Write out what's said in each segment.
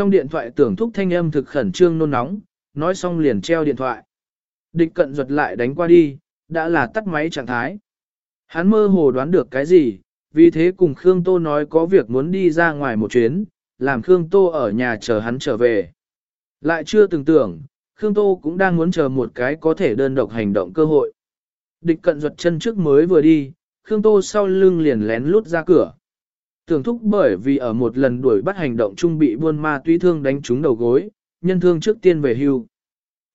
Trong điện thoại tưởng thúc thanh âm thực khẩn trương nôn nóng, nói xong liền treo điện thoại. Địch cận ruột lại đánh qua đi, đã là tắt máy trạng thái. Hắn mơ hồ đoán được cái gì, vì thế cùng Khương Tô nói có việc muốn đi ra ngoài một chuyến, làm Khương Tô ở nhà chờ hắn trở về. Lại chưa từng tưởng, Khương Tô cũng đang muốn chờ một cái có thể đơn độc hành động cơ hội. Địch cận ruột chân trước mới vừa đi, Khương Tô sau lưng liền lén lút ra cửa. Tưởng thúc bởi vì ở một lần đuổi bắt hành động trung bị buôn ma túy thương đánh trúng đầu gối, nhân thương trước tiên về hưu.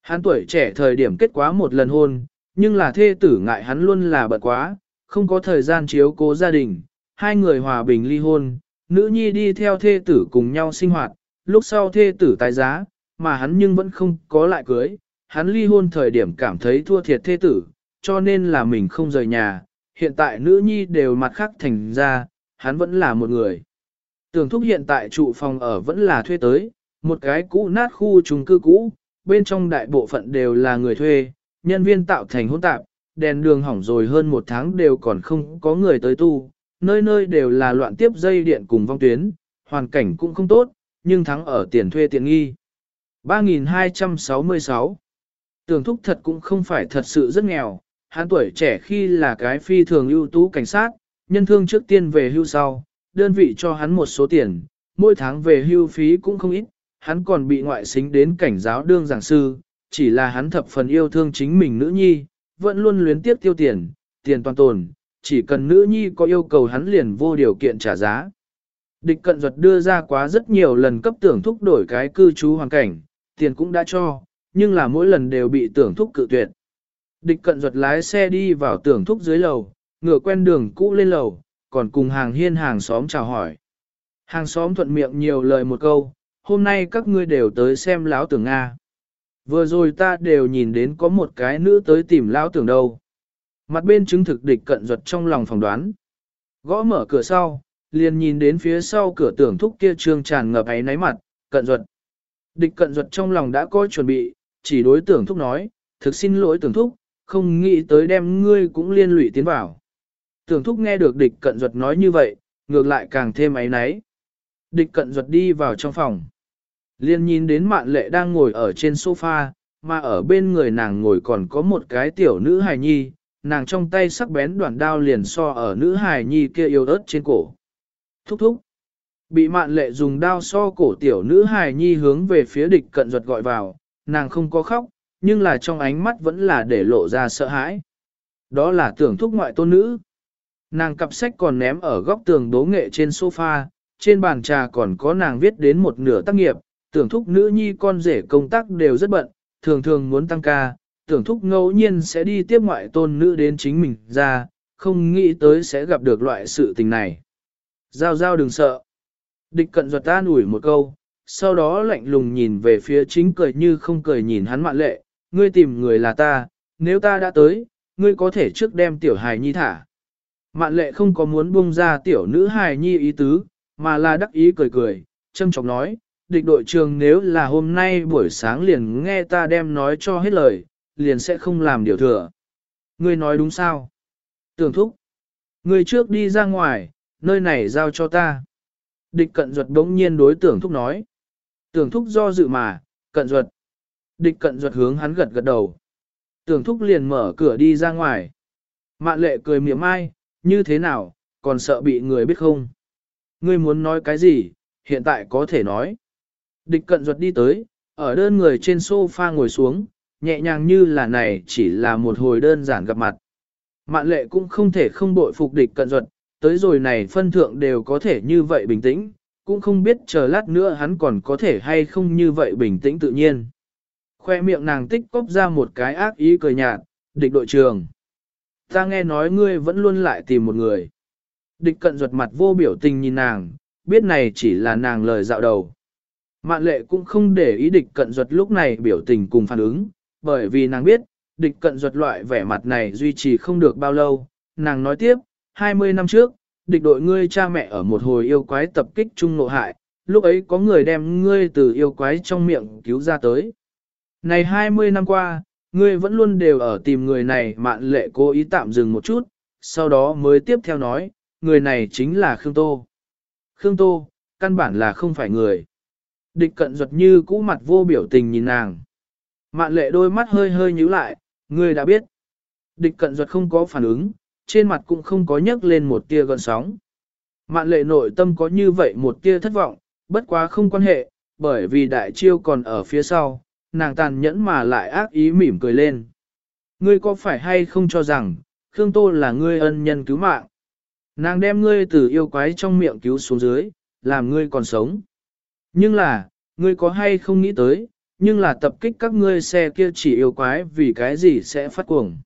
Hắn tuổi trẻ thời điểm kết quá một lần hôn, nhưng là thê tử ngại hắn luôn là bận quá, không có thời gian chiếu cố gia đình, hai người hòa bình ly hôn, nữ nhi đi theo thê tử cùng nhau sinh hoạt, lúc sau thê tử tái giá, mà hắn nhưng vẫn không có lại cưới, hắn ly hôn thời điểm cảm thấy thua thiệt thê tử, cho nên là mình không rời nhà, hiện tại nữ nhi đều mặt khác thành ra, hắn vẫn là một người. Tưởng thúc hiện tại trụ phòng ở vẫn là thuê tới, một cái cũ nát khu chung cư cũ, bên trong đại bộ phận đều là người thuê, nhân viên tạo thành hỗn tạp, đèn đường hỏng rồi hơn một tháng đều còn không có người tới tu, nơi nơi đều là loạn tiếp dây điện cùng vong tuyến, hoàn cảnh cũng không tốt, nhưng thắng ở tiền thuê tiện nghi. 3266 Tưởng thúc thật cũng không phải thật sự rất nghèo, hắn tuổi trẻ khi là cái phi thường ưu tú cảnh sát, nhân thương trước tiên về hưu sau, đơn vị cho hắn một số tiền, mỗi tháng về hưu phí cũng không ít, hắn còn bị ngoại xính đến cảnh giáo đương giảng sư, chỉ là hắn thập phần yêu thương chính mình nữ nhi, vẫn luôn luyến tiếp tiêu tiền, tiền toàn tồn, chỉ cần nữ nhi có yêu cầu hắn liền vô điều kiện trả giá. Địch cận duật đưa ra quá rất nhiều lần cấp tưởng thúc đổi cái cư trú hoàn cảnh, tiền cũng đã cho, nhưng là mỗi lần đều bị tưởng thúc cự tuyệt. Địch cận duật lái xe đi vào tưởng thúc dưới lầu, ngựa quen đường cũ lên lầu, còn cùng hàng hiên hàng xóm chào hỏi. Hàng xóm thuận miệng nhiều lời một câu, hôm nay các ngươi đều tới xem lão tưởng Nga. Vừa rồi ta đều nhìn đến có một cái nữ tới tìm lão tưởng đâu. Mặt bên chứng thực địch cận ruột trong lòng phỏng đoán. Gõ mở cửa sau, liền nhìn đến phía sau cửa tưởng thúc kia trương tràn ngập ấy náy mặt, cận ruột. Địch cận ruột trong lòng đã có chuẩn bị, chỉ đối tưởng thúc nói, thực xin lỗi tưởng thúc, không nghĩ tới đem ngươi cũng liên lụy tiến vào. Tưởng thúc nghe được địch cận duật nói như vậy, ngược lại càng thêm ấy náy. Địch cận duật đi vào trong phòng. Liên nhìn đến mạn lệ đang ngồi ở trên sofa, mà ở bên người nàng ngồi còn có một cái tiểu nữ hài nhi, nàng trong tay sắc bén đoạn đao liền so ở nữ hài nhi kia yêu ớt trên cổ. Thúc thúc. Bị mạn lệ dùng đao so cổ tiểu nữ hài nhi hướng về phía địch cận duật gọi vào, nàng không có khóc, nhưng là trong ánh mắt vẫn là để lộ ra sợ hãi. Đó là tưởng thúc ngoại tôn nữ. Nàng cặp sách còn ném ở góc tường đố nghệ trên sofa, trên bàn trà còn có nàng viết đến một nửa tác nghiệp, tưởng thúc nữ nhi con rể công tác đều rất bận, thường thường muốn tăng ca, tưởng thúc ngẫu nhiên sẽ đi tiếp ngoại tôn nữ đến chính mình ra, không nghĩ tới sẽ gặp được loại sự tình này. Giao giao đừng sợ. Địch cận ruột ta ủi một câu, sau đó lạnh lùng nhìn về phía chính cười như không cười nhìn hắn mạn lệ, ngươi tìm người là ta, nếu ta đã tới, ngươi có thể trước đem tiểu hài nhi thả. Mạn lệ không có muốn buông ra tiểu nữ hài nhi ý tứ, mà là đắc ý cười cười, châm chọc nói, địch đội trường nếu là hôm nay buổi sáng liền nghe ta đem nói cho hết lời, liền sẽ không làm điều thừa. Ngươi nói đúng sao? Tưởng thúc. Ngươi trước đi ra ngoài, nơi này giao cho ta. Địch cận ruột đống nhiên đối tưởng thúc nói. Tưởng thúc do dự mà, cận ruột. Địch cận ruột hướng hắn gật gật đầu. Tưởng thúc liền mở cửa đi ra ngoài. Mạn lệ cười miệng mai như thế nào, còn sợ bị người biết không? Ngươi muốn nói cái gì, hiện tại có thể nói. Địch cận ruột đi tới, ở đơn người trên sofa ngồi xuống, nhẹ nhàng như là này chỉ là một hồi đơn giản gặp mặt. Mạn lệ cũng không thể không bội phục địch cận ruột, tới rồi này phân thượng đều có thể như vậy bình tĩnh, cũng không biết chờ lát nữa hắn còn có thể hay không như vậy bình tĩnh tự nhiên. Khoe miệng nàng tích cóp ra một cái ác ý cười nhạt, địch đội trường. Ta nghe nói ngươi vẫn luôn lại tìm một người. Địch cận ruột mặt vô biểu tình nhìn nàng, biết này chỉ là nàng lời dạo đầu. Mạn lệ cũng không để ý địch cận ruột lúc này biểu tình cùng phản ứng, bởi vì nàng biết, địch cận ruột loại vẻ mặt này duy trì không được bao lâu. Nàng nói tiếp, 20 năm trước, địch đội ngươi cha mẹ ở một hồi yêu quái tập kích chung nộ hại, lúc ấy có người đem ngươi từ yêu quái trong miệng cứu ra tới. Này 20 năm qua, ngươi vẫn luôn đều ở tìm người này mạn lệ cố ý tạm dừng một chút, sau đó mới tiếp theo nói, người này chính là Khương Tô. Khương Tô, căn bản là không phải người. Địch cận ruột như cũ mặt vô biểu tình nhìn nàng. Mạn lệ đôi mắt hơi hơi nhíu lại, ngươi đã biết. Địch cận ruột không có phản ứng, trên mặt cũng không có nhấc lên một tia gợn sóng. Mạn lệ nội tâm có như vậy một tia thất vọng, bất quá không quan hệ, bởi vì đại chiêu còn ở phía sau, nàng tàn nhẫn mà lại ác ý mỉm cười lên. Ngươi có phải hay không cho rằng, Khương Tô là ngươi ân nhân cứu mạng? Nàng đem ngươi từ yêu quái trong miệng cứu xuống dưới, làm ngươi còn sống. Nhưng là, ngươi có hay không nghĩ tới, nhưng là tập kích các ngươi xe kia chỉ yêu quái vì cái gì sẽ phát cuồng.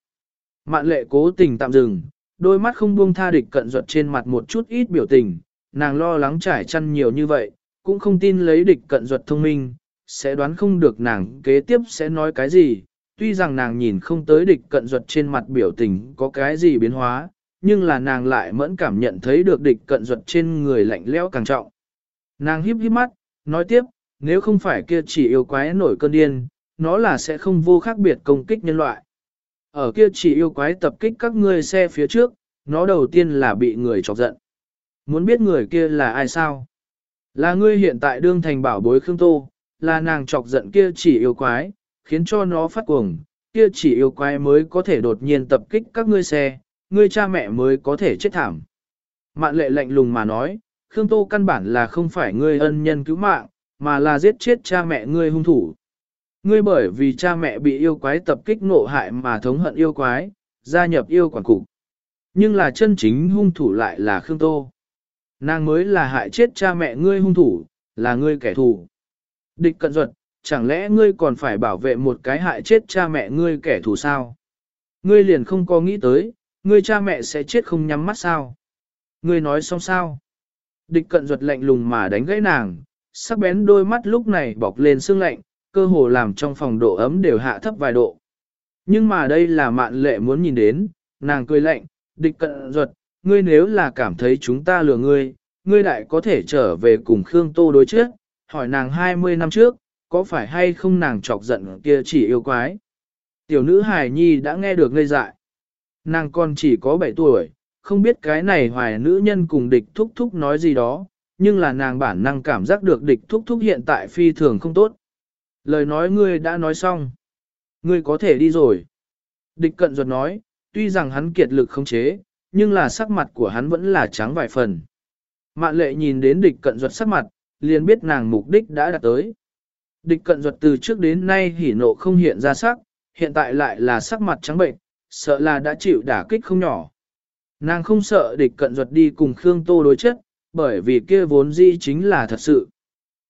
Mạn lệ cố tình tạm dừng, đôi mắt không buông tha địch cận ruột trên mặt một chút ít biểu tình, nàng lo lắng trải chăn nhiều như vậy, cũng không tin lấy địch cận ruột thông minh, sẽ đoán không được nàng kế tiếp sẽ nói cái gì, tuy rằng nàng nhìn không tới địch cận duật trên mặt biểu tình có cái gì biến hóa, nhưng là nàng lại mẫn cảm nhận thấy được địch cận duật trên người lạnh lẽo càng trọng. Nàng híp híp mắt, nói tiếp, nếu không phải kia chỉ yêu quái nổi cơn điên, nó là sẽ không vô khác biệt công kích nhân loại. Ở kia chỉ yêu quái tập kích các ngươi xe phía trước, nó đầu tiên là bị người chọc giận. Muốn biết người kia là ai sao? Là ngươi hiện tại đương thành bảo bối Khương Tô, là nàng chọc giận kia chỉ yêu quái, khiến cho nó phát cuồng, kia chỉ yêu quái mới có thể đột nhiên tập kích các ngươi xe, ngươi cha mẹ mới có thể chết thảm. Mạn lệ lạnh lùng mà nói, Khương Tô căn bản là không phải ngươi ân nhân cứu mạng, mà là giết chết cha mẹ ngươi hung thủ. Ngươi bởi vì cha mẹ bị yêu quái tập kích nộ hại mà thống hận yêu quái, gia nhập yêu quản cục. Nhưng là chân chính hung thủ lại là Khương Tô. Nàng mới là hại chết cha mẹ ngươi hung thủ, là ngươi kẻ thù. Địch cận duật, chẳng lẽ ngươi còn phải bảo vệ một cái hại chết cha mẹ ngươi kẻ thù sao? Ngươi liền không có nghĩ tới, ngươi cha mẹ sẽ chết không nhắm mắt sao? Ngươi nói xong sao? Địch cận duật lạnh lùng mà đánh gãy nàng, sắc bén đôi mắt lúc này bọc lên sương lạnh, cơ hồ làm trong phòng độ ấm đều hạ thấp vài độ. Nhưng mà đây là mạn lệ muốn nhìn đến, nàng cười lạnh, địch cận duật, ngươi nếu là cảm thấy chúng ta lừa ngươi, ngươi đại có thể trở về cùng Khương Tô đối trước, hỏi nàng 20 năm trước, có phải hay không nàng chọc giận kia chỉ yêu quái. Tiểu nữ hài nhi đã nghe được ngây dại. Nàng còn chỉ có 7 tuổi, không biết cái này hoài nữ nhân cùng địch thúc thúc nói gì đó, nhưng là nàng bản năng cảm giác được địch thúc thúc hiện tại phi thường không tốt. Lời nói ngươi đã nói xong. Ngươi có thể đi rồi. Địch cận ruột nói, tuy rằng hắn kiệt lực không chế, nhưng là sắc mặt của hắn vẫn là trắng vài phần. Mạn lệ nhìn đến địch cận ruột sắc mặt, liền biết nàng mục đích đã đạt tới. Địch cận ruột từ trước đến nay hỉ nộ không hiện ra sắc, hiện tại lại là sắc mặt trắng bệnh, sợ là đã chịu đả kích không nhỏ. Nàng không sợ địch cận ruột đi cùng Khương Tô đối chất, bởi vì kia vốn dĩ chính là thật sự.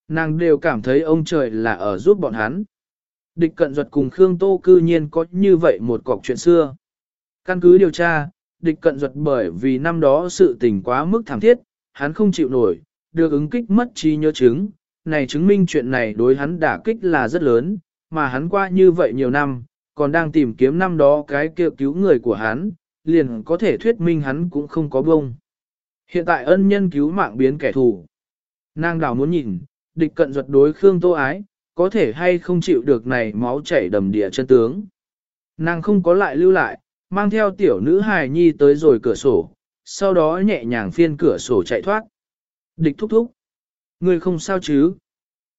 Nàng đều cảm thấy ông trời là ở giúp bọn hắn. Địch cận ruột cùng Khương Tô cư nhiên có như vậy một cọc chuyện xưa. Căn cứ điều tra, địch cận ruột bởi vì năm đó sự tình quá mức thảm thiết, hắn không chịu nổi, được ứng kích mất trí nhớ chứng. Này chứng minh chuyện này đối hắn đả kích là rất lớn, mà hắn qua như vậy nhiều năm, còn đang tìm kiếm năm đó cái kêu cứu người của hắn, liền có thể thuyết minh hắn cũng không có bông. Hiện tại ân nhân cứu mạng biến kẻ thù. Nàng đảo muốn nhìn, địch cận ruột đối Khương Tô Ái, có thể hay không chịu được này máu chảy đầm địa chân tướng. Nàng không có lại lưu lại, mang theo tiểu nữ hài nhi tới rồi cửa sổ, sau đó nhẹ nhàng phiên cửa sổ chạy thoát. Địch thúc thúc. Người không sao chứ?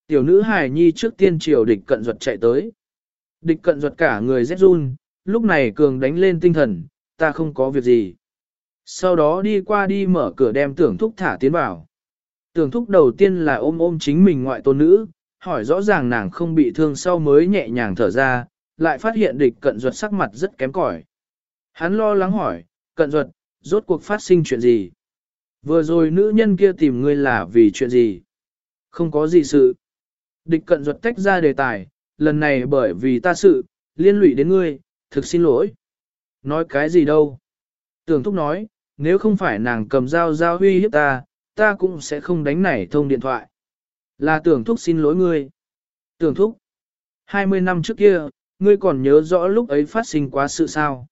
Tiểu nữ hài nhi trước tiên triều địch cận ruột chạy tới. Địch cận ruột cả người rét run, lúc này cường đánh lên tinh thần, ta không có việc gì. Sau đó đi qua đi mở cửa đem tưởng thúc thả tiến vào. Tưởng thúc đầu tiên là ôm ôm chính mình ngoại tôn nữ, hỏi rõ ràng nàng không bị thương sau mới nhẹ nhàng thở ra, lại phát hiện địch cận ruột sắc mặt rất kém cỏi. Hắn lo lắng hỏi, cận ruột, rốt cuộc phát sinh chuyện gì? Vừa rồi nữ nhân kia tìm ngươi là vì chuyện gì? Không có gì sự. Địch cận ruột tách ra đề tài, lần này bởi vì ta sự, liên lụy đến ngươi, thực xin lỗi. Nói cái gì đâu? Tưởng thúc nói, nếu không phải nàng cầm dao dao huy hiếp ta, ta cũng sẽ không đánh nảy thông điện thoại. Là tưởng thúc xin lỗi ngươi. Tưởng thúc, 20 năm trước kia, ngươi còn nhớ rõ lúc ấy phát sinh quá sự sao?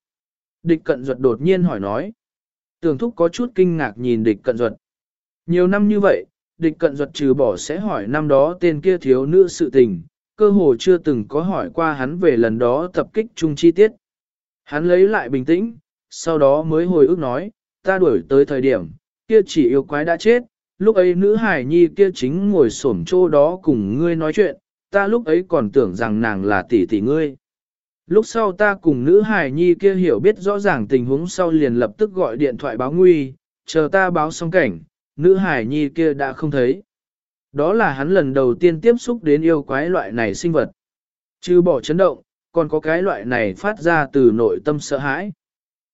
Địch cận ruột đột nhiên hỏi nói. Tưởng thúc có chút kinh ngạc nhìn địch cận Duật. Nhiều năm như vậy, địch cận Duật trừ bỏ sẽ hỏi năm đó tên kia thiếu nữ sự tình, cơ hồ chưa từng có hỏi qua hắn về lần đó tập kích chung chi tiết. Hắn lấy lại bình tĩnh, sau đó mới hồi ức nói, ta đuổi tới thời điểm, kia chỉ yêu quái đã chết, Lúc ấy nữ hải nhi kia chính ngồi xổm chỗ đó cùng ngươi nói chuyện, ta lúc ấy còn tưởng rằng nàng là tỷ tỷ ngươi. Lúc sau ta cùng nữ hải nhi kia hiểu biết rõ ràng tình huống sau liền lập tức gọi điện thoại báo nguy, chờ ta báo xong cảnh, nữ hải nhi kia đã không thấy. Đó là hắn lần đầu tiên tiếp xúc đến yêu quái loại này sinh vật. Chứ bỏ chấn động, còn có cái loại này phát ra từ nội tâm sợ hãi.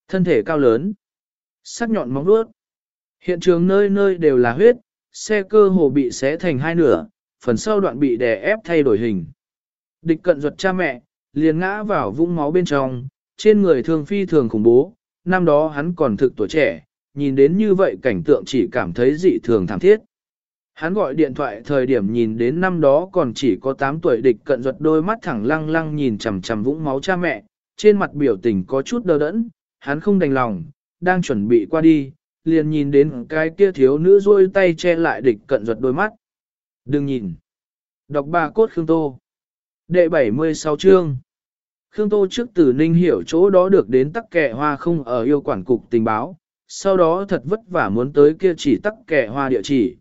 Thân thể cao lớn, sắc nhọn móng vuốt. Hiện trường nơi nơi đều là huyết, xe cơ hồ bị xé thành hai nửa, phần sau đoạn bị đè ép thay đổi hình. Địch cận ruột cha mẹ, liền ngã vào vũng máu bên trong, trên người thường phi thường khủng bố, năm đó hắn còn thực tuổi trẻ, nhìn đến như vậy cảnh tượng chỉ cảm thấy dị thường thảm thiết. Hắn gọi điện thoại thời điểm nhìn đến năm đó còn chỉ có 8 tuổi địch cận ruột đôi mắt thẳng lăng lăng nhìn chằm chằm vũng máu cha mẹ, trên mặt biểu tình có chút đờ đẫn, hắn không đành lòng, đang chuẩn bị qua đi, liền nhìn đến cái kia thiếu nữ rôi tay che lại địch cận ruột đôi mắt. Đừng nhìn. Đọc ba cốt Khương Tô. Đệ 76 chương. Khương Tô trước từ Ninh hiểu chỗ đó được đến tắc kẻ hoa không ở yêu quản cục tình báo, sau đó thật vất vả muốn tới kia chỉ tắc kẻ hoa địa chỉ.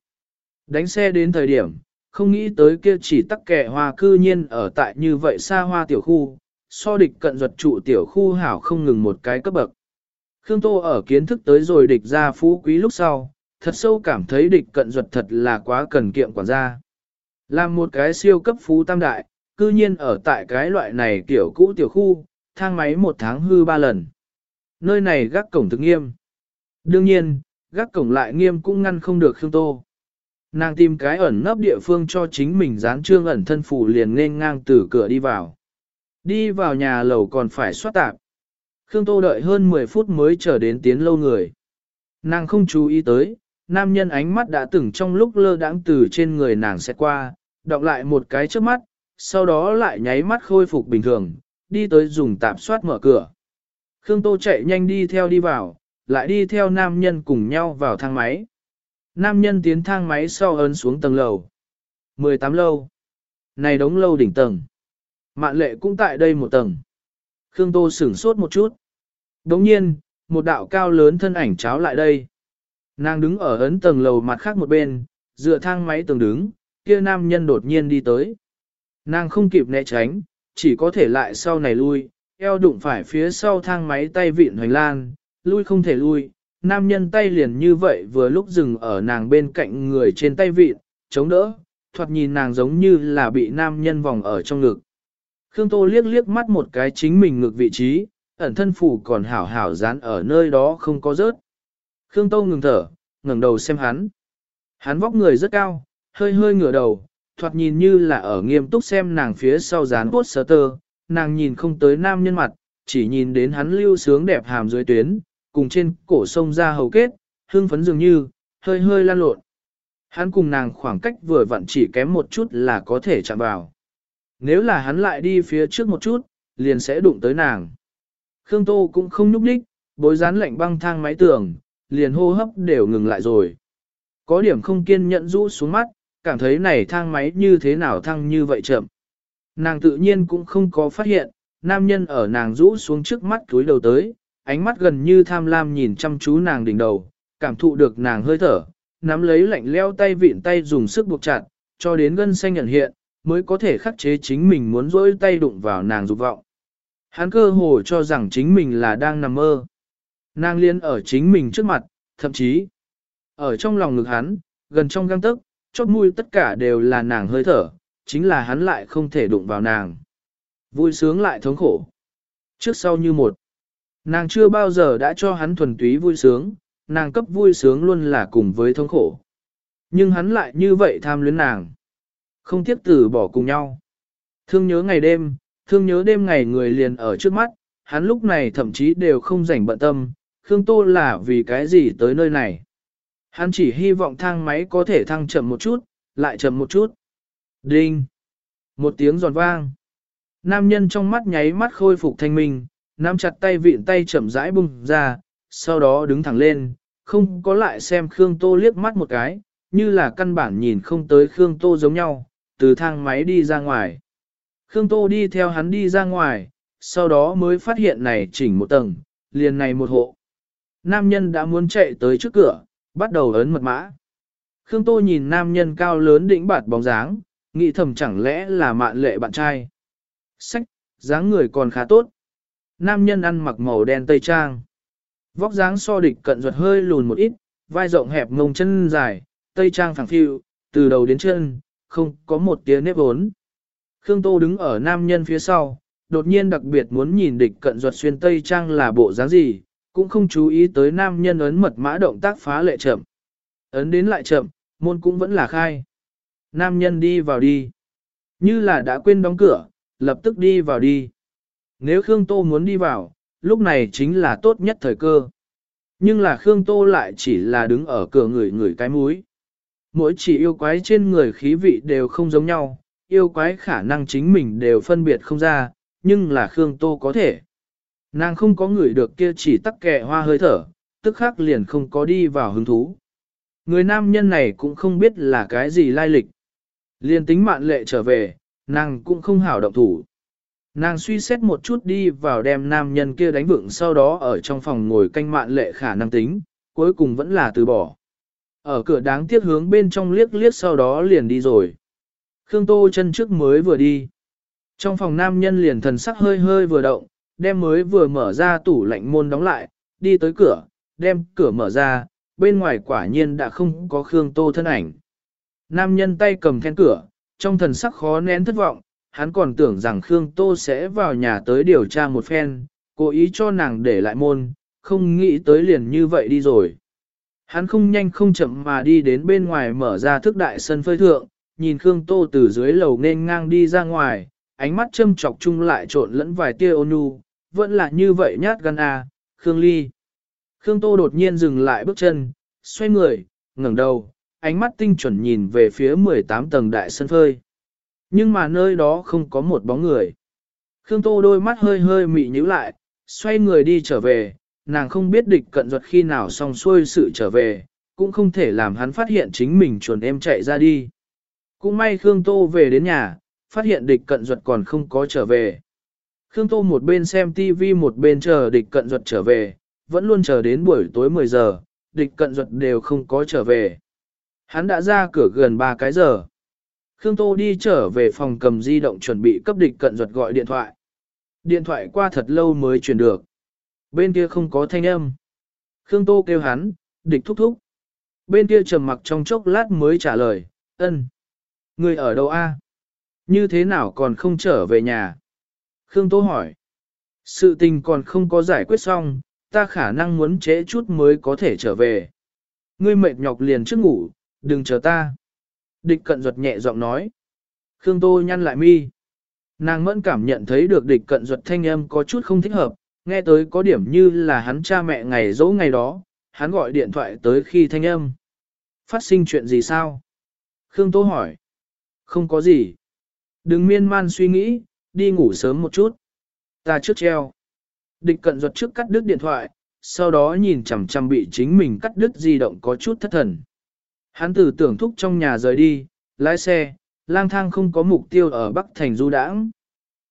Đánh xe đến thời điểm, không nghĩ tới kia chỉ tắc kẻ hoa cư nhiên ở tại như vậy xa hoa tiểu khu, so địch cận duật trụ tiểu khu hảo không ngừng một cái cấp bậc. Khương Tô ở kiến thức tới rồi địch ra phú quý lúc sau, thật sâu cảm thấy địch cận duật thật là quá cần kiệm quản gia. Làm một cái siêu cấp phú tam đại, cư nhiên ở tại cái loại này kiểu cũ tiểu khu, thang máy một tháng hư ba lần. Nơi này gác cổng thực nghiêm. Đương nhiên, gác cổng lại nghiêm cũng ngăn không được Khương Tô. Nàng tìm cái ẩn nấp địa phương cho chính mình dán trương ẩn thân phủ liền nên ngang từ cửa đi vào. Đi vào nhà lầu còn phải soát tạp. Khương Tô đợi hơn 10 phút mới chờ đến tiến lâu người. Nàng không chú ý tới, nam nhân ánh mắt đã từng trong lúc lơ đãng từ trên người nàng sẽ qua, đọc lại một cái trước mắt, sau đó lại nháy mắt khôi phục bình thường, đi tới dùng tạp soát mở cửa. Khương Tô chạy nhanh đi theo đi vào, lại đi theo nam nhân cùng nhau vào thang máy. Nam nhân tiến thang máy sau ấn xuống tầng lầu. 18 lâu. Này đống lâu đỉnh tầng. Mạn lệ cũng tại đây một tầng. Khương Tô sửng sốt một chút. Đồng nhiên, một đạo cao lớn thân ảnh cháo lại đây. Nàng đứng ở ấn tầng lầu mặt khác một bên, dựa thang máy tầng đứng, kia nam nhân đột nhiên đi tới. Nàng không kịp né tránh, chỉ có thể lại sau này lui, eo đụng phải phía sau thang máy tay vịn hoành lan, lui không thể lui, nam nhân tay liền như vậy vừa lúc dừng ở nàng bên cạnh người trên tay vịn, chống đỡ, thoạt nhìn nàng giống như là bị nam nhân vòng ở trong ngực. Khương Tô liếc liếc mắt một cái chính mình ngực vị trí, ẩn thân phủ còn hảo hảo dán ở nơi đó không có rớt. Khương Tô ngừng thở, ngẩng đầu xem hắn. Hắn vóc người rất cao, hơi hơi ngửa đầu, thoạt nhìn như là ở nghiêm túc xem nàng phía sau dán bút sơ tơ, nàng nhìn không tới nam nhân mặt, chỉ nhìn đến hắn lưu sướng đẹp hàm dưới tuyến, cùng trên cổ sông ra hầu kết, hương phấn dường như, hơi hơi lan lộn. Hắn cùng nàng khoảng cách vừa vặn chỉ kém một chút là có thể chạm vào. Nếu là hắn lại đi phía trước một chút, liền sẽ đụng tới nàng. Khương Tô cũng không nhúc đích, bối rán lạnh băng thang máy tường, liền hô hấp đều ngừng lại rồi. Có điểm không kiên nhẫn rũ xuống mắt, cảm thấy này thang máy như thế nào thăng như vậy chậm. Nàng tự nhiên cũng không có phát hiện, nam nhân ở nàng rũ xuống trước mắt túi đầu tới, ánh mắt gần như tham lam nhìn chăm chú nàng đỉnh đầu, cảm thụ được nàng hơi thở, nắm lấy lạnh leo tay vịn tay dùng sức buộc chặt, cho đến gân xanh nhận hiện, mới có thể khắc chế chính mình muốn rỗi tay đụng vào nàng dục vọng. Hắn cơ hồ cho rằng chính mình là đang nằm mơ. Nàng liên ở chính mình trước mặt, thậm chí, ở trong lòng ngực hắn, gần trong găng tức, chót mũi tất cả đều là nàng hơi thở, chính là hắn lại không thể đụng vào nàng. Vui sướng lại thống khổ. Trước sau như một. Nàng chưa bao giờ đã cho hắn thuần túy vui sướng, nàng cấp vui sướng luôn là cùng với thống khổ. Nhưng hắn lại như vậy tham luyến nàng. Không tiếc tử bỏ cùng nhau. Thương nhớ ngày đêm, thương nhớ đêm ngày người liền ở trước mắt, hắn lúc này thậm chí đều không rảnh bận tâm, Khương Tô là vì cái gì tới nơi này. Hắn chỉ hy vọng thang máy có thể thăng chậm một chút, lại chậm một chút. Đinh! Một tiếng giòn vang. Nam nhân trong mắt nháy mắt khôi phục thanh minh, nắm chặt tay vịn tay chậm rãi bung ra, sau đó đứng thẳng lên, không có lại xem Khương Tô liếc mắt một cái, như là căn bản nhìn không tới Khương Tô giống nhau, từ thang máy đi ra ngoài. Khương Tô đi theo hắn đi ra ngoài, sau đó mới phát hiện này chỉnh một tầng, liền này một hộ. Nam nhân đã muốn chạy tới trước cửa, bắt đầu ấn mật mã. Khương Tô nhìn nam nhân cao lớn đĩnh bạt bóng dáng, nghĩ thầm chẳng lẽ là mạn lệ bạn trai. Sách, dáng người còn khá tốt. Nam nhân ăn mặc màu đen tây trang. Vóc dáng so địch cận ruột hơi lùn một ít, vai rộng hẹp ngông chân dài, tây trang phẳng phiu, từ đầu đến chân, không có một tia nếp vốn. Khương Tô đứng ở nam nhân phía sau, đột nhiên đặc biệt muốn nhìn địch cận ruột xuyên tây trang là bộ dáng gì, cũng không chú ý tới nam nhân ấn mật mã động tác phá lệ chậm. Ấn đến lại chậm, môn cũng vẫn là khai. Nam nhân đi vào đi. Như là đã quên đóng cửa, lập tức đi vào đi. Nếu Khương Tô muốn đi vào, lúc này chính là tốt nhất thời cơ. Nhưng là Khương Tô lại chỉ là đứng ở cửa người người cái múi. Mỗi chỉ yêu quái trên người khí vị đều không giống nhau, yêu quái khả năng chính mình đều phân biệt không ra, nhưng là Khương Tô có thể. Nàng không có người được kia chỉ tắc kè hoa hơi thở, tức khắc liền không có đi vào hứng thú. Người nam nhân này cũng không biết là cái gì lai lịch. liền tính mạn lệ trở về, nàng cũng không hảo động thủ. Nàng suy xét một chút đi vào đem nam nhân kia đánh vựng sau đó ở trong phòng ngồi canh mạn lệ khả năng tính, cuối cùng vẫn là từ bỏ. Ở cửa đáng tiếc hướng bên trong liếc liếc sau đó liền đi rồi. Khương Tô chân trước mới vừa đi. Trong phòng nam nhân liền thần sắc hơi hơi vừa động, đem mới vừa mở ra tủ lạnh môn đóng lại, đi tới cửa, đem cửa mở ra, bên ngoài quả nhiên đã không có Khương Tô thân ảnh. Nam nhân tay cầm then cửa, trong thần sắc khó nén thất vọng, hắn còn tưởng rằng Khương Tô sẽ vào nhà tới điều tra một phen, cố ý cho nàng để lại môn, không nghĩ tới liền như vậy đi rồi. Hắn không nhanh không chậm mà đi đến bên ngoài mở ra thức đại sân phơi thượng, nhìn Khương Tô từ dưới lầu nên ngang đi ra ngoài, ánh mắt châm chọc chung lại trộn lẫn vài tia ôn nhu, vẫn là như vậy nhát gan à, Khương Ly. Khương Tô đột nhiên dừng lại bước chân, xoay người, ngẩng đầu, ánh mắt tinh chuẩn nhìn về phía 18 tầng đại sân phơi. Nhưng mà nơi đó không có một bóng người. Khương Tô đôi mắt hơi hơi mị nhíu lại, xoay người đi trở về, nàng không biết địch cận ruột khi nào xong xuôi sự trở về, cũng không thể làm hắn phát hiện chính mình chuẩn em chạy ra đi. Cũng may Khương Tô về đến nhà, phát hiện địch cận ruột còn không có trở về. Khương Tô một bên xem TV một bên chờ địch cận duật trở về, vẫn luôn chờ đến buổi tối 10 giờ, địch cận duật đều không có trở về. Hắn đã ra cửa gần 3 cái giờ. Khương Tô đi trở về phòng cầm di động chuẩn bị cấp địch cận duật gọi điện thoại. Điện thoại qua thật lâu mới truyền được. Bên kia không có thanh âm. Khương Tô kêu hắn, địch thúc thúc. Bên kia trầm mặc trong chốc lát mới trả lời, ân. Người ở đâu a? Như thế nào còn không trở về nhà? Khương Tô hỏi. Sự tình còn không có giải quyết xong, ta khả năng muốn trễ chút mới có thể trở về. Ngươi mệt nhọc liền trước ngủ, đừng chờ ta. Địch cận ruột nhẹ giọng nói. Khương Tô nhăn lại mi. Nàng mẫn cảm nhận thấy được địch cận ruột thanh âm có chút không thích hợp, nghe tới có điểm như là hắn cha mẹ ngày dỗ ngày đó, hắn gọi điện thoại tới khi thanh âm. Phát sinh chuyện gì sao? Khương Tô hỏi. Không có gì. Đừng miên man suy nghĩ, đi ngủ sớm một chút. Ta trước treo. Địch cận ruột trước cắt đứt điện thoại, sau đó nhìn chằm chằm bị chính mình cắt đứt di động có chút thất thần. Hắn từ tưởng thúc trong nhà rời đi, lái xe, lang thang không có mục tiêu ở Bắc Thành du đãng.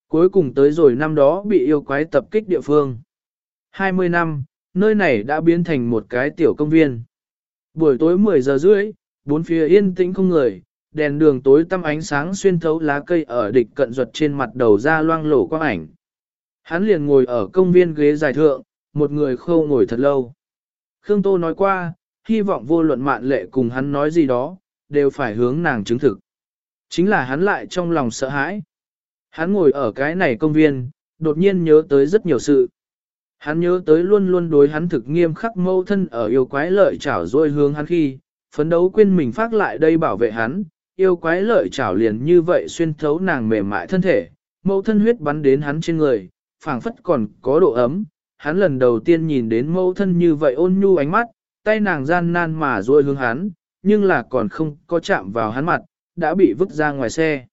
Cuối cùng tới rồi năm đó bị yêu quái tập kích địa phương. 20 năm, nơi này đã biến thành một cái tiểu công viên. Buổi tối 10 giờ rưỡi, bốn phía yên tĩnh không người, đèn đường tối tăm ánh sáng xuyên thấu lá cây ở địch cận ruột trên mặt đầu ra loang lổ quang ảnh. Hắn liền ngồi ở công viên ghế dài thượng, một người khâu ngồi thật lâu. Khương Tô nói qua, hy vọng vô luận mạn lệ cùng hắn nói gì đó, đều phải hướng nàng chứng thực. Chính là hắn lại trong lòng sợ hãi. Hắn ngồi ở cái này công viên, đột nhiên nhớ tới rất nhiều sự. Hắn nhớ tới luôn luôn đối hắn thực nghiêm khắc mâu thân ở yêu quái lợi trảo dôi hướng hắn khi, phấn đấu quên mình phát lại đây bảo vệ hắn, yêu quái lợi chảo liền như vậy xuyên thấu nàng mềm mại thân thể, mẫu thân huyết bắn đến hắn trên người, phảng phất còn có độ ấm. Hắn lần đầu tiên nhìn đến mẫu thân như vậy ôn nhu ánh mắt, tay nàng gian nan mà rồi hướng hắn, nhưng là còn không có chạm vào hắn mặt, đã bị vứt ra ngoài xe.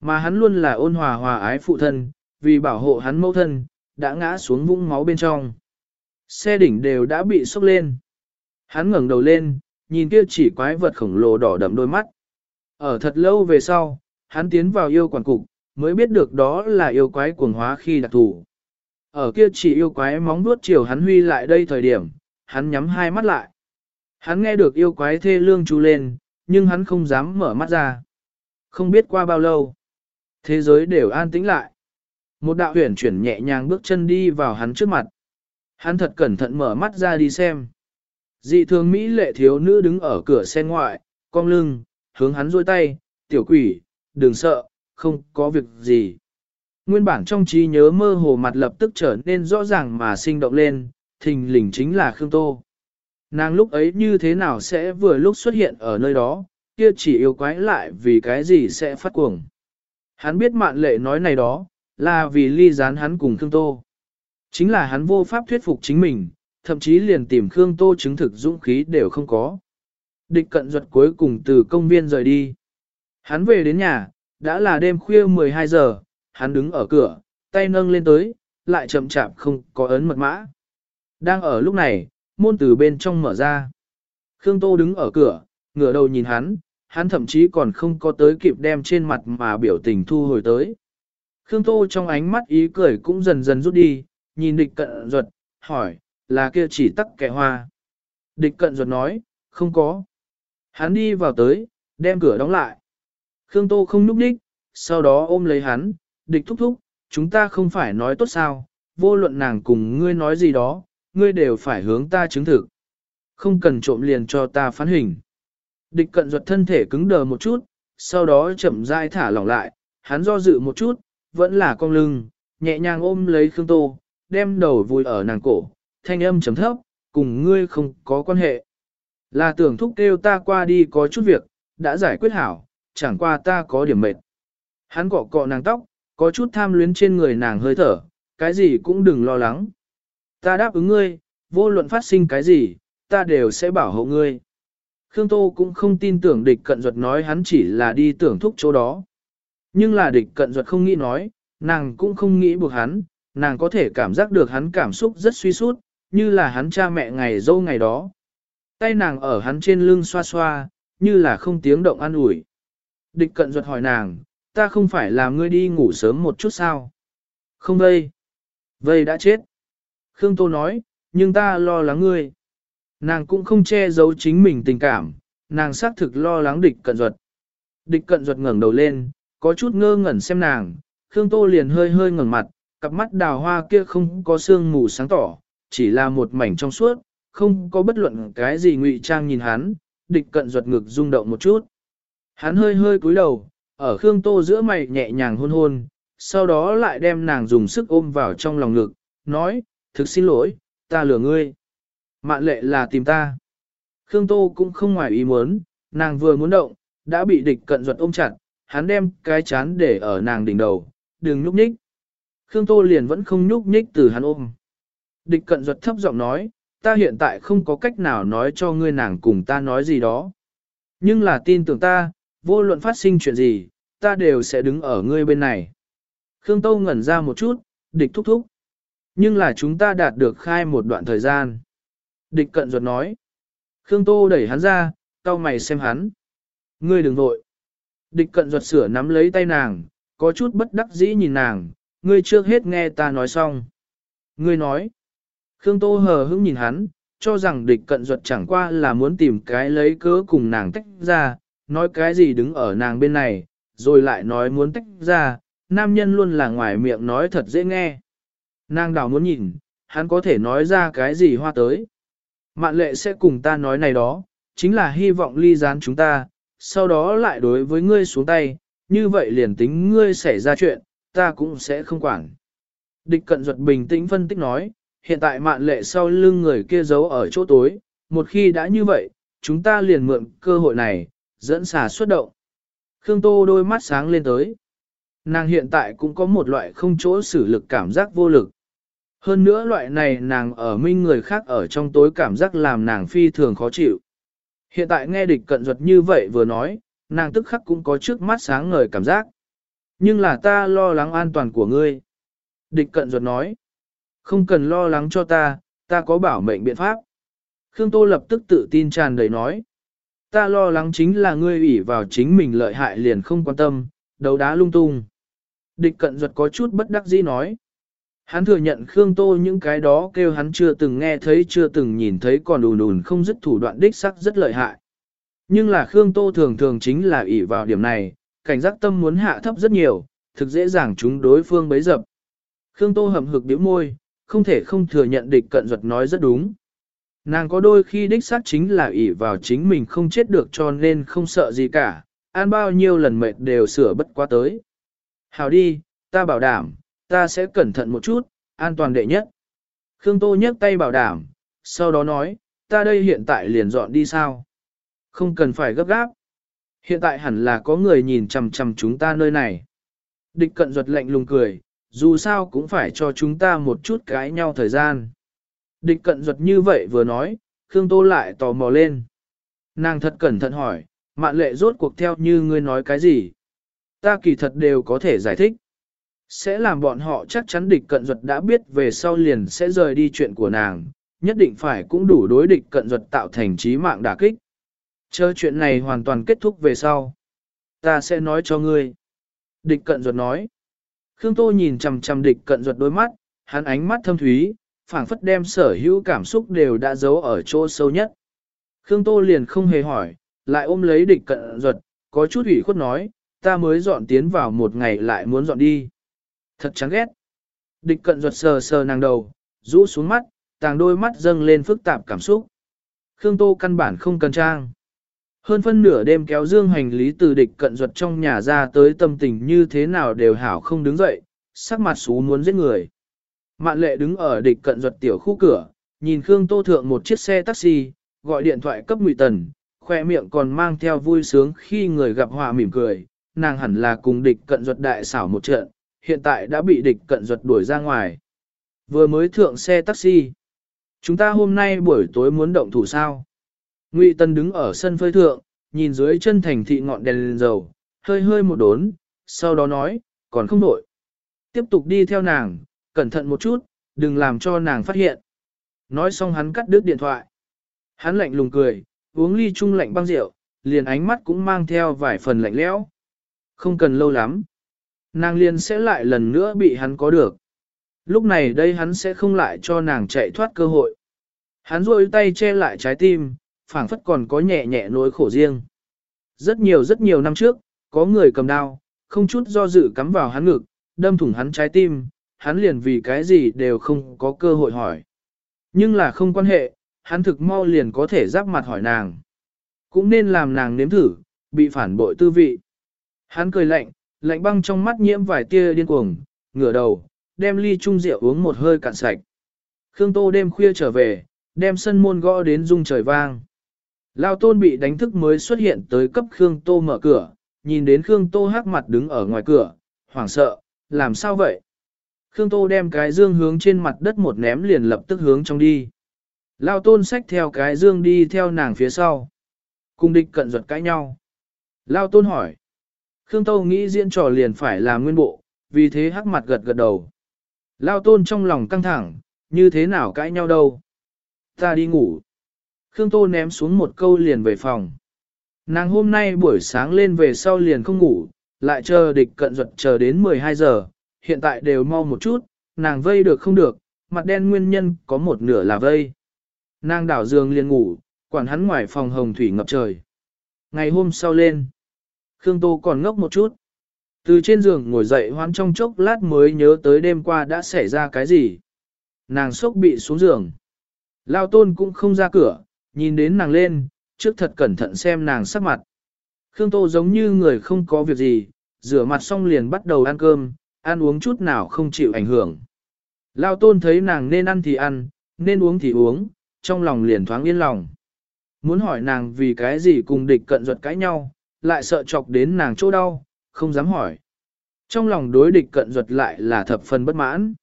Mà hắn luôn là ôn hòa hòa ái phụ thân, vì bảo hộ hắn mẫu thân, đã ngã xuống vũng máu bên trong. Xe đỉnh đều đã bị sốc lên. Hắn ngẩng đầu lên, nhìn kia chỉ quái vật khổng lồ đỏ đậm đôi mắt. Ở thật lâu về sau, hắn tiến vào yêu quản cục, mới biết được đó là yêu quái cuồng hóa khi đặc thủ. Ở kia chỉ yêu quái móng vuốt chiều hắn huy lại đây thời điểm, hắn nhắm hai mắt lại. Hắn nghe được yêu quái thê lương chú lên, nhưng hắn không dám mở mắt ra. Không biết qua bao lâu, thế giới đều an tĩnh lại. Một đạo huyền chuyển nhẹ nhàng bước chân đi vào hắn trước mặt. Hắn thật cẩn thận mở mắt ra đi xem. Dị thường Mỹ lệ thiếu nữ đứng ở cửa xe ngoại, cong lưng, hướng hắn rôi tay, tiểu quỷ, đừng sợ, không có việc gì. Nguyên bản trong trí nhớ mơ hồ mặt lập tức trở nên rõ ràng mà sinh động lên, thình lình chính là Khương Tô. Nàng lúc ấy như thế nào sẽ vừa lúc xuất hiện ở nơi đó, kia chỉ yêu quái lại vì cái gì sẽ phát cuồng. Hắn biết mạn lệ nói này đó, là vì ly gián hắn cùng Khương Tô. Chính là hắn vô pháp thuyết phục chính mình, thậm chí liền tìm Khương Tô chứng thực dũng khí đều không có. Địch cận ruột cuối cùng từ công viên rời đi. Hắn về đến nhà, đã là đêm khuya 12 giờ, hắn đứng ở cửa, tay nâng lên tới, lại chậm chạp không có ấn mật mã. Đang ở lúc này, môn từ bên trong mở ra. Khương Tô đứng ở cửa, ngửa đầu nhìn hắn, hắn thậm chí còn không có tới kịp đem trên mặt mà biểu tình thu hồi tới. Khương Tô trong ánh mắt ý cười cũng dần dần rút đi, nhìn địch cận ruột, hỏi, là kia chỉ tắc kẻ hoa. Địch cận ruột nói, không có. Hắn đi vào tới, đem cửa đóng lại. Khương Tô không núp đích, sau đó ôm lấy hắn, địch thúc thúc, chúng ta không phải nói tốt sao, vô luận nàng cùng ngươi nói gì đó, ngươi đều phải hướng ta chứng thực. Không cần trộm liền cho ta phán hình. Địch cận ruột thân thể cứng đờ một chút, sau đó chậm rãi thả lỏng lại, hắn do dự một chút, vẫn là cong lưng, nhẹ nhàng ôm lấy Khương Tô, đem đầu vùi ở nàng cổ, thanh âm chấm thấp, cùng ngươi không có quan hệ. Là tưởng thúc kêu ta qua đi có chút việc, đã giải quyết hảo, chẳng qua ta có điểm mệt. Hắn cọ cọ nàng tóc, có chút tham luyến trên người nàng hơi thở, cái gì cũng đừng lo lắng. Ta đáp ứng ngươi, vô luận phát sinh cái gì, ta đều sẽ bảo hộ ngươi. Khương Tô cũng không tin tưởng địch cận duật nói hắn chỉ là đi tưởng thúc chỗ đó. Nhưng là địch cận duật không nghĩ nói, nàng cũng không nghĩ buộc hắn, nàng có thể cảm giác được hắn cảm xúc rất suy sút, như là hắn cha mẹ ngày dâu ngày đó. Tay nàng ở hắn trên lưng xoa xoa, như là không tiếng động an ủi. Địch cận ruột hỏi nàng, ta không phải làm ngươi đi ngủ sớm một chút sao? Không vây. Vây đã chết. Khương Tô nói, nhưng ta lo lắng ngươi. Nàng cũng không che giấu chính mình tình cảm, nàng xác thực lo lắng địch cận ruột. Địch cận ruột ngẩng đầu lên, có chút ngơ ngẩn xem nàng, Khương Tô liền hơi hơi ngẩng mặt, cặp mắt đào hoa kia không có sương mù sáng tỏ, chỉ là một mảnh trong suốt, không có bất luận cái gì ngụy trang nhìn hắn, địch cận ruột ngực rung động một chút. Hắn hơi hơi cúi đầu, ở Khương Tô giữa mày nhẹ nhàng hôn hôn, sau đó lại đem nàng dùng sức ôm vào trong lòng ngực, nói, thực xin lỗi, ta lừa ngươi. Mạn lệ là tìm ta. Khương Tô cũng không ngoài ý muốn, nàng vừa muốn động, đã bị địch cận ruột ôm chặt, hắn đem cái chán để ở nàng đỉnh đầu, đừng nhúc nhích. Khương Tô liền vẫn không nhúc nhích từ hắn ôm. Địch cận ruột thấp giọng nói, ta hiện tại không có cách nào nói cho ngươi nàng cùng ta nói gì đó. Nhưng là tin tưởng ta, vô luận phát sinh chuyện gì, ta đều sẽ đứng ở ngươi bên này. Khương Tô ngẩn ra một chút, địch thúc thúc. Nhưng là chúng ta đạt được khai một đoạn thời gian. Địch cận ruột nói. Khương Tô đẩy hắn ra, tao mày xem hắn. Ngươi đừng vội. Địch cận ruột sửa nắm lấy tay nàng, có chút bất đắc dĩ nhìn nàng, ngươi trước hết nghe ta nói xong. Ngươi nói. Khương Tô hờ hững nhìn hắn, cho rằng địch cận Duật chẳng qua là muốn tìm cái lấy cớ cùng nàng tách ra, nói cái gì đứng ở nàng bên này, rồi lại nói muốn tách ra, nam nhân luôn là ngoài miệng nói thật dễ nghe. Nàng đảo muốn nhìn, hắn có thể nói ra cái gì hoa tới. Mạn lệ sẽ cùng ta nói này đó, chính là hy vọng ly gián chúng ta, sau đó lại đối với ngươi xuống tay, như vậy liền tính ngươi xảy ra chuyện, ta cũng sẽ không quản. Địch cận Duật bình tĩnh phân tích nói, hiện tại mạn lệ sau lưng người kia giấu ở chỗ tối, một khi đã như vậy, chúng ta liền mượn cơ hội này, dẫn xà xuất động. Khương Tô đôi mắt sáng lên tới. Nàng hiện tại cũng có một loại không chỗ xử lực cảm giác vô lực. Hơn nữa loại này nàng ở minh người khác ở trong tối cảm giác làm nàng phi thường khó chịu. Hiện tại nghe địch cận duật như vậy vừa nói, nàng tức khắc cũng có trước mắt sáng ngời cảm giác. Nhưng là ta lo lắng an toàn của ngươi. Địch cận duật nói. Không cần lo lắng cho ta, ta có bảo mệnh biện pháp. Khương Tô lập tức tự tin tràn đầy nói. Ta lo lắng chính là ngươi ủy vào chính mình lợi hại liền không quan tâm, đấu đá lung tung. Địch cận duật có chút bất đắc dĩ nói. Hắn thừa nhận Khương Tô những cái đó kêu hắn chưa từng nghe thấy chưa từng nhìn thấy còn đùn đùn không dứt thủ đoạn đích sắc rất lợi hại. Nhưng là Khương Tô thường thường chính là ỷ vào điểm này, cảnh giác tâm muốn hạ thấp rất nhiều, thực dễ dàng chúng đối phương bấy dập. Khương Tô hầm hực điếu môi, không thể không thừa nhận địch cận duật nói rất đúng. Nàng có đôi khi đích xác chính là ỷ vào chính mình không chết được cho nên không sợ gì cả, an bao nhiêu lần mệt đều sửa bất quá tới. Hào đi, ta bảo đảm, ta sẽ cẩn thận một chút, an toàn đệ nhất. Khương Tô nhấc tay bảo đảm, sau đó nói, ta đây hiện tại liền dọn đi sao? Không cần phải gấp gáp. Hiện tại hẳn là có người nhìn chằm chằm chúng ta nơi này. Địch cận ruột lạnh lùng cười, dù sao cũng phải cho chúng ta một chút cái nhau thời gian. Địch cận duật như vậy vừa nói, Khương Tô lại tò mò lên. Nàng thật cẩn thận hỏi, mạn lệ rốt cuộc theo như ngươi nói cái gì? Ta kỳ thật đều có thể giải thích. Sẽ làm bọn họ chắc chắn địch cận duật đã biết về sau liền sẽ rời đi chuyện của nàng, nhất định phải cũng đủ đối địch cận duật tạo thành trí mạng đả kích. Chờ chuyện này hoàn toàn kết thúc về sau. Ta sẽ nói cho ngươi. Địch cận duật nói. Khương Tô nhìn chằm chằm địch cận ruột đôi mắt, hắn ánh mắt thâm thúy, phảng phất đem sở hữu cảm xúc đều đã giấu ở chỗ sâu nhất. Khương Tô liền không hề hỏi, lại ôm lấy địch cận ruột, có chút ủy khuất nói, ta mới dọn tiến vào một ngày lại muốn dọn đi. Thật chán ghét. Địch cận ruột sờ sờ nàng đầu, rũ xuống mắt, tàng đôi mắt dâng lên phức tạp cảm xúc. Khương Tô căn bản không cần trang. Hơn phân nửa đêm kéo dương hành lý từ địch cận duật trong nhà ra tới tâm tình như thế nào đều hảo không đứng dậy, sắc mặt xú muốn giết người. Mạn lệ đứng ở địch cận duật tiểu khu cửa, nhìn Khương Tô thượng một chiếc xe taxi, gọi điện thoại cấp ngụy tần, khoe miệng còn mang theo vui sướng khi người gặp họa mỉm cười, nàng hẳn là cùng địch cận duật đại xảo một trận, hiện tại đã bị địch cận duật đuổi ra ngoài. Vừa mới thượng xe taxi. Chúng ta hôm nay buổi tối muốn động thủ sao? Ngụy Tân đứng ở sân phơi thượng, nhìn dưới chân thành thị ngọn đèn lên dầu, hơi hơi một đốn, sau đó nói, còn không đổi. Tiếp tục đi theo nàng, cẩn thận một chút, đừng làm cho nàng phát hiện. Nói xong hắn cắt đứt điện thoại. Hắn lạnh lùng cười, uống ly chung lạnh băng rượu, liền ánh mắt cũng mang theo vài phần lạnh lẽo. Không cần lâu lắm. Nàng liền sẽ lại lần nữa bị hắn có được. Lúc này đây hắn sẽ không lại cho nàng chạy thoát cơ hội. Hắn rôi tay che lại trái tim, phảng phất còn có nhẹ nhẹ nỗi khổ riêng. Rất nhiều rất nhiều năm trước, có người cầm đao, không chút do dự cắm vào hắn ngực, đâm thủng hắn trái tim, hắn liền vì cái gì đều không có cơ hội hỏi. Nhưng là không quan hệ, hắn thực mau liền có thể giáp mặt hỏi nàng. Cũng nên làm nàng nếm thử, bị phản bội tư vị. Hắn cười lạnh, lạnh băng trong mắt nhiễm vài tia điên cuồng, ngửa đầu, đem ly chung rượu uống một hơi cạn sạch. Khương Tô đêm khuya trở về, đem sân môn gõ đến rung trời vang. Lao tôn bị đánh thức mới xuất hiện tới cấp Khương Tô mở cửa, nhìn đến Khương Tô hắc mặt đứng ở ngoài cửa, hoảng sợ, làm sao vậy? Khương Tô đem cái dương hướng trên mặt đất một ném liền lập tức hướng trong đi. Lao tôn xách theo cái dương đi theo nàng phía sau. Cùng địch cận ruột cãi nhau. Lao tôn hỏi, Khương Tô nghĩ diễn trò liền phải là nguyên bộ, vì thế hắc mặt gật gật đầu. Lao tôn trong lòng căng thẳng, như thế nào cãi nhau đâu. Ta đi ngủ. Khương Tô ném xuống một câu liền về phòng. Nàng hôm nay buổi sáng lên về sau liền không ngủ, lại chờ địch cận duật chờ đến 12 giờ, hiện tại đều mau một chút, nàng vây được không được, mặt đen nguyên nhân có một nửa là vây. Nàng đảo giường liền ngủ, quản hắn ngoài phòng hồng thủy ngập trời. Ngày hôm sau lên, Khương Tô còn ngốc một chút. Từ trên giường ngồi dậy hoán trong chốc lát mới nhớ tới đêm qua đã xảy ra cái gì. Nàng sốc bị xuống giường. Lao tôn cũng không ra cửa, nhìn đến nàng lên, trước thật cẩn thận xem nàng sắc mặt. Khương Tô giống như người không có việc gì, rửa mặt xong liền bắt đầu ăn cơm, ăn uống chút nào không chịu ảnh hưởng. Lao tôn thấy nàng nên ăn thì ăn, nên uống thì uống, trong lòng liền thoáng yên lòng. Muốn hỏi nàng vì cái gì cùng địch cận ruột cãi nhau, lại sợ chọc đến nàng chỗ đau, không dám hỏi. Trong lòng đối địch cận ruột lại là thập phần bất mãn.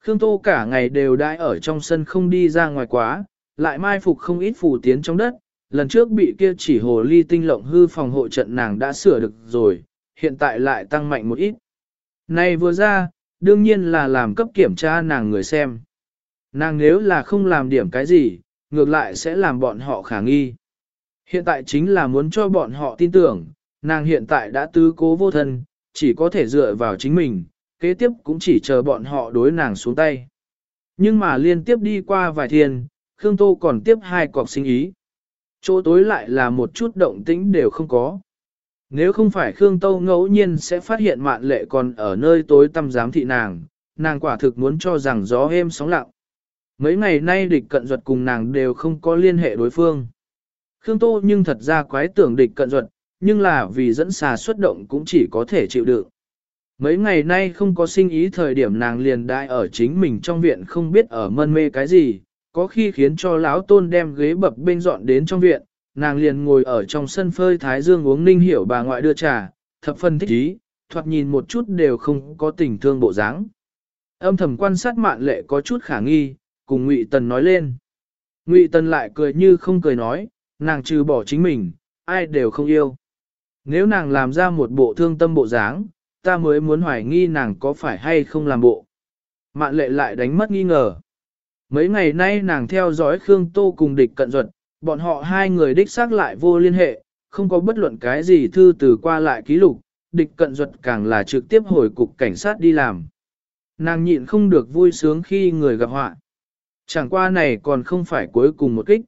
Khương Tô cả ngày đều đãi ở trong sân không đi ra ngoài quá, lại mai phục không ít phù tiến trong đất, lần trước bị kia chỉ hồ ly tinh lộng hư phòng hộ trận nàng đã sửa được rồi, hiện tại lại tăng mạnh một ít. Này vừa ra, đương nhiên là làm cấp kiểm tra nàng người xem. Nàng nếu là không làm điểm cái gì, ngược lại sẽ làm bọn họ khả nghi. Hiện tại chính là muốn cho bọn họ tin tưởng, nàng hiện tại đã tứ cố vô thân, chỉ có thể dựa vào chính mình, kế tiếp cũng chỉ chờ bọn họ đối nàng xuống tay. Nhưng mà liên tiếp đi qua vài thiên, Khương Tô còn tiếp hai cọc sinh ý. Chỗ tối lại là một chút động tĩnh đều không có. Nếu không phải Khương Tô ngẫu nhiên sẽ phát hiện mạn lệ còn ở nơi tối tăm giám thị nàng, nàng quả thực muốn cho rằng gió êm sóng lặng. Mấy ngày nay địch cận duật cùng nàng đều không có liên hệ đối phương. Khương Tô nhưng thật ra quái tưởng địch cận duật, nhưng là vì dẫn xà xuất động cũng chỉ có thể chịu đựng. Mấy ngày nay không có sinh ý thời điểm nàng liền đại ở chính mình trong viện không biết ở mân mê cái gì, có khi khiến cho lão tôn đem ghế bập bên dọn đến trong viện, nàng liền ngồi ở trong sân phơi thái dương uống ninh hiểu bà ngoại đưa trà, thập phần thích ý, thoạt nhìn một chút đều không có tình thương bộ dáng. Âm thầm quan sát mạn lệ có chút khả nghi, cùng Ngụy Tần nói lên. Ngụy Tần lại cười như không cười nói, nàng trừ bỏ chính mình, ai đều không yêu. Nếu nàng làm ra một bộ thương tâm bộ dáng, ta mới muốn hoài nghi nàng có phải hay không làm bộ. Mạn lệ lại đánh mất nghi ngờ. Mấy ngày nay nàng theo dõi Khương Tô cùng địch cận duật, bọn họ hai người đích xác lại vô liên hệ, không có bất luận cái gì thư từ qua lại ký lục, địch cận duật càng là trực tiếp hồi cục cảnh sát đi làm. Nàng nhịn không được vui sướng khi người gặp họa. Chẳng qua này còn không phải cuối cùng một kích.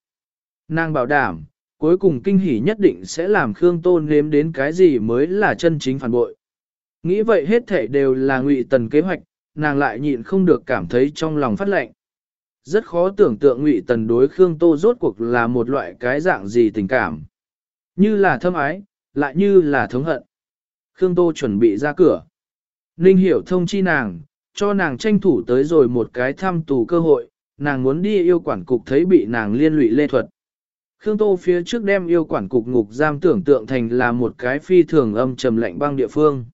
Nàng bảo đảm, cuối cùng kinh hỉ nhất định sẽ làm Khương Tô nếm đến cái gì mới là chân chính phản bội. Nghĩ vậy hết thể đều là ngụy tần kế hoạch, nàng lại nhịn không được cảm thấy trong lòng phát lệnh. Rất khó tưởng tượng ngụy tần đối Khương Tô rốt cuộc là một loại cái dạng gì tình cảm. Như là thâm ái, lại như là thống hận. Khương Tô chuẩn bị ra cửa. Ninh hiểu thông chi nàng, cho nàng tranh thủ tới rồi một cái thăm tù cơ hội, nàng muốn đi yêu quản cục thấy bị nàng liên lụy lê thuật. Khương Tô phía trước đem yêu quản cục ngục giam tưởng tượng thành là một cái phi thường âm trầm lạnh băng địa phương.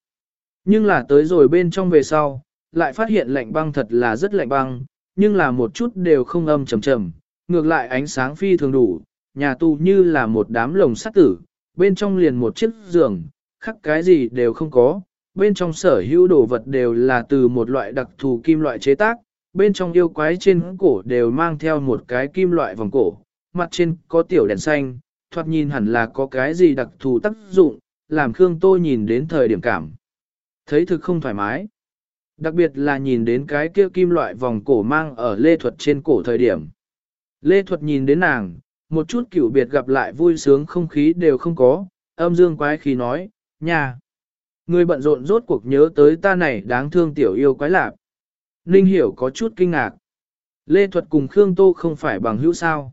Nhưng là tới rồi bên trong về sau, lại phát hiện lạnh băng thật là rất lạnh băng, nhưng là một chút đều không âm trầm trầm, ngược lại ánh sáng phi thường đủ, nhà tù như là một đám lồng sắt tử, bên trong liền một chiếc giường, khắc cái gì đều không có, bên trong sở hữu đồ vật đều là từ một loại đặc thù kim loại chế tác, bên trong yêu quái trên cổ đều mang theo một cái kim loại vòng cổ, mặt trên có tiểu đèn xanh, thoạt nhìn hẳn là có cái gì đặc thù tác dụng, làm Khương Tô nhìn đến thời điểm cảm. Thấy thực không thoải mái. Đặc biệt là nhìn đến cái kia kim loại vòng cổ mang ở lê thuật trên cổ thời điểm. Lê thuật nhìn đến nàng, một chút kiểu biệt gặp lại vui sướng không khí đều không có, âm dương quái khí nói, nhà. Người bận rộn rốt cuộc nhớ tới ta này đáng thương tiểu yêu quái lạp. Ninh hiểu có chút kinh ngạc. Lê Thuật cùng Khương Tô không phải bằng hữu sao.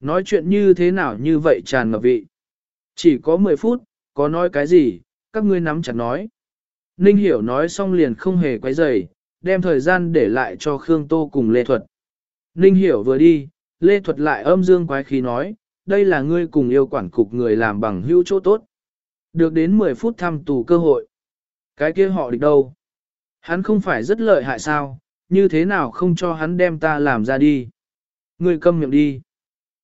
Nói chuyện như thế nào như vậy tràn ngập vị. Chỉ có 10 phút, có nói cái gì, các ngươi nắm chặt nói. Ninh hiểu nói xong liền không hề quấy rầy, đem thời gian để lại cho Khương Tô cùng Lê Thuật. Ninh hiểu vừa đi, Lê Thuật lại âm dương quái khí nói, đây là ngươi cùng yêu quản cục người làm bằng hữu chỗ tốt. Được đến 10 phút thăm tù cơ hội. Cái kia họ địch đâu? Hắn không phải rất lợi hại sao, như thế nào không cho hắn đem ta làm ra đi? Ngươi câm miệng đi.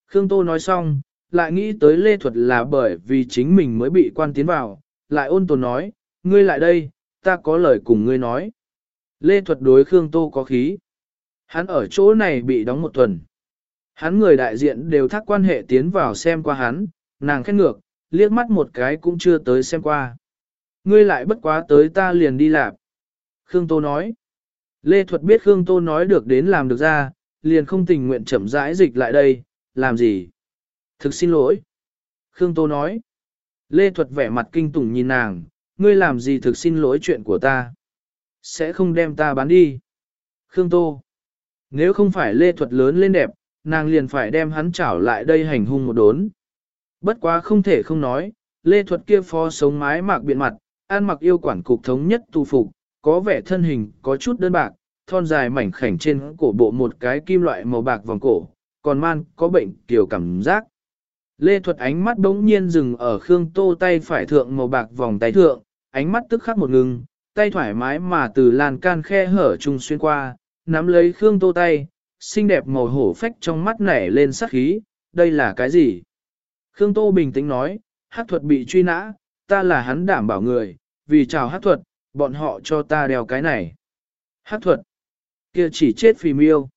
Khương Tô nói xong, lại nghĩ tới Lê Thuật là bởi vì chính mình mới bị quan tiến vào, lại ôn tồn nói, ngươi lại đây, ta có lời cùng ngươi nói. Lê Thuật đối Khương Tô có khí. Hắn ở chỗ này bị đóng một tuần. Hắn người đại diện đều thắc quan hệ tiến vào xem qua hắn, nàng khét ngược, liếc mắt một cái cũng chưa tới xem qua. Ngươi lại bất quá tới ta liền đi lạp. Khương Tô nói. Lê Thuật biết Khương Tô nói được đến làm được ra, liền không tình nguyện chậm rãi dịch lại đây, làm gì? Thực xin lỗi. Khương Tô nói. Lê Thuật vẻ mặt kinh tủng nhìn nàng, ngươi làm gì thực xin lỗi chuyện của ta? Sẽ không đem ta bán đi. Khương Tô. Nếu không phải Lê Thuật lớn lên đẹp, nàng liền phải đem hắn chảo lại đây hành hung một đốn. Bất quá không thể không nói, Lê Thuật kia phó sống mái mạc biện mặt, an mặc yêu quản cục thống nhất tu phục, có vẻ thân hình có chút đơn bạc, thon dài mảnh khảnh trên cổ bộ một cái kim loại màu bạc vòng cổ, còn man có bệnh kiểu cảm giác. Lê Thuật ánh mắt bỗng nhiên dừng ở Khương Tô tay phải thượng màu bạc vòng tay thượng, ánh mắt tức khắc một ngừng, tay thoải mái mà từ làn can khe hở trung xuyên qua, nắm lấy Khương Tô tay, xinh đẹp màu hổ phách trong mắt nảy lên sắc khí, đây là cái gì? Khương Tô bình tĩnh nói, hát thuật bị truy nã, ta là hắn đảm bảo người, vì chào hát thuật, bọn họ cho ta đeo cái này. Hát thuật, kia chỉ chết phì miêu.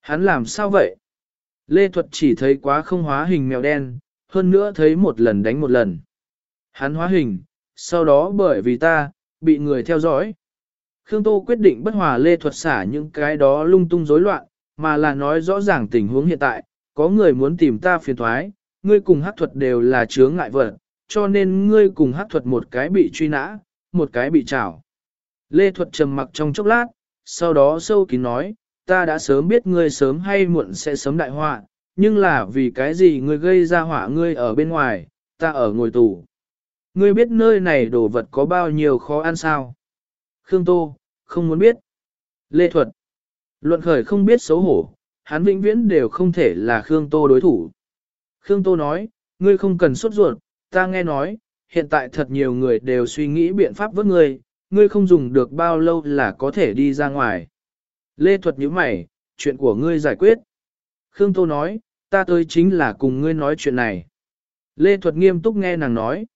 Hắn làm sao vậy? Lê thuật chỉ thấy quá không hóa hình mèo đen, hơn nữa thấy một lần đánh một lần. Hắn hóa hình, sau đó bởi vì ta, bị người theo dõi. Khương Tô quyết định bất hòa Lê thuật xả những cái đó lung tung rối loạn, mà là nói rõ ràng tình huống hiện tại, có người muốn tìm ta phiền thoái, ngươi cùng Hát thuật đều là chướng ngại vật, cho nên ngươi cùng Hát thuật một cái bị truy nã, một cái bị trảo. Lê Thuật trầm mặc trong chốc lát, sau đó sâu kín nói, ta đã sớm biết ngươi sớm hay muộn sẽ sớm đại họa, nhưng là vì cái gì ngươi gây ra họa ngươi ở bên ngoài, ta ở ngồi tù. Ngươi biết nơi này đồ vật có bao nhiêu khó ăn sao? Khương Tô, không muốn biết. Lê Thuật, luận khởi không biết xấu hổ, hắn vĩnh viễn đều không thể là Khương Tô đối thủ. Khương Tô nói, ngươi không cần sốt ruột, ta nghe nói, hiện tại thật nhiều người đều suy nghĩ biện pháp với ngươi, ngươi không dùng được bao lâu là có thể đi ra ngoài. Lê Thuật nhíu mày, chuyện của ngươi giải quyết. Khương Tô nói, ta tới chính là cùng ngươi nói chuyện này. Lê Thuật nghiêm túc nghe nàng nói.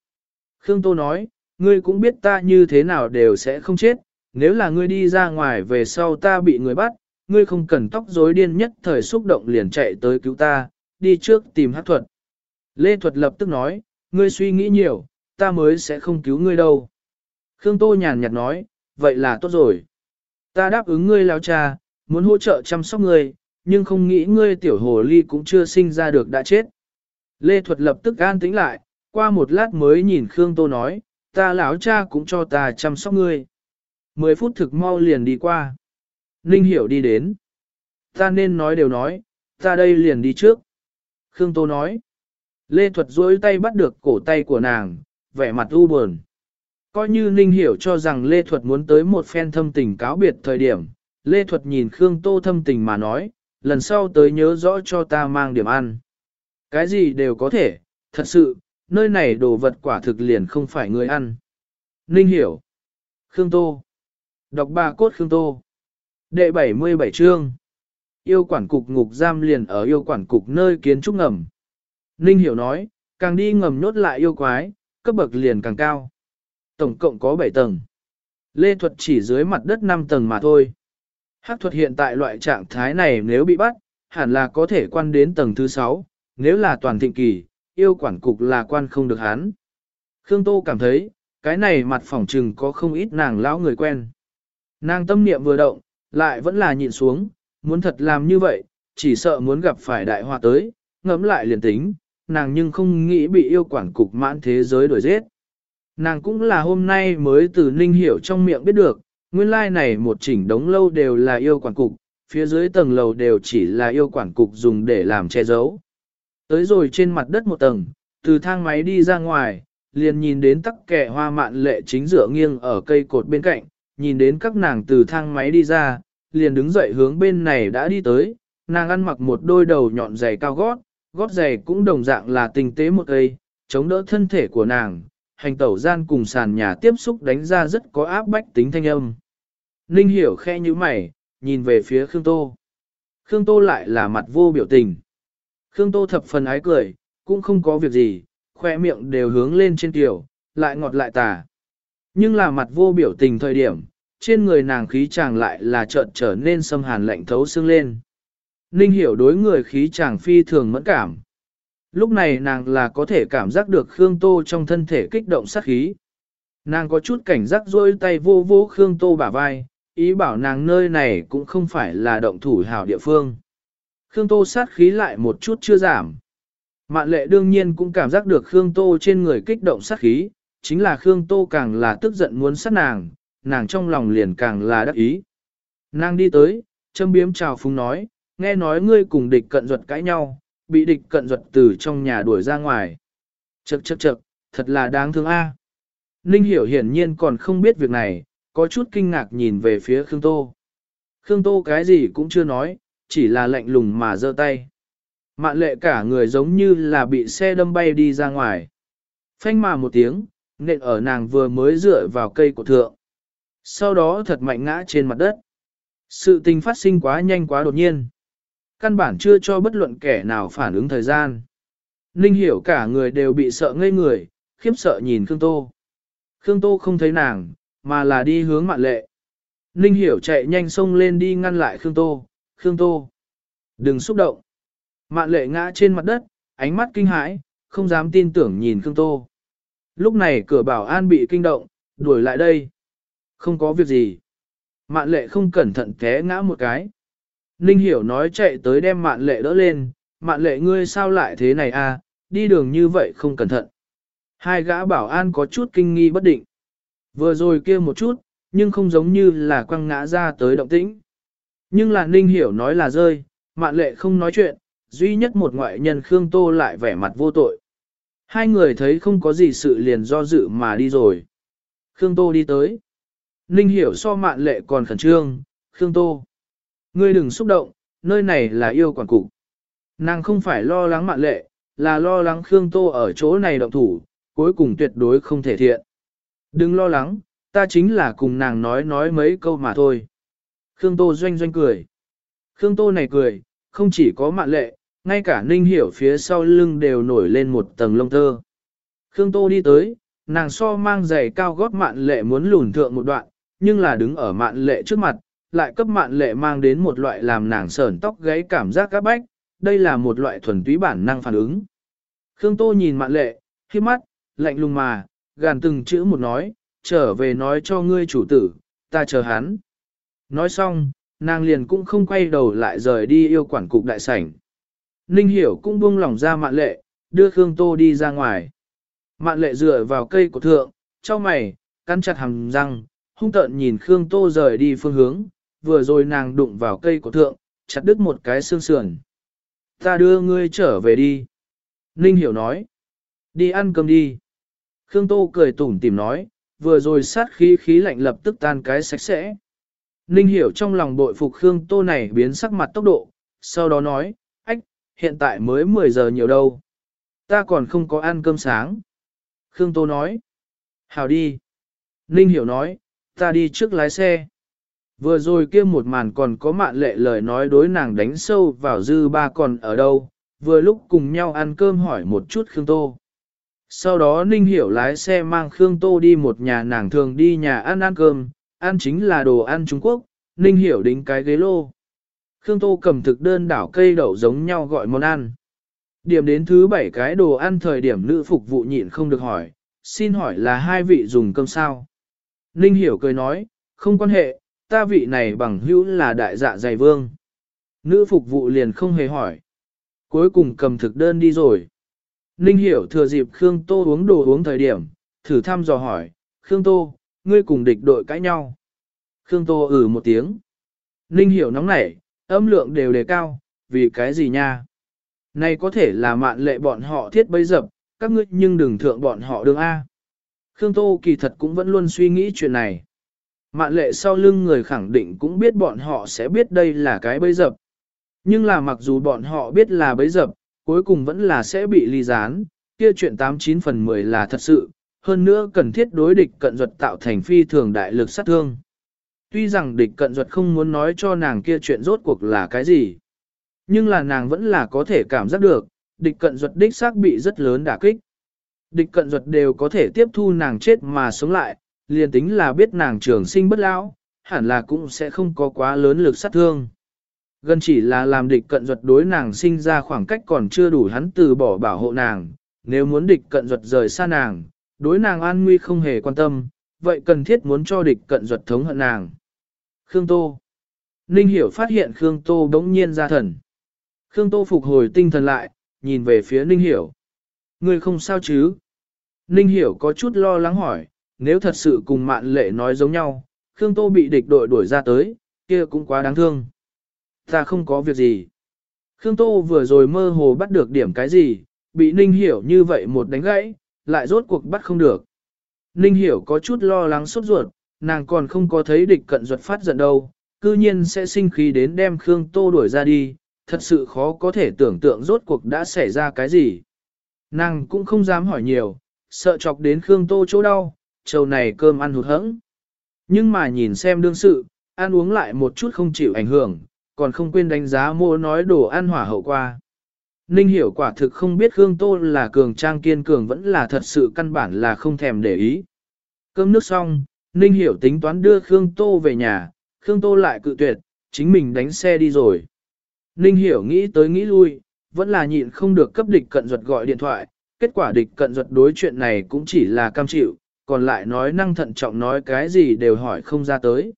Khương Tô nói, ngươi cũng biết ta như thế nào đều sẽ không chết, nếu là ngươi đi ra ngoài về sau ta bị người bắt, ngươi không cần tóc rối điên nhất thời xúc động liền chạy tới cứu ta, đi trước tìm hát thuật. Lê Thuật lập tức nói, ngươi suy nghĩ nhiều, ta mới sẽ không cứu ngươi đâu. Khương Tô nhàn nhạt nói, vậy là tốt rồi. Ta đáp ứng ngươi lao cha, muốn hỗ trợ chăm sóc ngươi, nhưng không nghĩ ngươi tiểu hồ ly cũng chưa sinh ra được đã chết. Lê Thuật lập tức an tĩnh lại, qua một lát mới nhìn Khương Tô nói, ta lão cha cũng cho ta chăm sóc ngươi. Mười phút thực mau liền đi qua. Ninh hiểu đi đến. Ta nên nói đều nói, ta đây liền đi trước. Khương Tô nói. Lê Thuật duỗi tay bắt được cổ tay của nàng, vẻ mặt u buồn. Coi như Ninh hiểu cho rằng Lê Thuật muốn tới một phen thâm tình cáo biệt thời điểm, Lê Thuật nhìn Khương Tô thâm tình mà nói, lần sau tới nhớ rõ cho ta mang điểm ăn. Cái gì đều có thể, thật sự, nơi này đồ vật quả thực liền không phải người ăn. Ninh hiểu. Khương Tô. Đọc ba cốt Khương Tô. Đệ 77 chương. Yêu quản cục ngục giam liền ở yêu quản cục nơi kiến trúc ngầm. Ninh hiểu nói, càng đi ngầm nhốt lại yêu quái, cấp bậc liền càng cao. Tổng cộng có 7 tầng. Lê thuật chỉ dưới mặt đất 5 tầng mà thôi. Hắc thuật hiện tại loại trạng thái này nếu bị bắt, hẳn là có thể quan đến tầng thứ 6, nếu là toàn thịnh kỳ, yêu quản cục là quan không được hắn. Khương Tô cảm thấy, cái này mặt phỏng trừng có không ít nàng lão người quen. Nàng tâm niệm vừa động, lại vẫn là nhịn xuống, muốn thật làm như vậy, chỉ sợ muốn gặp phải đại họa tới, ngẫm lại liền tính, nàng nhưng không nghĩ bị yêu quản cục mãn thế giới đuổi giết. Nàng cũng là hôm nay mới từ Ninh Hiểu trong miệng biết được, nguyên lai like này một chỉnh đống lâu đều là yêu quản cục, phía dưới tầng lầu đều chỉ là yêu quản cục dùng để làm che giấu. Tới rồi trên mặt đất một tầng, từ thang máy đi ra ngoài, liền nhìn đến tắc kẻ hoa mạn lệ chính dựa nghiêng ở cây cột bên cạnh, nhìn đến các nàng từ thang máy đi ra, liền đứng dậy hướng bên này đã đi tới, nàng ăn mặc một đôi đầu nhọn giày cao gót, gót giày cũng đồng dạng là tinh tế một cây, chống đỡ thân thể của nàng, hành tẩu gian cùng sàn nhà tiếp xúc đánh ra rất có áp bách tính thanh âm. Ninh hiểu khe như mày, nhìn về phía Khương Tô. Khương Tô lại là mặt vô biểu tình. Khương Tô thập phần ái cười, cũng không có việc gì, khoe miệng đều hướng lên trên tiểu, lại ngọt lại tà. Nhưng là mặt vô biểu tình thời điểm, trên người nàng khí chàng lại là trợn trở nên xâm hàn lạnh thấu xương lên. Ninh hiểu đối người khí chàng phi thường mẫn cảm. Lúc này nàng là có thể cảm giác được Khương Tô trong thân thể kích động sát khí. Nàng có chút cảnh giác rôi tay vô vô Khương Tô bả vai, ý bảo nàng nơi này cũng không phải là động thủ hảo địa phương. Khương Tô sát khí lại một chút chưa giảm. Mạn lệ đương nhiên cũng cảm giác được Khương Tô trên người kích động sát khí, chính là Khương Tô càng là tức giận muốn sát nàng, nàng trong lòng liền càng là đắc ý. Nàng đi tới, châm biếm chào phúng nói, nghe nói ngươi cùng địch cận ruột cãi nhau, bị địch cận ruột từ trong nhà đuổi ra ngoài. Chậc chậc chậc, thật là đáng thương a. À. Ninh hiểu hiển nhiên còn không biết việc này, có chút kinh ngạc nhìn về phía Khương Tô. Khương Tô cái gì cũng chưa nói, chỉ là lạnh lùng mà giơ tay. Mạn lệ cả người giống như là bị xe đâm bay đi ra ngoài. Phanh mà một tiếng, nện ở nàng vừa mới dựa vào cây của thượng. Sau đó thật mạnh ngã trên mặt đất. Sự tình phát sinh quá nhanh quá đột nhiên. Căn bản chưa cho bất luận kẻ nào phản ứng thời gian. Ninh hiểu cả người đều bị sợ ngây người, khiếp sợ nhìn Khương Tô. Khương Tô không thấy nàng, mà là đi hướng mạn lệ. Ninh hiểu chạy nhanh xông lên đi ngăn lại Khương Tô, Khương Tô. Đừng xúc động. Mạn lệ ngã trên mặt đất, ánh mắt kinh hãi, không dám tin tưởng nhìn Khương Tô. Lúc này cửa bảo an bị kinh động, đuổi lại đây. Không có việc gì. Mạn lệ không cẩn thận té ngã một cái. Ninh hiểu nói chạy tới đem mạn lệ đỡ lên, mạn lệ ngươi sao lại thế này a? À? đi đường như vậy không cẩn thận. Hai gã bảo an có chút kinh nghi bất định. Vừa rồi kia một chút, nhưng không giống như là quăng ngã ra tới động tĩnh. Nhưng là Ninh Hiểu nói là rơi, mạn lệ không nói chuyện, duy nhất một ngoại nhân Khương Tô lại vẻ mặt vô tội. Hai người thấy không có gì sự liền do dự mà đi rồi. Khương Tô đi tới. Ninh Hiểu so mạn lệ còn khẩn trương, Khương Tô. Ngươi đừng xúc động, nơi này là yêu quản cục. Nàng không phải lo lắng mạn lệ, là lo lắng Khương Tô ở chỗ này động thủ, cuối cùng tuyệt đối không thể thiện. Đừng lo lắng, ta chính là cùng nàng nói nói mấy câu mà thôi. Khương Tô doanh doanh cười. Khương Tô này cười, không chỉ có mạn lệ, ngay cả ninh hiểu phía sau lưng đều nổi lên một tầng lông tơ. Khương Tô đi tới, nàng so mang giày cao gót mạn lệ muốn lùn thượng một đoạn, nhưng là đứng ở mạn lệ trước mặt, lại cấp mạn lệ mang đến một loại làm nàng sờn tóc gáy cảm giác các bách, đây là một loại thuần túy bản năng phản ứng. Khương Tô nhìn mạn lệ, khi mắt, lạnh lùng mà, gàn từng chữ một nói, trở về nói cho ngươi chủ tử, ta chờ hắn. Nói xong, nàng liền cũng không quay đầu lại rời đi yêu quản cục đại sảnh. Ninh hiểu cũng buông lỏng ra mạn lệ, đưa Khương Tô đi ra ngoài. Mạn lệ dựa vào cây của thượng, cho mày, cắn chặt hàm răng, hung tợn nhìn Khương Tô rời đi phương hướng, vừa rồi nàng đụng vào cây của thượng, chặt đứt một cái xương sườn. Ta đưa ngươi trở về đi. Ninh hiểu nói. Đi ăn cơm đi. Khương Tô cười tủm tìm nói, vừa rồi sát khí khí lạnh lập tức tan cái sạch sẽ. Ninh hiểu trong lòng bội phục Khương Tô này biến sắc mặt tốc độ, sau đó nói, ách, hiện tại mới 10 giờ nhiều đâu. Ta còn không có ăn cơm sáng. Khương Tô nói, hào đi. Ninh hiểu nói, ta đi trước lái xe. Vừa rồi kia một màn còn có mạn lệ lời nói đối nàng đánh sâu vào dư ba còn ở đâu, vừa lúc cùng nhau ăn cơm hỏi một chút Khương Tô. Sau đó Ninh Hiểu lái xe mang Khương Tô đi một nhà nàng thường đi nhà ăn ăn cơm, ăn chính là đồ ăn Trung Quốc, Ninh Hiểu đính cái ghế lô. Khương Tô cầm thực đơn đảo cây đậu giống nhau gọi món ăn. Điểm đến thứ bảy cái đồ ăn thời điểm nữ phục vụ nhịn không được hỏi, xin hỏi là hai vị dùng cơm sao? Ninh Hiểu cười nói, không quan hệ, ta vị này bằng hữu là đại dạ dày vương. Nữ phục vụ liền không hề hỏi. Cuối cùng cầm thực đơn đi rồi. Ninh hiểu thừa dịp Khương Tô uống đồ uống thời điểm, thử thăm dò hỏi, Khương Tô, ngươi cùng địch đội cãi nhau. Khương Tô ừ một tiếng. Ninh hiểu nóng nảy, âm lượng đều đề cao, vì cái gì nha? Này có thể là mạn lệ bọn họ thiết bấy dập, các ngươi nhưng đừng thượng bọn họ đường A. Khương Tô kỳ thật cũng vẫn luôn suy nghĩ chuyện này. Mạn lệ sau lưng người khẳng định cũng biết bọn họ sẽ biết đây là cái bấy dập. Nhưng là mặc dù bọn họ biết là bấy dập, cuối cùng vẫn là sẽ bị ly gián, kia chuyện 89 phần 10 là thật sự, hơn nữa cần thiết đối địch cận duật tạo thành phi thường đại lực sát thương. Tuy rằng địch cận duật không muốn nói cho nàng kia chuyện rốt cuộc là cái gì, nhưng là nàng vẫn là có thể cảm giác được, địch cận duật đích xác bị rất lớn đả kích. Địch cận duật đều có thể tiếp thu nàng chết mà sống lại, liền tính là biết nàng trường sinh bất lão, hẳn là cũng sẽ không có quá lớn lực sát thương. Gần chỉ là làm địch cận duật đối nàng sinh ra khoảng cách còn chưa đủ hắn từ bỏ bảo hộ nàng, nếu muốn địch cận duật rời xa nàng, đối nàng an nguy không hề quan tâm, vậy cần thiết muốn cho địch cận duật thống hận nàng. Khương Tô Ninh Hiểu phát hiện Khương Tô đống nhiên ra thần. Khương Tô phục hồi tinh thần lại, nhìn về phía Ninh Hiểu. Người không sao chứ? Ninh Hiểu có chút lo lắng hỏi, nếu thật sự cùng mạn lệ nói giống nhau, Khương Tô bị địch đội đuổi ra tới, kia cũng quá đáng thương. Ta không có việc gì. Khương Tô vừa rồi mơ hồ bắt được điểm cái gì, bị Ninh Hiểu như vậy một đánh gãy, lại rốt cuộc bắt không được. Ninh Hiểu có chút lo lắng sốt ruột, nàng còn không có thấy địch cận ruột phát giận đâu, cư nhiên sẽ sinh khí đến đem Khương Tô đuổi ra đi, thật sự khó có thể tưởng tượng rốt cuộc đã xảy ra cái gì. Nàng cũng không dám hỏi nhiều, sợ chọc đến Khương Tô chỗ đau, trầu này cơm ăn hụt hẫng. Nhưng mà nhìn xem đương sự, ăn uống lại một chút không chịu ảnh hưởng, còn không quên đánh giá mua nói đồ ăn hỏa hậu qua. Ninh hiểu quả thực không biết Khương Tô là cường trang kiên cường vẫn là thật sự căn bản là không thèm để ý. Cơm nước xong, Ninh hiểu tính toán đưa Khương Tô về nhà, Khương Tô lại cự tuyệt, chính mình đánh xe đi rồi. Ninh hiểu nghĩ tới nghĩ lui, vẫn là nhịn không được cấp địch cận duật gọi điện thoại, kết quả địch cận duật đối chuyện này cũng chỉ là cam chịu, còn lại nói năng thận trọng nói cái gì đều hỏi không ra tới.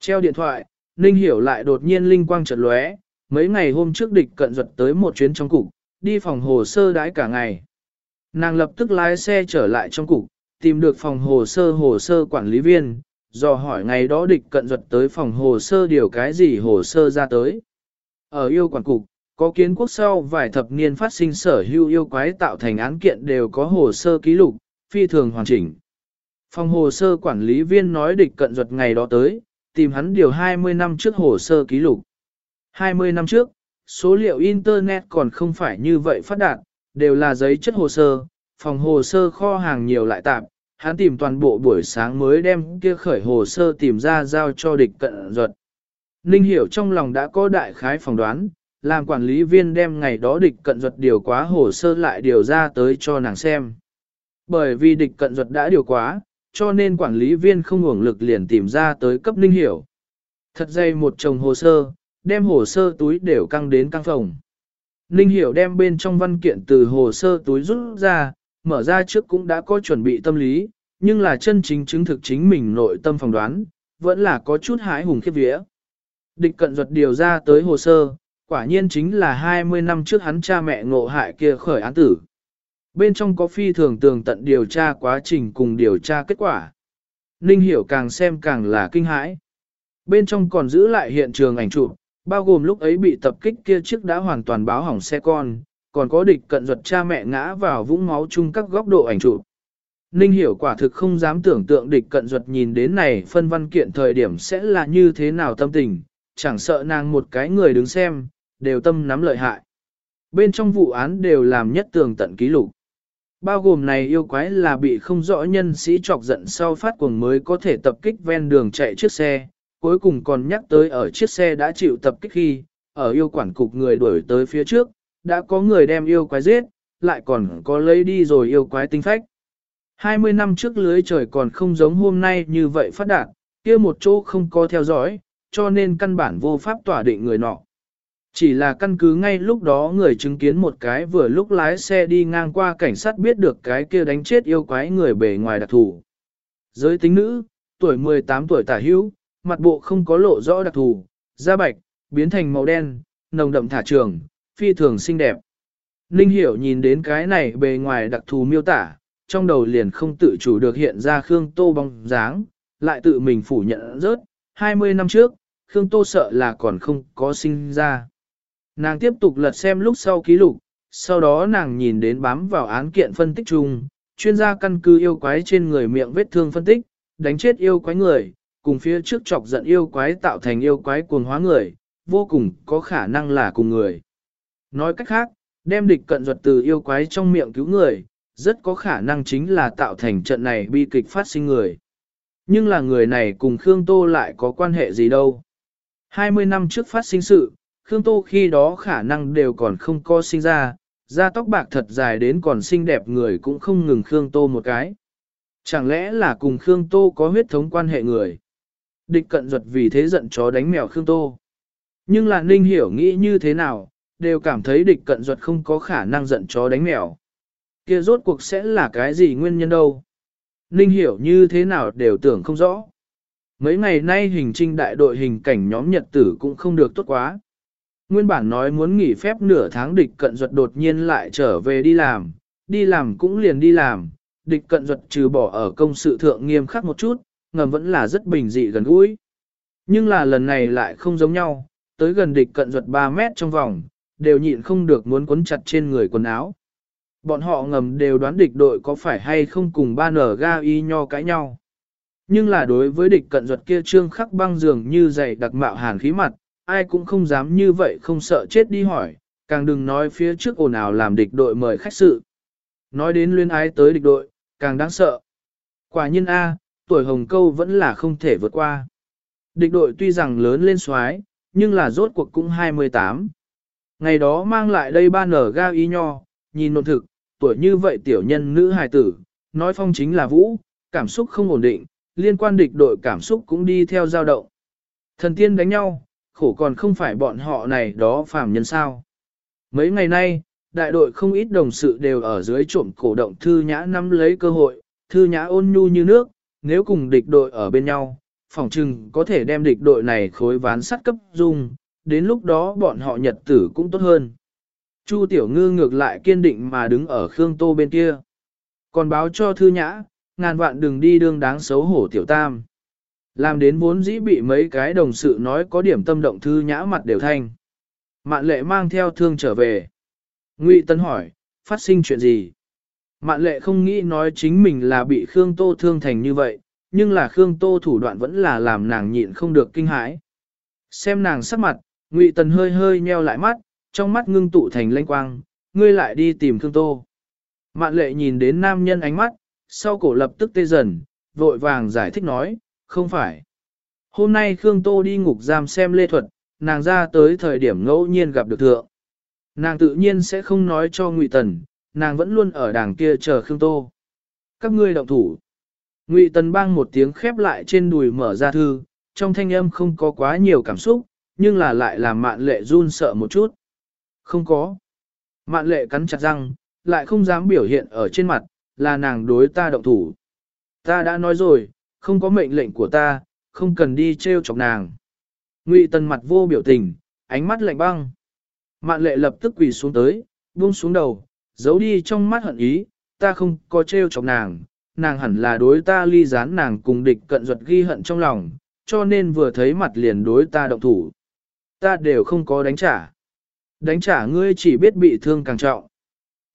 Treo điện thoại, Ninh hiểu lại đột nhiên linh quang chợt lóe, mấy ngày hôm trước địch cận duật tới một chuyến trong cục, đi phòng hồ sơ đãi cả ngày. Nàng lập tức lái xe trở lại trong cục, tìm được phòng hồ sơ hồ sơ quản lý viên, dò hỏi ngày đó địch cận duật tới phòng hồ sơ điều cái gì hồ sơ ra tới. Ở yêu quản cục, có kiến quốc sau vài thập niên phát sinh sở hữu yêu quái tạo thành án kiện đều có hồ sơ ký lục, phi thường hoàn chỉnh. Phòng hồ sơ quản lý viên nói địch cận duật ngày đó tới, tìm hắn điều 20 năm trước hồ sơ ký lục. 20 năm trước, số liệu Internet còn không phải như vậy phát đạt, đều là giấy chất hồ sơ, phòng hồ sơ kho hàng nhiều lại tạp, hắn tìm toàn bộ buổi sáng mới đem kia khởi hồ sơ tìm ra giao cho địch cận ruột. Ninh hiểu trong lòng đã có đại khái phỏng đoán, làm quản lý viên đem ngày đó địch cận ruột điều quá hồ sơ lại điều ra tới cho nàng xem. Bởi vì địch cận ruột đã điều quá, cho nên quản lý viên không uổng lực liền tìm ra tới cấp ninh hiểu. Thật dây một chồng hồ sơ, đem hồ sơ túi đều căng đến căng phòng. Ninh hiểu đem bên trong văn kiện từ hồ sơ túi rút ra, mở ra trước cũng đã có chuẩn bị tâm lý, nhưng là chân chính chứng thực chính mình nội tâm phỏng đoán, vẫn là có chút hãi hùng khiếp vía. Địch cận duật điều ra tới hồ sơ, quả nhiên chính là 20 năm trước hắn cha mẹ ngộ hại kia khởi án tử. Bên trong có phi thường tường tận điều tra quá trình cùng điều tra kết quả. Ninh hiểu càng xem càng là kinh hãi. Bên trong còn giữ lại hiện trường ảnh chụp, bao gồm lúc ấy bị tập kích kia chiếc đã hoàn toàn báo hỏng xe con, còn có địch cận duật cha mẹ ngã vào vũng máu chung các góc độ ảnh chụp. Ninh hiểu quả thực không dám tưởng tượng địch cận duật nhìn đến này phân văn kiện thời điểm sẽ là như thế nào tâm tình, chẳng sợ nàng một cái người đứng xem, đều tâm nắm lợi hại. Bên trong vụ án đều làm nhất tường tận ký lục. Bao gồm này yêu quái là bị không rõ nhân sĩ chọc giận sau phát cuồng mới có thể tập kích ven đường chạy chiếc xe, cuối cùng còn nhắc tới ở chiếc xe đã chịu tập kích khi, ở yêu quản cục người đuổi tới phía trước, đã có người đem yêu quái giết, lại còn có lấy đi rồi yêu quái tinh phách. 20 năm trước lưới trời còn không giống hôm nay như vậy phát đạt, kia một chỗ không có theo dõi, cho nên căn bản vô pháp tỏa định người nọ. Chỉ là căn cứ ngay lúc đó người chứng kiến một cái vừa lúc lái xe đi ngang qua cảnh sát biết được cái kia đánh chết yêu quái người bề ngoài đặc thù. Giới tính nữ, tuổi 18 tuổi tả hữu, mặt bộ không có lộ rõ đặc thù, da bạch, biến thành màu đen, nồng đậm thả trường, phi thường xinh đẹp. Ninh hiểu nhìn đến cái này bề ngoài đặc thù miêu tả, trong đầu liền không tự chủ được hiện ra Khương Tô bóng dáng, lại tự mình phủ nhận rớt, 20 năm trước, Khương Tô sợ là còn không có sinh ra. Nàng tiếp tục lật xem lúc sau ký lục, sau đó nàng nhìn đến bám vào án kiện phân tích chung, chuyên gia căn cứ yêu quái trên người miệng vết thương phân tích, đánh chết yêu quái người, cùng phía trước chọc giận yêu quái tạo thành yêu quái cuồng hóa người, vô cùng có khả năng là cùng người. Nói cách khác, đem địch cận duật từ yêu quái trong miệng cứu người, rất có khả năng chính là tạo thành trận này bi kịch phát sinh người. Nhưng là người này cùng Khương Tô lại có quan hệ gì đâu. 20 năm trước phát sinh sự, Khương Tô khi đó khả năng đều còn không có sinh ra, da tóc bạc thật dài đến còn xinh đẹp người cũng không ngừng Khương Tô một cái. Chẳng lẽ là cùng Khương Tô có huyết thống quan hệ người? Địch cận duật vì thế giận chó đánh mèo Khương Tô. Nhưng là Ninh hiểu nghĩ như thế nào, đều cảm thấy địch cận duật không có khả năng giận chó đánh mèo. Kia rốt cuộc sẽ là cái gì nguyên nhân đâu? Ninh hiểu như thế nào đều tưởng không rõ. Mấy ngày nay hình trinh đại đội hình cảnh nhóm nhật tử cũng không được tốt quá. Nguyên bản nói muốn nghỉ phép nửa tháng địch cận duật đột nhiên lại trở về đi làm, đi làm cũng liền đi làm, địch cận duật trừ bỏ ở công sự thượng nghiêm khắc một chút, ngầm vẫn là rất bình dị gần gũi. Nhưng là lần này lại không giống nhau, tới gần địch cận ruột 3 mét trong vòng, đều nhịn không được muốn quấn chặt trên người quần áo. Bọn họ ngầm đều đoán địch đội có phải hay không cùng ba nở ga y nho cãi nhau. Nhưng là đối với địch cận ruột kia trương khắc băng dường như dày đặc mạo hàn khí mặt, ai cũng không dám như vậy không sợ chết đi hỏi, càng đừng nói phía trước ồn ào làm địch đội mời khách sự. Nói đến luyên ái tới địch đội, càng đáng sợ. Quả nhiên A, tuổi hồng câu vẫn là không thể vượt qua. Địch đội tuy rằng lớn lên xoái, nhưng là rốt cuộc cũng 28. Ngày đó mang lại đây ba nở ga y nho, nhìn nộn thực, tuổi như vậy tiểu nhân nữ hài tử, nói phong chính là vũ, cảm xúc không ổn định, liên quan địch đội cảm xúc cũng đi theo dao động. Thần tiên đánh nhau, khổ còn không phải bọn họ này đó phàm nhân sao. Mấy ngày nay, đại đội không ít đồng sự đều ở dưới trộm cổ động thư nhã nắm lấy cơ hội, thư nhã ôn nhu như nước, nếu cùng địch đội ở bên nhau, phòng trừng có thể đem địch đội này khối ván sắt cấp dung, đến lúc đó bọn họ nhật tử cũng tốt hơn. Chu Tiểu Ngư ngược lại kiên định mà đứng ở Khương Tô bên kia. Còn báo cho Thư Nhã, ngàn vạn đừng đi đương đáng xấu hổ Tiểu Tam. Làm đến vốn dĩ bị mấy cái đồng sự nói có điểm tâm động Thư Nhã mặt đều thanh. Mạn lệ mang theo thương trở về. Ngụy Tân hỏi, phát sinh chuyện gì? Mạn lệ không nghĩ nói chính mình là bị Khương Tô thương thành như vậy, nhưng là Khương Tô thủ đoạn vẫn là làm nàng nhịn không được kinh hãi. Xem nàng sắc mặt, Ngụy Tần hơi hơi nheo lại mắt, trong mắt ngưng tụ thành lanh quang, ngươi lại đi tìm Khương Tô. Mạn lệ nhìn đến nam nhân ánh mắt, sau cổ lập tức tê dần, vội vàng giải thích nói, không phải. Hôm nay Khương Tô đi ngục giam xem lê thuật, nàng ra tới thời điểm ngẫu nhiên gặp được thượng. Nàng tự nhiên sẽ không nói cho Ngụy Tần, nàng vẫn luôn ở đàng kia chờ Khương Tô. Các ngươi động thủ. Ngụy Tần bang một tiếng khép lại trên đùi mở ra thư, trong thanh âm không có quá nhiều cảm xúc, nhưng là lại làm mạn lệ run sợ một chút. Không có. Mạn lệ cắn chặt răng, lại không dám biểu hiện ở trên mặt, là nàng đối ta động thủ. Ta đã nói rồi, không có mệnh lệnh của ta, không cần đi treo chọc nàng. Ngụy Tần mặt vô biểu tình, ánh mắt lạnh băng. Mạn lệ lập tức quỳ xuống tới, buông xuống đầu, giấu đi trong mắt hận ý, ta không có treo chọc nàng, nàng hẳn là đối ta ly gián nàng cùng địch cận duật ghi hận trong lòng, cho nên vừa thấy mặt liền đối ta động thủ. Ta đều không có đánh trả. Đánh trả ngươi chỉ biết bị thương càng trọng.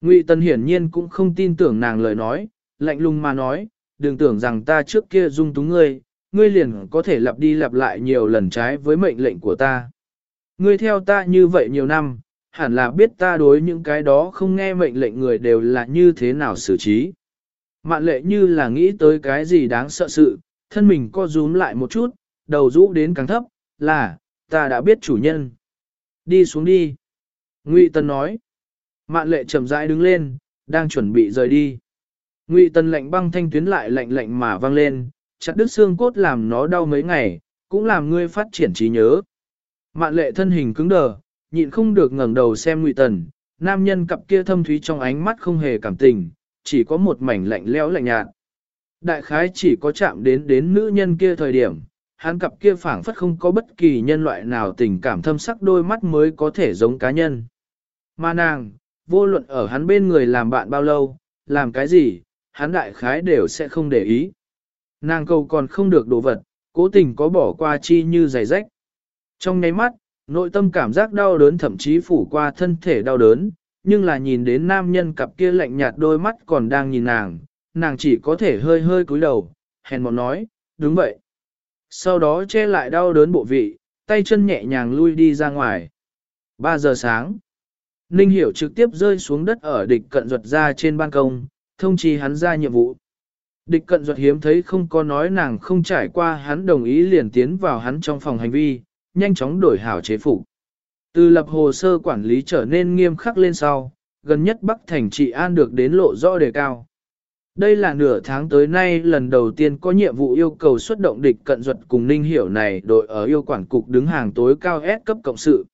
Ngụy Tân hiển nhiên cũng không tin tưởng nàng lời nói, lạnh lùng mà nói, đừng tưởng rằng ta trước kia dung túng ngươi, ngươi liền có thể lặp đi lặp lại nhiều lần trái với mệnh lệnh của ta. Ngươi theo ta như vậy nhiều năm, hẳn là biết ta đối những cái đó không nghe mệnh lệnh người đều là như thế nào xử trí. Mạn lệ như là nghĩ tới cái gì đáng sợ sự, thân mình co rúm lại một chút, đầu rũ đến càng thấp, là, ta đã biết chủ nhân. Đi xuống đi. Ngụy Tân nói. Mạn lệ chậm rãi đứng lên, đang chuẩn bị rời đi. Ngụy Tân lạnh băng thanh tuyến lại lạnh lạnh mà vang lên, chặt đứt xương cốt làm nó đau mấy ngày, cũng làm ngươi phát triển trí nhớ. Mạn lệ thân hình cứng đờ, nhịn không được ngẩng đầu xem Ngụy Tần, nam nhân cặp kia thâm thúy trong ánh mắt không hề cảm tình, chỉ có một mảnh lạnh lẽo lạnh nhạt. Đại khái chỉ có chạm đến đến nữ nhân kia thời điểm, hắn cặp kia phảng phất không có bất kỳ nhân loại nào tình cảm thâm sắc đôi mắt mới có thể giống cá nhân. Mà nàng, vô luận ở hắn bên người làm bạn bao lâu, làm cái gì, hắn đại khái đều sẽ không để ý. Nàng cầu còn không được đồ vật, cố tình có bỏ qua chi như giày rách. Trong nháy mắt, nội tâm cảm giác đau đớn thậm chí phủ qua thân thể đau đớn, nhưng là nhìn đến nam nhân cặp kia lạnh nhạt đôi mắt còn đang nhìn nàng, nàng chỉ có thể hơi hơi cúi đầu, hèn mọn nói, đúng vậy. Sau đó che lại đau đớn bộ vị, tay chân nhẹ nhàng lui đi ra ngoài. 3 giờ sáng, Ninh Hiểu trực tiếp rơi xuống đất ở địch cận ruột ra trên ban công, thông chi hắn ra nhiệm vụ. Địch cận ruột hiếm thấy không có nói nàng không trải qua hắn đồng ý liền tiến vào hắn trong phòng hành vi, nhanh chóng đổi hảo chế phục. Từ lập hồ sơ quản lý trở nên nghiêm khắc lên sau, gần nhất Bắc Thành trị an được đến lộ rõ đề cao. Đây là nửa tháng tới nay lần đầu tiên có nhiệm vụ yêu cầu xuất động địch cận duật cùng Ninh Hiểu này đội ở yêu quản cục đứng hàng tối cao S cấp cộng sự.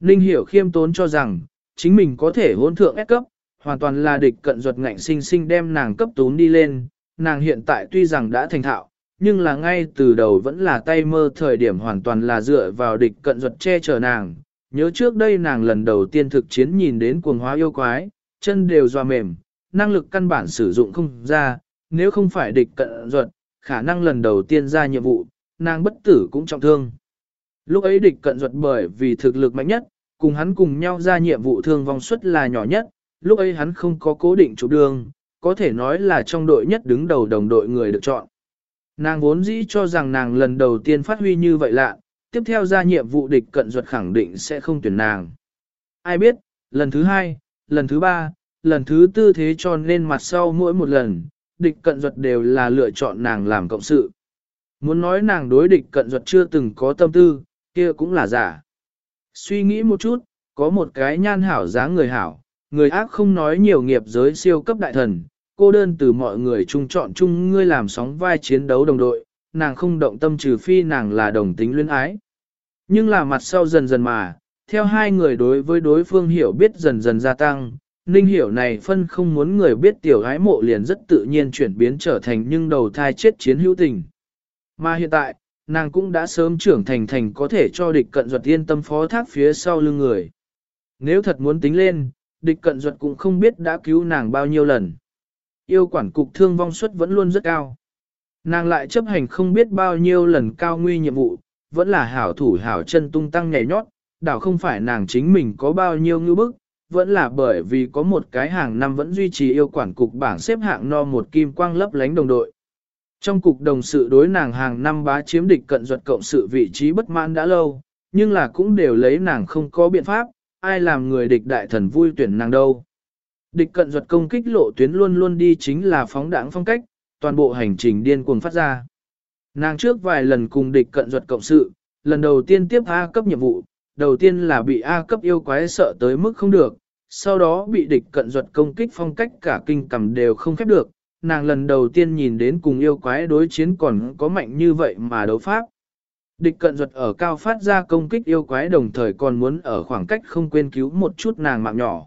Ninh Hiểu khiêm tốn cho rằng, chính mình có thể hôn thượng S cấp, hoàn toàn là địch cận duật ngạnh sinh sinh đem nàng cấp tún đi lên, nàng hiện tại tuy rằng đã thành thạo, nhưng là ngay từ đầu vẫn là tay mơ thời điểm hoàn toàn là dựa vào địch cận duật che chở nàng. Nhớ trước đây nàng lần đầu tiên thực chiến nhìn đến cuồng hóa yêu quái, chân đều doa mềm, năng lực căn bản sử dụng không ra, nếu không phải địch cận duật, khả năng lần đầu tiên ra nhiệm vụ, nàng bất tử cũng trọng thương. Lúc ấy địch cận duật bởi vì thực lực mạnh nhất, cùng hắn cùng nhau ra nhiệm vụ thương vong suất là nhỏ nhất, lúc ấy hắn không có cố định chủ đường, có thể nói là trong đội nhất đứng đầu đồng đội người được chọn. Nàng vốn dĩ cho rằng nàng lần đầu tiên phát huy như vậy lạ, tiếp theo ra nhiệm vụ địch cận duật khẳng định sẽ không tuyển nàng. Ai biết, lần thứ hai, lần thứ ba, lần thứ tư thế cho nên mặt sau mỗi một lần, địch cận duật đều là lựa chọn nàng làm cộng sự. Muốn nói nàng đối địch cận duật chưa từng có tâm tư, kia cũng là giả. Suy nghĩ một chút, có một cái nhan hảo dáng người hảo, người ác không nói nhiều nghiệp giới siêu cấp đại thần, cô đơn từ mọi người chung chọn chung ngươi làm sóng vai chiến đấu đồng đội, nàng không động tâm trừ phi nàng là đồng tính luyến ái. Nhưng là mặt sau dần dần mà, theo hai người đối với đối phương hiểu biết dần dần gia tăng, Ninh hiểu này phân không muốn người biết tiểu gái mộ liền rất tự nhiên chuyển biến trở thành nhưng đầu thai chết chiến hữu tình. Mà hiện tại, nàng cũng đã sớm trưởng thành thành có thể cho địch cận duật yên tâm phó thác phía sau lưng người. Nếu thật muốn tính lên, địch cận duật cũng không biết đã cứu nàng bao nhiêu lần. Yêu quản cục thương vong suất vẫn luôn rất cao. Nàng lại chấp hành không biết bao nhiêu lần cao nguy nhiệm vụ, vẫn là hảo thủ hảo chân tung tăng nhảy nhót, đảo không phải nàng chính mình có bao nhiêu ngư bức, vẫn là bởi vì có một cái hàng năm vẫn duy trì yêu quản cục bảng xếp hạng no một kim quang lấp lánh đồng đội. Trong cục đồng sự đối nàng hàng năm bá chiếm địch cận duật cộng sự vị trí bất mãn đã lâu, nhưng là cũng đều lấy nàng không có biện pháp, ai làm người địch đại thần vui tuyển nàng đâu. Địch cận duật công kích lộ tuyến luôn luôn đi chính là phóng đảng phong cách, toàn bộ hành trình điên cuồng phát ra. Nàng trước vài lần cùng địch cận duật cộng sự, lần đầu tiên tiếp A cấp nhiệm vụ, đầu tiên là bị A cấp yêu quái sợ tới mức không được, sau đó bị địch cận duật công kích phong cách cả kinh cầm đều không khép được, nàng lần đầu tiên nhìn đến cùng yêu quái đối chiến còn có mạnh như vậy mà đấu pháp. Địch cận duật ở cao phát ra công kích yêu quái đồng thời còn muốn ở khoảng cách không quên cứu một chút nàng mạng nhỏ.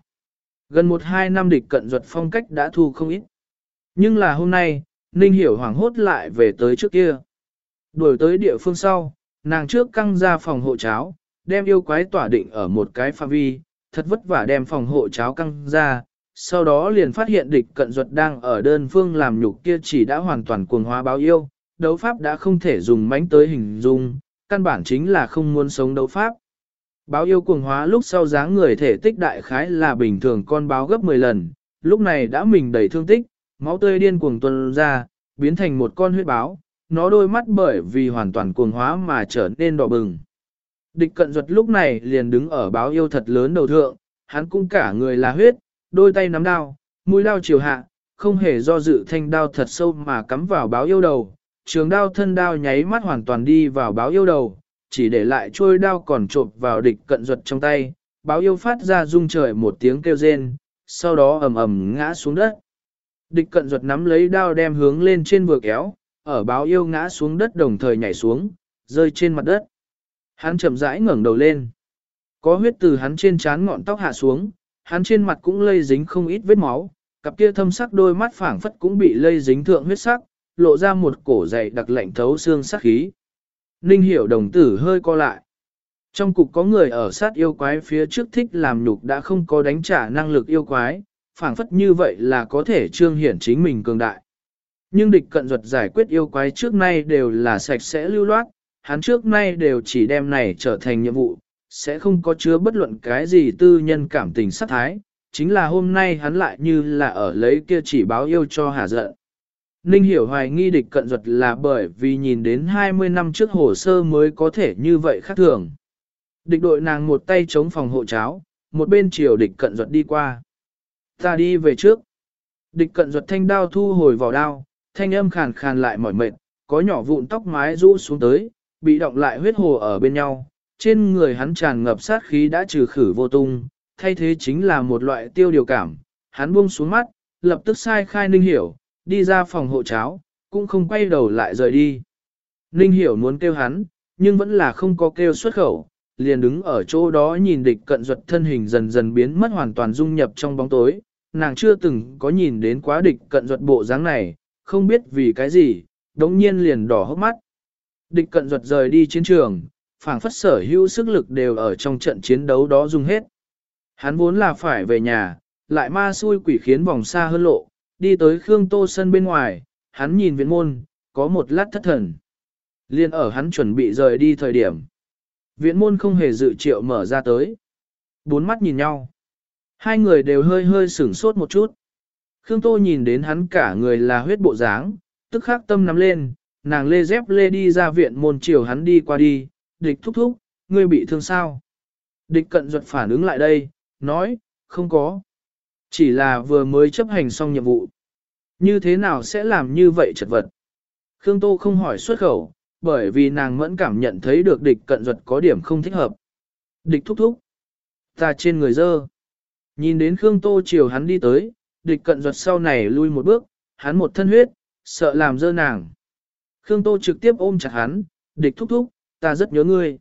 Gần một hai năm địch cận duật phong cách đã thu không ít. Nhưng là hôm nay, Ninh Hiểu hoảng hốt lại về tới trước kia. Đuổi tới địa phương sau, nàng trước căng ra phòng hộ cháo, đem yêu quái tỏa định ở một cái phạm vi, thật vất vả đem phòng hộ cháo căng ra, sau đó liền phát hiện địch cận duật đang ở đơn phương làm nhục kia chỉ đã hoàn toàn cuồng hóa báo yêu, đấu pháp đã không thể dùng mánh tới hình dung, căn bản chính là không muốn sống đấu pháp. Báo yêu cuồng hóa lúc sau dáng người thể tích đại khái là bình thường con báo gấp 10 lần, lúc này đã mình đầy thương tích, máu tươi điên cuồng tuôn ra, biến thành một con huyết báo, nó đôi mắt bởi vì hoàn toàn cuồng hóa mà trở nên đỏ bừng. Địch cận duật lúc này liền đứng ở báo yêu thật lớn đầu thượng, hắn cũng cả người là huyết, đôi tay nắm đao, mũi đao chiều hạ, không hề do dự thanh đao thật sâu mà cắm vào báo yêu đầu. Trường đao thân đao nháy mắt hoàn toàn đi vào báo yêu đầu, chỉ để lại trôi đao còn trộp vào địch cận duật trong tay. Báo yêu phát ra rung trời một tiếng kêu rên, sau đó ầm ầm ngã xuống đất. Địch cận duật nắm lấy đao đem hướng lên trên vừa kéo, ở báo yêu ngã xuống đất đồng thời nhảy xuống, rơi trên mặt đất. Hắn chậm rãi ngẩng đầu lên. Có huyết từ hắn trên trán ngọn tóc hạ xuống, hắn trên mặt cũng lây dính không ít vết máu, cặp kia thâm sắc đôi mắt phảng phất cũng bị lây dính thượng huyết sắc, lộ ra một cổ dày đặc lạnh thấu xương sắc khí. Ninh hiểu đồng tử hơi co lại. Trong cục có người ở sát yêu quái phía trước thích làm nhục đã không có đánh trả năng lực yêu quái, phảng phất như vậy là có thể trương hiển chính mình cường đại. Nhưng địch cận duật giải quyết yêu quái trước nay đều là sạch sẽ lưu loát, hắn trước nay đều chỉ đem này trở thành nhiệm vụ, sẽ không có chứa bất luận cái gì tư nhân cảm tình sát thái, chính là hôm nay hắn lại như là ở lấy kia chỉ báo yêu cho hà giận. Ninh hiểu hoài nghi địch cận duật là bởi vì nhìn đến 20 năm trước hồ sơ mới có thể như vậy khác thường. Địch đội nàng một tay chống phòng hộ cháo, một bên chiều địch cận duật đi qua. Ta đi về trước. Địch cận duật thanh đao thu hồi vào đao, thanh âm khàn khàn lại mỏi mệt, có nhỏ vụn tóc mái rũ xuống tới, bị động lại huyết hồ ở bên nhau, trên người hắn tràn ngập sát khí đã trừ khử vô tung, thay thế chính là một loại tiêu điều cảm, hắn buông xuống mắt, lập tức sai khai Ninh Hiểu, đi ra phòng hộ cháo, cũng không quay đầu lại rời đi. Ninh Hiểu muốn kêu hắn, nhưng vẫn là không có kêu xuất khẩu, liền đứng ở chỗ đó nhìn địch cận duật thân hình dần dần biến mất hoàn toàn dung nhập trong bóng tối, nàng chưa từng có nhìn đến quá địch cận duật bộ dáng này, không biết vì cái gì, đống nhiên liền đỏ hốc mắt. Địch cận duật rời đi chiến trường, phảng phất sở hữu sức lực đều ở trong trận chiến đấu đó dùng hết. Hắn vốn là phải về nhà, lại ma xui quỷ khiến vòng xa hơn lộ, đi tới Khương Tô Sân bên ngoài, hắn nhìn viện môn, có một lát thất thần. Liên ở hắn chuẩn bị rời đi thời điểm. Viện môn không hề dự triệu mở ra tới. Bốn mắt nhìn nhau. Hai người đều hơi hơi sửng sốt một chút. Khương Tô nhìn đến hắn cả người là huyết bộ dáng, tức khắc tâm nắm lên, nàng lê dép lê đi ra viện môn chiều hắn đi qua đi, địch thúc thúc, ngươi bị thương sao? Địch cận duật phản ứng lại đây, nói, không có. Chỉ là vừa mới chấp hành xong nhiệm vụ. Như thế nào sẽ làm như vậy chật vật? Khương Tô không hỏi xuất khẩu, bởi vì nàng mẫn cảm nhận thấy được địch cận duật có điểm không thích hợp. Địch thúc thúc. Ta trên người dơ. Nhìn đến Khương Tô chiều hắn đi tới, địch cận duật sau này lui một bước, hắn một thân huyết, sợ làm dơ nàng. Khương Tô trực tiếp ôm chặt hắn, địch thúc thúc, ta rất nhớ ngươi.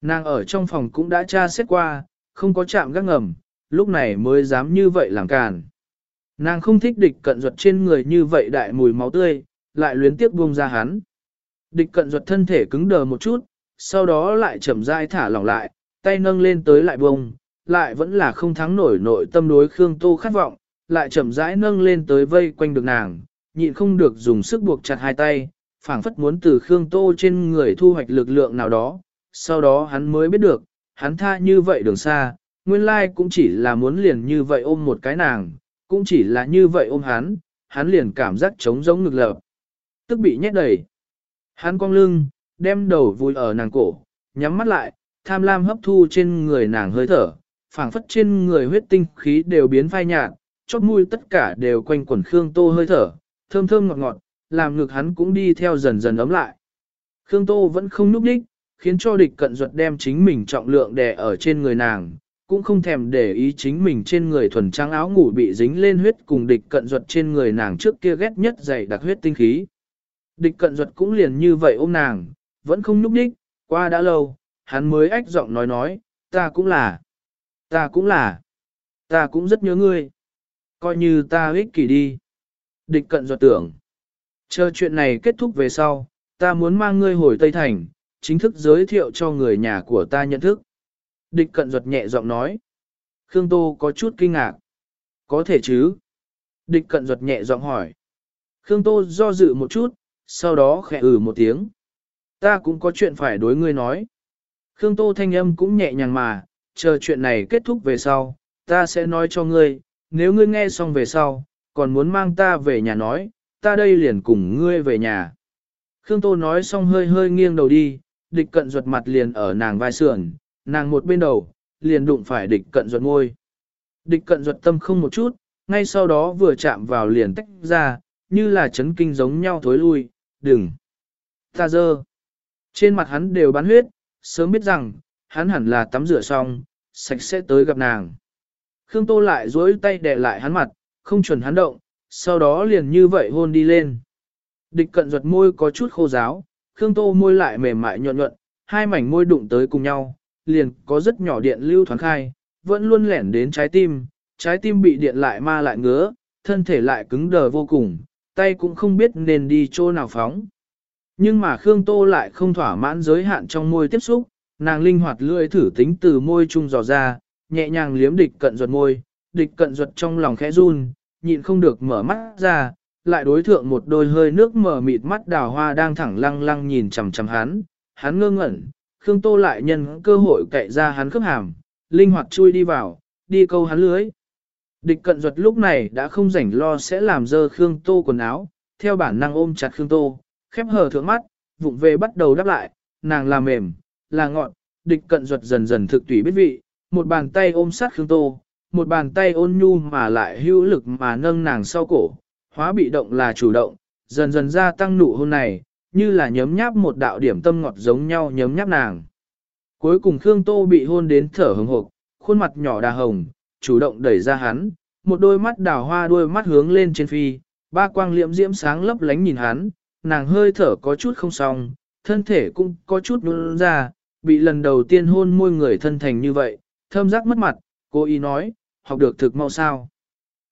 Nàng ở trong phòng cũng đã tra xét qua, không có chạm gác ngầm, lúc này mới dám như vậy làm càn. Nàng không thích địch cận ruột trên người như vậy đại mùi máu tươi, lại luyến tiếc buông ra hắn. Địch cận ruột thân thể cứng đờ một chút, sau đó lại chậm rãi thả lỏng lại, tay nâng lên tới lại buông, lại vẫn là không thắng nổi nội tâm đối Khương Tô khát vọng, lại chậm rãi nâng lên tới vây quanh được nàng, nhịn không được dùng sức buộc chặt hai tay, phảng phất muốn từ Khương Tô trên người thu hoạch lực lượng nào đó, sau đó hắn mới biết được, hắn tha như vậy đường xa, nguyên lai cũng chỉ là muốn liền như vậy ôm một cái nàng, cũng chỉ là như vậy ôm hắn, hắn liền cảm giác trống giống ngực lập, tức bị nhét đầy. Hắn cong lưng, đem đầu vùi ở nàng cổ, nhắm mắt lại, tham lam hấp thu trên người nàng hơi thở, phảng phất trên người huyết tinh khí đều biến phai nhạt, chót mũi tất cả đều quanh quẩn Khương Tô hơi thở, thơm thơm ngọt ngọt, làm ngực hắn cũng đi theo dần dần ấm lại. Khương Tô vẫn không núp đích, khiến cho địch cận duật đem chính mình trọng lượng đè ở trên người nàng, cũng không thèm để ý chính mình trên người thuần trắng áo ngủ bị dính lên huyết cùng địch cận duật trên người nàng trước kia ghét nhất dày đặc huyết tinh khí. Địch cận duật cũng liền như vậy ôm nàng, vẫn không núp đích, qua đã lâu, hắn mới ách giọng nói nói, ta cũng là, ta cũng là, ta cũng rất nhớ ngươi, coi như ta ích kỷ đi. Địch cận duật tưởng, chờ chuyện này kết thúc về sau, ta muốn mang ngươi hồi Tây Thành, chính thức giới thiệu cho người nhà của ta nhận thức. Địch cận ruột nhẹ giọng nói. Khương Tô có chút kinh ngạc. Có thể chứ? Địch cận ruột nhẹ giọng hỏi. Khương Tô do dự một chút, sau đó khẽ ừ một tiếng. Ta cũng có chuyện phải đối ngươi nói. Khương Tô thanh âm cũng nhẹ nhàng mà, chờ chuyện này kết thúc về sau, ta sẽ nói cho ngươi, nếu ngươi nghe xong về sau, còn muốn mang ta về nhà nói, ta đây liền cùng ngươi về nhà. Khương Tô nói xong hơi hơi nghiêng đầu đi, địch cận ruột mặt liền ở nàng vai sườn, nàng một bên đầu, liền đụng phải địch cận ruột ngôi. Địch cận ruột tâm không một chút, ngay sau đó vừa chạm vào liền tách ra, như là chấn kinh giống nhau thối lui, đừng. Ta dơ. Trên mặt hắn đều bắn huyết, sớm biết rằng, hắn hẳn là tắm rửa xong, sạch sẽ tới gặp nàng. Khương Tô lại dối tay đè lại hắn mặt, không chuẩn hắn động, sau đó liền như vậy hôn đi lên. Địch cận ruột môi có chút khô giáo, Khương Tô môi lại mềm mại nhuận nhuận, hai mảnh môi đụng tới cùng nhau, liền có rất nhỏ điện lưu thoáng khai, vẫn luôn lẻn đến trái tim, trái tim bị điện lại ma lại ngứa, thân thể lại cứng đờ vô cùng, tay cũng không biết nên đi chỗ nào phóng. Nhưng mà Khương Tô lại không thỏa mãn giới hạn trong môi tiếp xúc, nàng linh hoạt lưỡi thử tính từ môi trung dò ra, nhẹ nhàng liếm địch cận ruột môi, địch cận ruột trong lòng khẽ run, nhịn không được mở mắt ra, lại đối thượng một đôi hơi nước mở mịt mắt đào hoa đang thẳng lăng lăng nhìn chằm chằm hắn, hắn ngơ ngẩn, Khương Tô lại nhân cơ hội cậy ra hắn khớp hàm, linh hoạt chui đi vào, đi câu hắn lưới. Địch cận duật lúc này đã không rảnh lo sẽ làm dơ Khương Tô quần áo, theo bản năng ôm chặt Khương Tô, khép hờ thượng mắt, vụng về bắt đầu đáp lại, nàng là mềm, là ngọn, địch cận duật dần dần thực tủy biết vị, một bàn tay ôm sát Khương Tô, một bàn tay ôn nhu mà lại hữu lực mà nâng nàng sau cổ, hóa bị động là chủ động, dần dần gia tăng nụ hôn này, như là nhấm nháp một đạo điểm tâm ngọt giống nhau nhấm nháp nàng. Cuối cùng Khương Tô bị hôn đến thở hừng hộc, khuôn mặt nhỏ đà hồng, chủ động đẩy ra hắn, một đôi mắt đào hoa đôi mắt hướng lên trên phi, ba quang liệm diễm sáng lấp lánh nhìn hắn, nàng hơi thở có chút không xong, thân thể cũng có chút nôn ra, bị lần đầu tiên hôn môi người thân thành như vậy, thơm giác mất mặt, cô ý nói, học được thực mau sao.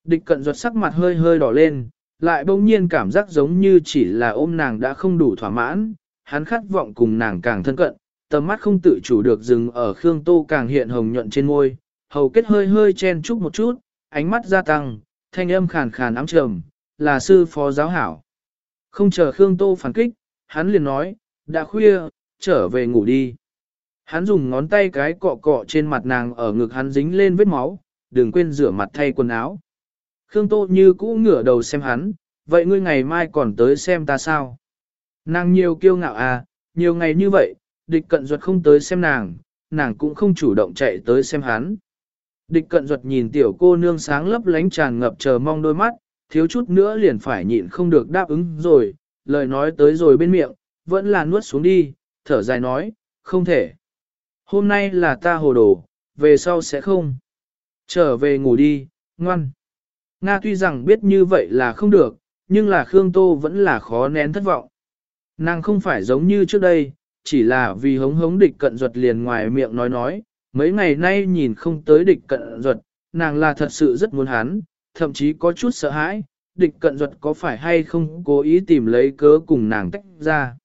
Địch cận ruột sắc mặt hơi hơi đỏ lên, lại bỗng nhiên cảm giác giống như chỉ là ôm nàng đã không đủ thỏa mãn, hắn khát vọng cùng nàng càng thân cận, tầm mắt không tự chủ được dừng ở Khương Tô càng hiện hồng nhuận trên môi, hầu kết hơi hơi chen chúc một chút, ánh mắt gia tăng, thanh âm khàn khàn ám trầm, là sư phó giáo hảo. Không chờ Khương Tô phản kích, hắn liền nói, đã khuya, trở về ngủ đi. Hắn dùng ngón tay cái cọ cọ trên mặt nàng ở ngực hắn dính lên vết máu, đừng quên rửa mặt thay quần áo. Khương Tô như cũ ngửa đầu xem hắn, vậy ngươi ngày mai còn tới xem ta sao? Nàng nhiều kiêu ngạo à, nhiều ngày như vậy, địch cận duật không tới xem nàng, nàng cũng không chủ động chạy tới xem hắn. Địch cận duật nhìn tiểu cô nương sáng lấp lánh tràn ngập chờ mong đôi mắt, thiếu chút nữa liền phải nhịn không được đáp ứng rồi, lời nói tới rồi bên miệng, vẫn là nuốt xuống đi, thở dài nói, không thể. Hôm nay là ta hồ đồ, về sau sẽ không. Trở về ngủ đi, ngoan. Nga tuy rằng biết như vậy là không được, nhưng là Khương Tô vẫn là khó nén thất vọng. Nàng không phải giống như trước đây, chỉ là vì hống hống địch cận ruột liền ngoài miệng nói nói, mấy ngày nay nhìn không tới địch cận ruột, nàng là thật sự rất muốn hắn, thậm chí có chút sợ hãi, địch cận ruột có phải hay không cố ý tìm lấy cớ cùng nàng tách ra.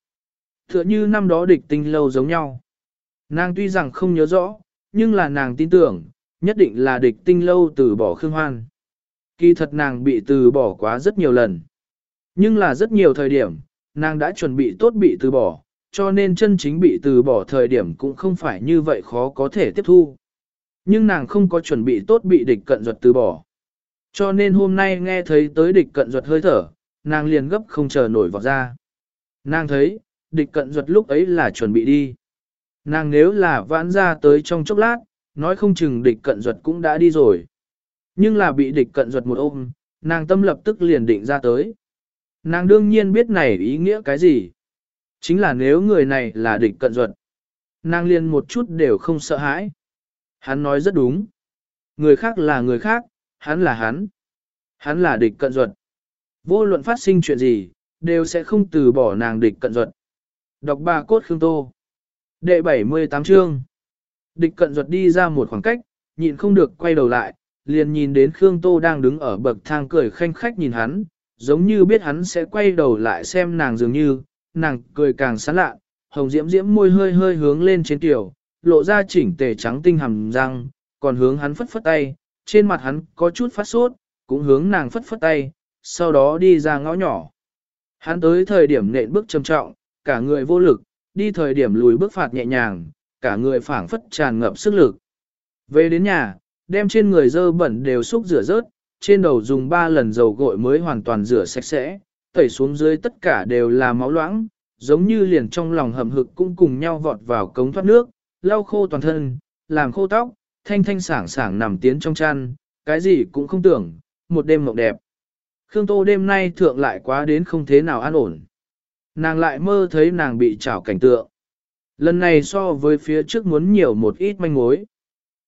Tựa như năm đó địch tinh lâu giống nhau. Nàng tuy rằng không nhớ rõ, nhưng là nàng tin tưởng, nhất định là địch tinh lâu từ bỏ Khương Hoan. Kỳ thật nàng bị từ bỏ quá rất nhiều lần. Nhưng là rất nhiều thời điểm, nàng đã chuẩn bị tốt bị từ bỏ, cho nên chân chính bị từ bỏ thời điểm cũng không phải như vậy khó có thể tiếp thu. Nhưng nàng không có chuẩn bị tốt bị địch cận ruột từ bỏ. Cho nên hôm nay nghe thấy tới địch cận ruột hơi thở, nàng liền gấp không chờ nổi vào ra. Nàng thấy, địch cận ruột lúc ấy là chuẩn bị đi. Nàng nếu là vãn ra tới trong chốc lát, nói không chừng địch cận ruột cũng đã đi rồi. Nhưng là bị địch cận ruột một ôm, nàng tâm lập tức liền định ra tới. Nàng đương nhiên biết này ý nghĩa cái gì. Chính là nếu người này là địch cận ruột. Nàng liền một chút đều không sợ hãi. Hắn nói rất đúng. Người khác là người khác, hắn là hắn. Hắn là địch cận ruột. Vô luận phát sinh chuyện gì, đều sẽ không từ bỏ nàng địch cận ruột. Đọc ba cốt Khương Tô. Đệ 78 chương. Địch cận ruột đi ra một khoảng cách, nhịn không được quay đầu lại, liền nhìn đến Khương Tô đang đứng ở bậc thang cười khanh khách nhìn hắn, giống như biết hắn sẽ quay đầu lại xem nàng dường như, nàng cười càng sán lạ, hồng diễm diễm môi hơi hơi hướng lên trên tiểu, lộ ra chỉnh tề trắng tinh hầm răng, còn hướng hắn phất phất tay, trên mặt hắn có chút phát sốt, cũng hướng nàng phất phất tay, sau đó đi ra ngõ nhỏ. Hắn tới thời điểm nện bước trầm trọng, cả người vô lực, đi thời điểm lùi bước phạt nhẹ nhàng, cả người phảng phất tràn ngập sức lực. Về đến nhà, đem trên người dơ bẩn đều xúc rửa rớt, trên đầu dùng 3 lần dầu gội mới hoàn toàn rửa sạch sẽ, tẩy xuống dưới tất cả đều là máu loãng, giống như liền trong lòng hầm hực cũng cùng nhau vọt vào cống thoát nước, lau khô toàn thân, làm khô tóc, thanh thanh sảng sảng nằm tiến trong chăn, cái gì cũng không tưởng, một đêm mộng đẹp. Khương Tô đêm nay thượng lại quá đến không thế nào an ổn. Nàng lại mơ thấy nàng bị trảo cảnh tượng. Lần này so với phía trước muốn nhiều một ít manh mối.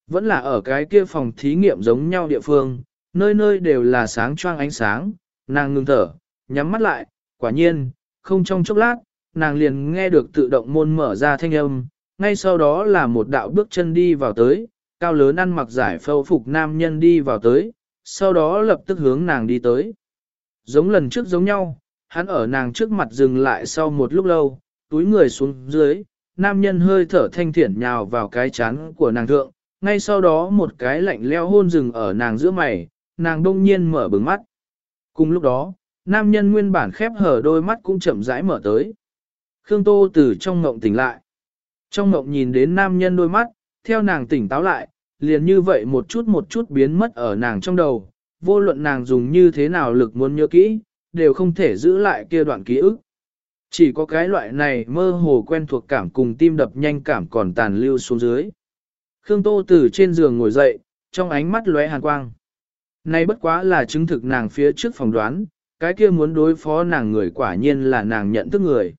Vẫn là ở cái kia phòng thí nghiệm giống nhau địa phương, nơi nơi đều là sáng choang ánh sáng, nàng ngừng thở, nhắm mắt lại, quả nhiên, không trong chốc lát, nàng liền nghe được tự động môn mở ra thanh âm, ngay sau đó là một đạo bước chân đi vào tới, cao lớn ăn mặc giải phâu phục nam nhân đi vào tới, sau đó lập tức hướng nàng đi tới. Giống lần trước giống nhau, hắn ở nàng trước mặt dừng lại sau một lúc lâu, túi người xuống dưới, nam nhân hơi thở thanh thiển nhào vào cái chán của nàng thượng, ngay sau đó một cái lạnh leo hôn rừng ở nàng giữa mày, nàng đông nhiên mở bừng mắt. Cùng lúc đó, nam nhân nguyên bản khép hở đôi mắt cũng chậm rãi mở tới. Khương Tô từ trong ngộng tỉnh lại. Trong ngộng nhìn đến nam nhân đôi mắt, theo nàng tỉnh táo lại, liền như vậy một chút một chút biến mất ở nàng trong đầu, vô luận nàng dùng như thế nào lực muốn nhớ kỹ, đều không thể giữ lại kia đoạn ký ức. Chỉ có cái loại này mơ hồ quen thuộc cảm cùng tim đập nhanh cảm còn tàn lưu xuống dưới. Khương Tô từ trên giường ngồi dậy, trong ánh mắt lóe hàn quang. Nay bất quá là chứng thực nàng phía trước phòng đoán, cái kia muốn đối phó nàng người quả nhiên là nàng nhận thức người.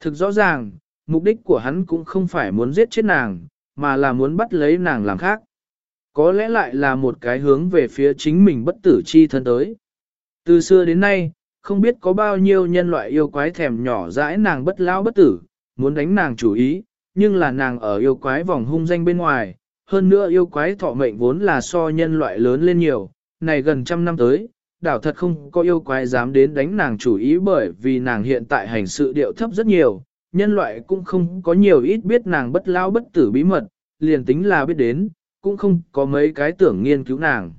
Thực rõ ràng, mục đích của hắn cũng không phải muốn giết chết nàng, mà là muốn bắt lấy nàng làm khác. Có lẽ lại là một cái hướng về phía chính mình bất tử chi thân tới. Từ xưa đến nay, không biết có bao nhiêu nhân loại yêu quái thèm nhỏ dãi nàng bất lao bất tử, muốn đánh nàng chủ ý, nhưng là nàng ở yêu quái vòng hung danh bên ngoài, hơn nữa yêu quái thọ mệnh vốn là so nhân loại lớn lên nhiều, này gần trăm năm tới, đảo thật không có yêu quái dám đến đánh nàng chủ ý bởi vì nàng hiện tại hành sự điệu thấp rất nhiều, nhân loại cũng không có nhiều ít biết nàng bất lao bất tử bí mật, liền tính là biết đến, cũng không có mấy cái tưởng nghiên cứu nàng.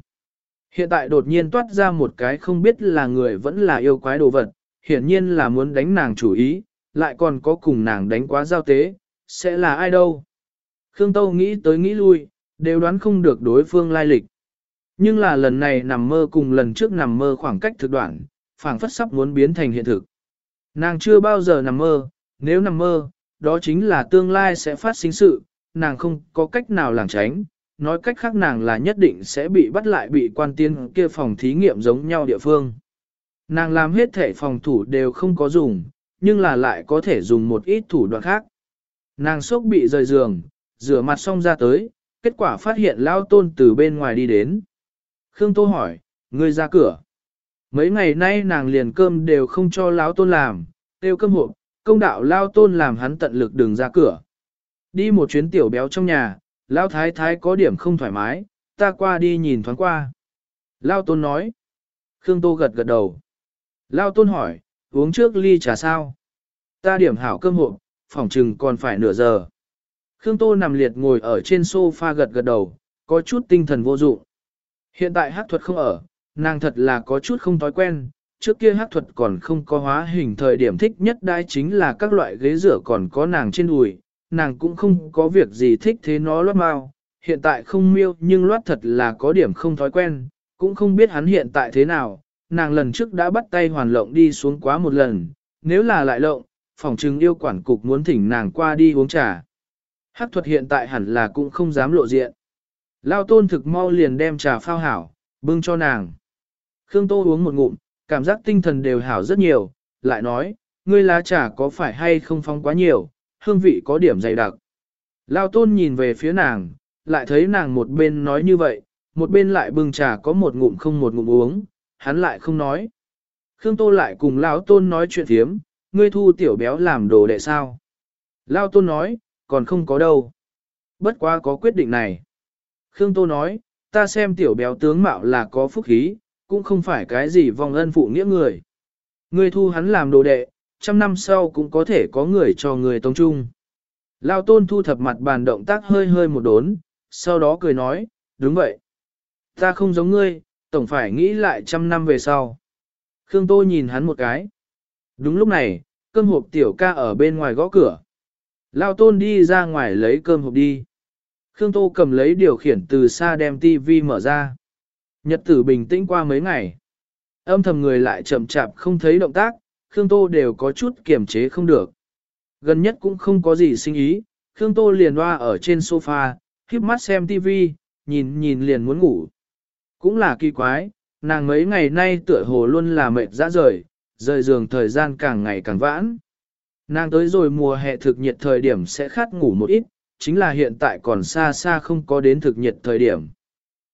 Hiện tại đột nhiên toát ra một cái không biết là người vẫn là yêu quái đồ vật, hiển nhiên là muốn đánh nàng chủ ý, lại còn có cùng nàng đánh quá giao tế, sẽ là ai đâu. Khương Tâu nghĩ tới nghĩ lui, đều đoán không được đối phương lai lịch. Nhưng là lần này nằm mơ cùng lần trước nằm mơ khoảng cách thực đoạn, phảng phất sắp muốn biến thành hiện thực. Nàng chưa bao giờ nằm mơ, nếu nằm mơ, đó chính là tương lai sẽ phát sinh sự, nàng không có cách nào làng tránh, nói cách khác nàng là nhất định sẽ bị bắt lại bị quan tiên kia phòng thí nghiệm giống nhau địa phương. Nàng làm hết thể phòng thủ đều không có dùng, nhưng là lại có thể dùng một ít thủ đoạn khác. Nàng sốc bị rời giường, rửa mặt xong ra tới, kết quả phát hiện lao tôn từ bên ngoài đi đến. Khương Tô hỏi, ngươi ra cửa. Mấy ngày nay nàng liền cơm đều không cho lão tôn làm, tiêu cơm hộp, công đạo lao tôn làm hắn tận lực đường ra cửa. Đi một chuyến tiểu béo trong nhà, lao thái thái có điểm không thoải mái, ta qua đi nhìn thoáng qua. Lao tôn nói. Khương Tô gật gật đầu. Lao tôn hỏi, uống trước ly trà sao? Ta điểm hảo cơm hộp, phỏng chừng còn phải nửa giờ. Khương Tô nằm liệt ngồi ở trên sofa gật gật đầu, có chút tinh thần vô dụng. Hiện tại hắc thuật không ở, nàng thật là có chút không thói quen, trước kia hắc thuật còn không có hóa hình thời điểm thích nhất đai chính là các loại ghế rửa còn có nàng trên đùi, nàng cũng không có việc gì thích thế nó loát mau, hiện tại không miêu nhưng loát thật là có điểm không thói quen, cũng không biết hắn hiện tại thế nào, nàng lần trước đã bắt tay hoàn lộng đi xuống quá một lần, nếu là lại lộng, phòng trừng yêu quản cục muốn thỉnh nàng qua đi uống trà. Hắc thuật hiện tại hẳn là cũng không dám lộ diện. Lao tôn thực mau liền đem trà phao hảo, bưng cho nàng. Khương Tô uống một ngụm, cảm giác tinh thần đều hảo rất nhiều, lại nói, ngươi lá trà có phải hay không phong quá nhiều, hương vị có điểm dày đặc. Lao tôn nhìn về phía nàng, lại thấy nàng một bên nói như vậy, một bên lại bưng trà có một ngụm không một ngụm uống, hắn lại không nói. Khương Tô lại cùng Lão tôn nói chuyện thiếm, ngươi thu tiểu béo làm đồ đệ sao. Lao tôn nói, còn không có đâu. Bất quá có quyết định này. Khương Tô nói, ta xem tiểu béo tướng mạo là có phúc khí, cũng không phải cái gì vong ân phụ nghĩa người. Ngươi thu hắn làm đồ đệ, trăm năm sau cũng có thể có người cho người tông trung. Lao tôn thu thập mặt bàn động tác hơi hơi một đốn, sau đó cười nói, đúng vậy. Ta không giống ngươi, tổng phải nghĩ lại trăm năm về sau. Khương Tô nhìn hắn một cái. Đúng lúc này, cơm hộp tiểu ca ở bên ngoài gõ cửa. Lao tôn đi ra ngoài lấy cơm hộp đi. Khương Tô cầm lấy điều khiển từ xa đem tivi mở ra. Nhật tử bình tĩnh qua mấy ngày. Âm thầm người lại chậm chạp không thấy động tác, Khương Tô đều có chút kiềm chế không được. Gần nhất cũng không có gì sinh ý, Khương Tô liền loa ở trên sofa, khiếp mắt xem tivi, nhìn nhìn liền muốn ngủ. Cũng là kỳ quái, nàng mấy ngày nay tựa hồ luôn là mệt ra rời, rời giường thời gian càng ngày càng vãn. Nàng tới rồi mùa hè thực nhiệt thời điểm sẽ khát ngủ một ít, chính là hiện tại còn xa xa không có đến thực nhiệt thời điểm.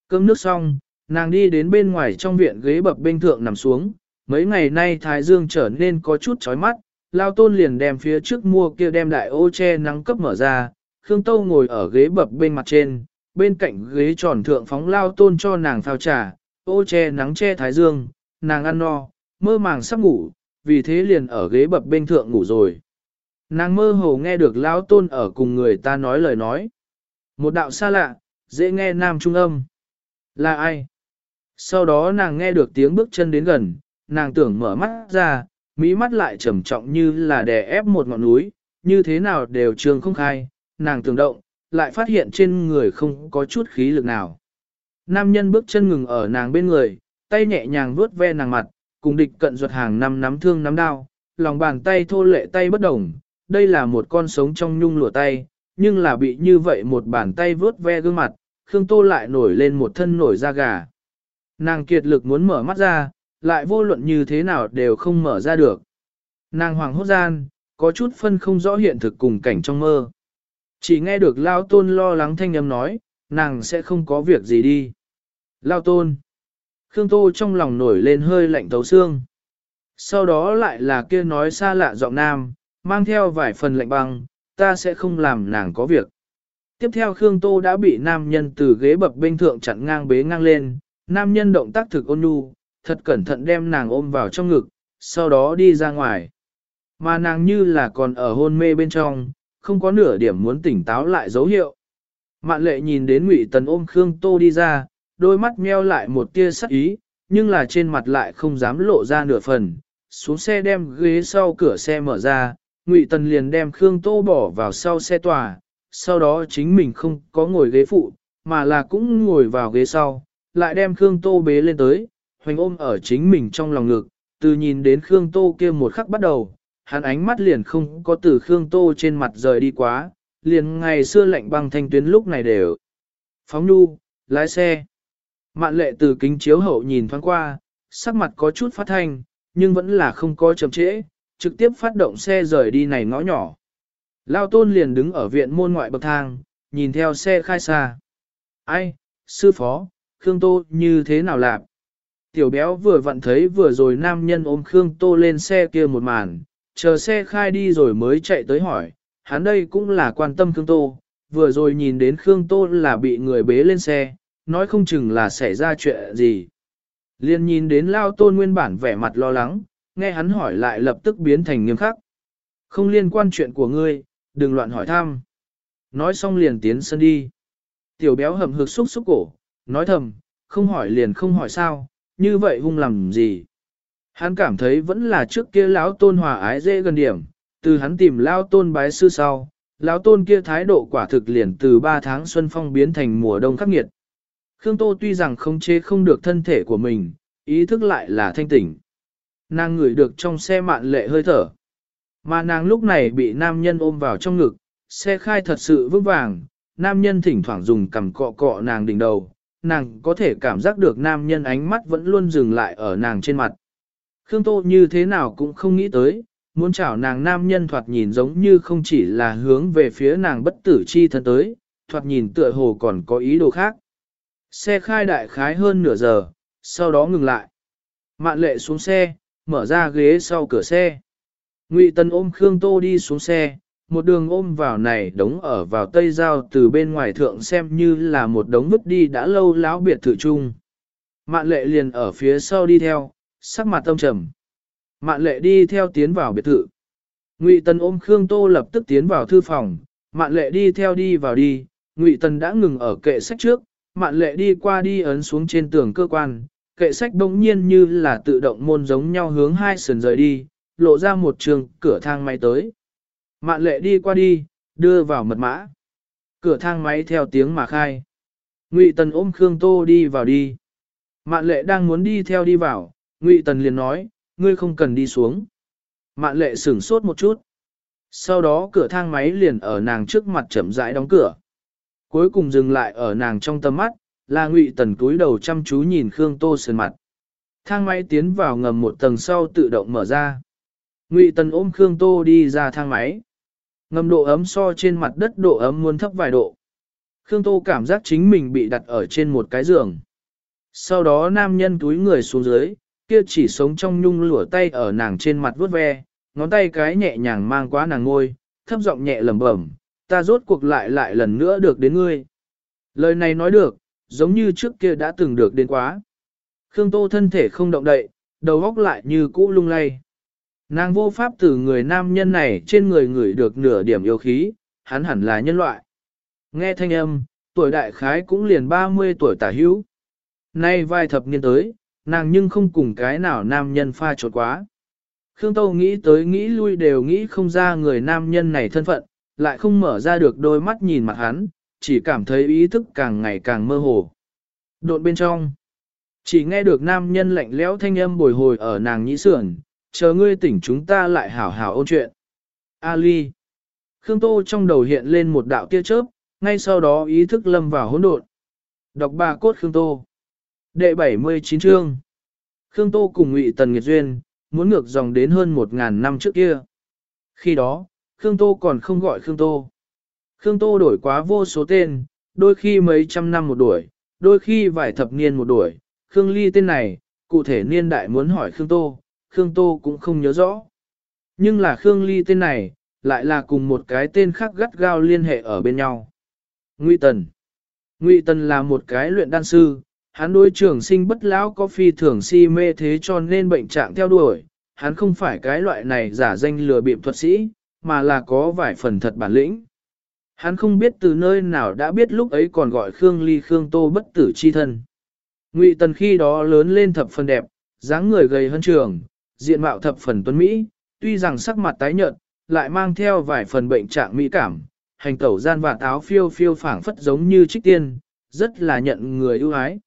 Cơm nước xong, nàng đi đến bên ngoài trong viện ghế bập bên thượng nằm xuống, mấy ngày nay thái dương trở nên có chút chói mắt, lao tôn liền đem phía trước mua kia đem đại ô che nắng cấp mở ra, Khương Tâu ngồi ở ghế bập bên mặt trên, bên cạnh ghế tròn thượng phóng lao tôn cho nàng phao trà, ô che nắng che thái dương, nàng ăn no, mơ màng sắp ngủ, vì thế liền ở ghế bập bên thượng ngủ rồi. Nàng mơ hồ nghe được lão tôn ở cùng người ta nói lời nói. Một đạo xa lạ, dễ nghe nam trung âm. Là ai? Sau đó nàng nghe được tiếng bước chân đến gần, nàng tưởng mở mắt ra, mỹ mắt lại trầm trọng như là đè ép một ngọn núi, như thế nào đều trường không khai, nàng tưởng động, lại phát hiện trên người không có chút khí lực nào. Nam nhân bước chân ngừng ở nàng bên người, tay nhẹ nhàng vuốt ve nàng mặt, cùng địch cận ruột hàng năm nắm thương nắm đao, lòng bàn tay thô lệ tay bất đồng, đây là một con sống trong nhung lụa tay, nhưng là bị như vậy một bàn tay vớt ve gương mặt, Khương Tô lại nổi lên một thân nổi da gà. Nàng kiệt lực muốn mở mắt ra, lại vô luận như thế nào đều không mở ra được. Nàng hoàng hốt gian, có chút phân không rõ hiện thực cùng cảnh trong mơ. Chỉ nghe được Lao Tôn lo lắng thanh âm nói, nàng sẽ không có việc gì đi. Lao Tôn. Khương Tô trong lòng nổi lên hơi lạnh thấu xương. Sau đó lại là kia nói xa lạ giọng nam, mang theo vài phần lạnh băng, ta sẽ không làm nàng có việc. Tiếp theo Khương Tô đã bị nam nhân từ ghế bập bên thượng chặn ngang bế ngang lên, nam nhân động tác thực ôn nhu, thật cẩn thận đem nàng ôm vào trong ngực, sau đó đi ra ngoài. Mà nàng như là còn ở hôn mê bên trong, không có nửa điểm muốn tỉnh táo lại dấu hiệu. Mạn lệ nhìn đến Ngụy Tần ôm Khương Tô đi ra, đôi mắt meo lại một tia sắc ý, nhưng là trên mặt lại không dám lộ ra nửa phần. Xuống xe đem ghế sau cửa xe mở ra, Ngụy Tần liền đem Khương Tô bỏ vào sau xe tòa, sau đó chính mình không có ngồi ghế phụ, mà là cũng ngồi vào ghế sau, lại đem Khương Tô bế lên tới, hoành ôm ở chính mình trong lòng ngực, từ nhìn đến Khương Tô kia một khắc bắt đầu, hắn ánh mắt liền không có từ Khương Tô trên mặt rời đi quá, liền ngày xưa lạnh băng thanh tuyến lúc này đều. Phóng nhu, lái xe. Mạn lệ từ kính chiếu hậu nhìn thoáng qua, sắc mặt có chút phát thanh, nhưng vẫn là không có chậm trễ, trực tiếp phát động xe rời đi này ngõ nhỏ. Lao tôn liền đứng ở viện môn ngoại bậc thang, nhìn theo xe khai xa. Ai, sư phó, Khương Tô như thế nào làm? Tiểu béo vừa vặn thấy vừa rồi nam nhân ôm Khương Tô lên xe kia một màn, chờ xe khai đi rồi mới chạy tới hỏi, hắn đây cũng là quan tâm Khương Tô, vừa rồi nhìn đến Khương Tô là bị người bế lên xe, nói không chừng là xảy ra chuyện gì. Liên nhìn đến Lao Tôn nguyên bản vẻ mặt lo lắng, nghe hắn hỏi lại lập tức biến thành nghiêm khắc. Không liên quan chuyện của ngươi, đừng loạn hỏi thăm. Nói xong liền tiến sân đi. Tiểu béo hầm hực xúc xúc cổ, nói thầm, không hỏi liền không hỏi sao, như vậy hung làm gì. Hắn cảm thấy vẫn là trước kia lão tôn hòa ái dễ gần điểm, từ hắn tìm lão tôn bái sư sau, lão tôn kia thái độ quả thực liền từ 3 tháng xuân phong biến thành mùa đông khắc nghiệt. Khương Tô tuy rằng không chế không được thân thể của mình, ý thức lại là thanh tỉnh. Nàng ngửi được trong xe mạn lệ hơi thở. Mà nàng lúc này bị nam nhân ôm vào trong ngực, xe khai thật sự vững vàng, nam nhân thỉnh thoảng dùng cằm cọ cọ nàng đỉnh đầu, nàng có thể cảm giác được nam nhân ánh mắt vẫn luôn dừng lại ở nàng trên mặt. Khương Tô như thế nào cũng không nghĩ tới, muốn chào nàng nam nhân thoạt nhìn giống như không chỉ là hướng về phía nàng bất tử chi thân tới, thoạt nhìn tựa hồ còn có ý đồ khác. Xe khai đại khái hơn nửa giờ, sau đó ngừng lại. Mạn lệ xuống xe, mở ra ghế sau cửa xe. Ngụy Tân ôm Khương Tô đi xuống xe, một đường ôm vào này đống ở vào tây giao từ bên ngoài thượng xem như là một đống vứt đi đã lâu láo biệt thự chung. Mạn lệ liền ở phía sau đi theo, sắc mặt tâm trầm. Mạn lệ đi theo tiến vào biệt thự. Ngụy Tân ôm Khương Tô lập tức tiến vào thư phòng, mạn lệ đi theo đi vào đi, Ngụy Tân đã ngừng ở kệ sách trước, mạn lệ đi qua đi ấn xuống trên tường cơ quan, kệ sách bỗng nhiên như là tự động môn giống nhau hướng hai sườn rời đi, lộ ra một trường cửa thang máy tới. Mạn lệ đi qua đi, đưa vào mật mã. Cửa thang máy theo tiếng mà khai. Ngụy Tần ôm Khương Tô đi vào đi. Mạn lệ đang muốn đi theo đi vào, Ngụy Tần liền nói, ngươi không cần đi xuống. Mạn lệ sửng sốt một chút. Sau đó cửa thang máy liền ở nàng trước mặt chậm rãi đóng cửa. Cuối cùng dừng lại ở nàng trong tầm mắt, là Ngụy Tần cúi đầu chăm chú nhìn Khương Tô Sơn mặt. Thang máy tiến vào ngầm một tầng sau tự động mở ra. Ngụy Tần ôm Khương Tô đi ra thang máy. Ngầm độ ấm so trên mặt đất độ ấm muốn thấp vài độ. Khương Tô cảm giác chính mình bị đặt ở trên một cái giường. Sau đó nam nhân túi người xuống dưới, kia chỉ sống trong nhung lụa tay ở nàng trên mặt vuốt ve, ngón tay cái nhẹ nhàng mang quá nàng ngôi, thấp giọng nhẹ lẩm bẩm, ta rốt cuộc lại lại lần nữa được đến ngươi. Lời này nói được, giống như trước kia đã từng được đến quá. Khương Tô thân thể không động đậy, đầu óc lại như cũ lung lay. Nàng vô pháp từ người nam nhân này trên người người được nửa điểm yêu khí, hắn hẳn là nhân loại. Nghe thanh âm, tuổi đại khái cũng liền 30 tuổi tả hữu. Nay vài thập niên tới, nàng nhưng không cùng cái nào nam nhân pha trột quá. Khương Tô nghĩ tới nghĩ lui đều nghĩ không ra người nam nhân này thân phận, lại không mở ra được đôi mắt nhìn mặt hắn, chỉ cảm thấy ý thức càng ngày càng mơ hồ. Đột bên trong, chỉ nghe được nam nhân lạnh lẽo thanh âm bồi hồi ở nàng nhĩ sườn, chờ ngươi tỉnh chúng ta lại hảo hảo ôn chuyện. Ali. Khương Tô trong đầu hiện lên một đạo tia chớp, ngay sau đó ý thức lâm vào hỗn độn. Đọc bà cốt Khương Tô. Đệ 79 chương. Khương Tô cùng Ngụy Tần Nghiệt Duyên, muốn ngược dòng đến hơn một ngàn năm trước kia. Khi đó, Khương Tô còn không gọi Khương Tô. Khương Tô đổi quá vô số tên, đôi khi mấy trăm năm một đuổi, đôi khi vài thập niên một đuổi. Khương Ly tên này, cụ thể niên đại muốn hỏi Khương Tô, Khương Tô cũng không nhớ rõ. Nhưng là Khương Ly tên này, lại là cùng một cái tên khác gắt gao liên hệ ở bên nhau. Ngụy Tần Ngụy Tần là một cái luyện đan sư, hắn đối trường sinh bất lão có phi thường si mê thế cho nên bệnh trạng theo đuổi, hắn không phải cái loại này giả danh lừa bịp thuật sĩ, mà là có vài phần thật bản lĩnh. Hắn không biết từ nơi nào đã biết lúc ấy còn gọi Khương Ly Khương Tô bất tử chi thân. Ngụy Tần khi đó lớn lên thập phần đẹp, dáng người gầy hơn trường, diện mạo thập phần tuấn Mỹ, tuy rằng sắc mặt tái nhợt, lại mang theo vài phần bệnh trạng mỹ cảm, hành tẩu gian và áo phiêu phiêu phảng phất giống như trích tiên, rất là nhận người ưu ái.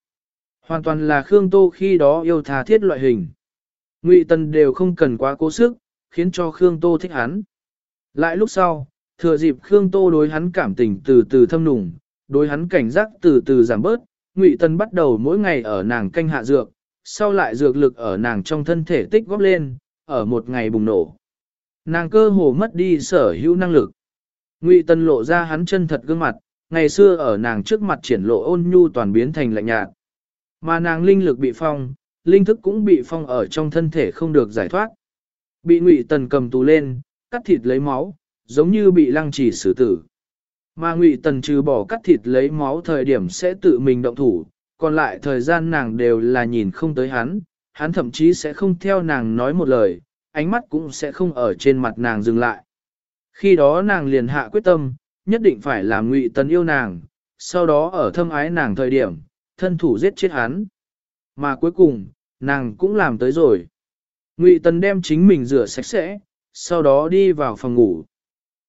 Hoàn toàn là Khương Tô khi đó yêu thà thiết loại hình. Ngụy Tần đều không cần quá cố sức, khiến cho Khương Tô thích hắn. Lại lúc sau, thừa dịp Khương Tô đối hắn cảm tình từ từ thâm nùng, đối hắn cảnh giác từ từ giảm bớt, Ngụy Tần bắt đầu mỗi ngày ở nàng canh hạ dược, sau lại dược lực ở nàng trong thân thể tích góp lên, ở một ngày bùng nổ. Nàng cơ hồ mất đi sở hữu năng lực. Ngụy Tần lộ ra hắn chân thật gương mặt, ngày xưa ở nàng trước mặt triển lộ ôn nhu toàn biến thành lạnh nhạt. Mà nàng linh lực bị phong, linh thức cũng bị phong ở trong thân thể không được giải thoát. Bị Ngụy Tần cầm tù lên, cắt thịt lấy máu, giống như bị lăng trì xử tử. Mà Ngụy Tần trừ bỏ cắt thịt lấy máu thời điểm sẽ tự mình động thủ, còn lại thời gian nàng đều là nhìn không tới hắn, hắn thậm chí sẽ không theo nàng nói một lời, ánh mắt cũng sẽ không ở trên mặt nàng dừng lại. Khi đó nàng liền hạ quyết tâm, nhất định phải làm ngụy tần yêu nàng, sau đó ở thâm ái nàng thời điểm, thân thủ giết chết hắn. Mà cuối cùng, nàng cũng làm tới rồi. Ngụy Tần đem chính mình rửa sạch sẽ, sau đó đi vào phòng ngủ.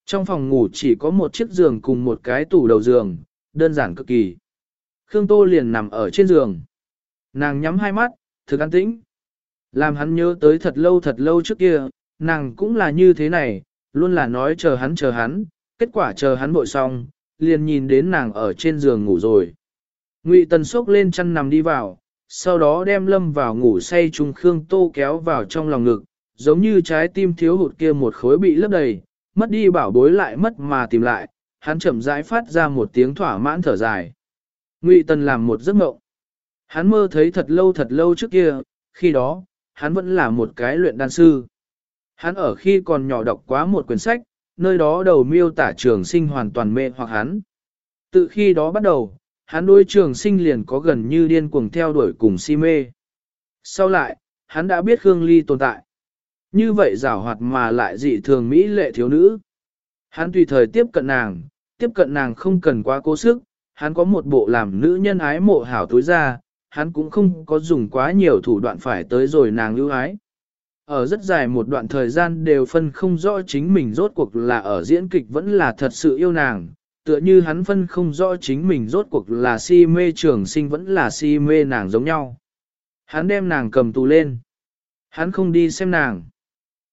Trong phòng ngủ chỉ có một chiếc giường cùng một cái tủ đầu giường, đơn giản cực kỳ. Khương Tô liền nằm ở trên giường. Nàng nhắm hai mắt, thực an tĩnh. Làm hắn nhớ tới thật lâu thật lâu trước kia, nàng cũng là như thế này, luôn là nói chờ hắn chờ hắn, kết quả chờ hắn bội xong, liền nhìn đến nàng ở trên giường ngủ rồi. Ngụy Tần sốc lên chăn nằm đi vào, sau đó đem lâm vào ngủ say trùng Khương Tô kéo vào trong lòng ngực, giống như trái tim thiếu hụt kia một khối bị lấp đầy, mất đi bảo bối lại mất mà tìm lại, hắn chậm rãi phát ra một tiếng thỏa mãn thở dài. Ngụy Tần làm một giấc mộng. Hắn mơ thấy thật lâu thật lâu trước kia, khi đó, hắn vẫn là một cái luyện đan sư. Hắn ở khi còn nhỏ đọc quá một quyển sách, nơi đó đầu miêu tả trường sinh hoàn toàn mê hoặc hắn. Từ khi đó bắt đầu, hắn đối trường sinh liền có gần như điên cuồng theo đuổi cùng si mê. Sau lại, hắn đã biết Khương Ly tồn tại. Như vậy rảo hoạt mà lại dị thường mỹ lệ thiếu nữ. Hắn tùy thời tiếp cận nàng, tiếp cận nàng không cần quá cố sức, hắn có một bộ làm nữ nhân ái mộ hảo tối ra, hắn cũng không có dùng quá nhiều thủ đoạn phải tới rồi nàng lưu ái. Ở rất dài một đoạn thời gian đều phân không rõ chính mình rốt cuộc là ở diễn kịch vẫn là thật sự yêu nàng, tựa như hắn phân không rõ chính mình rốt cuộc là si mê trường sinh vẫn là si mê nàng giống nhau. Hắn đem nàng cầm tù lên. Hắn không đi xem nàng.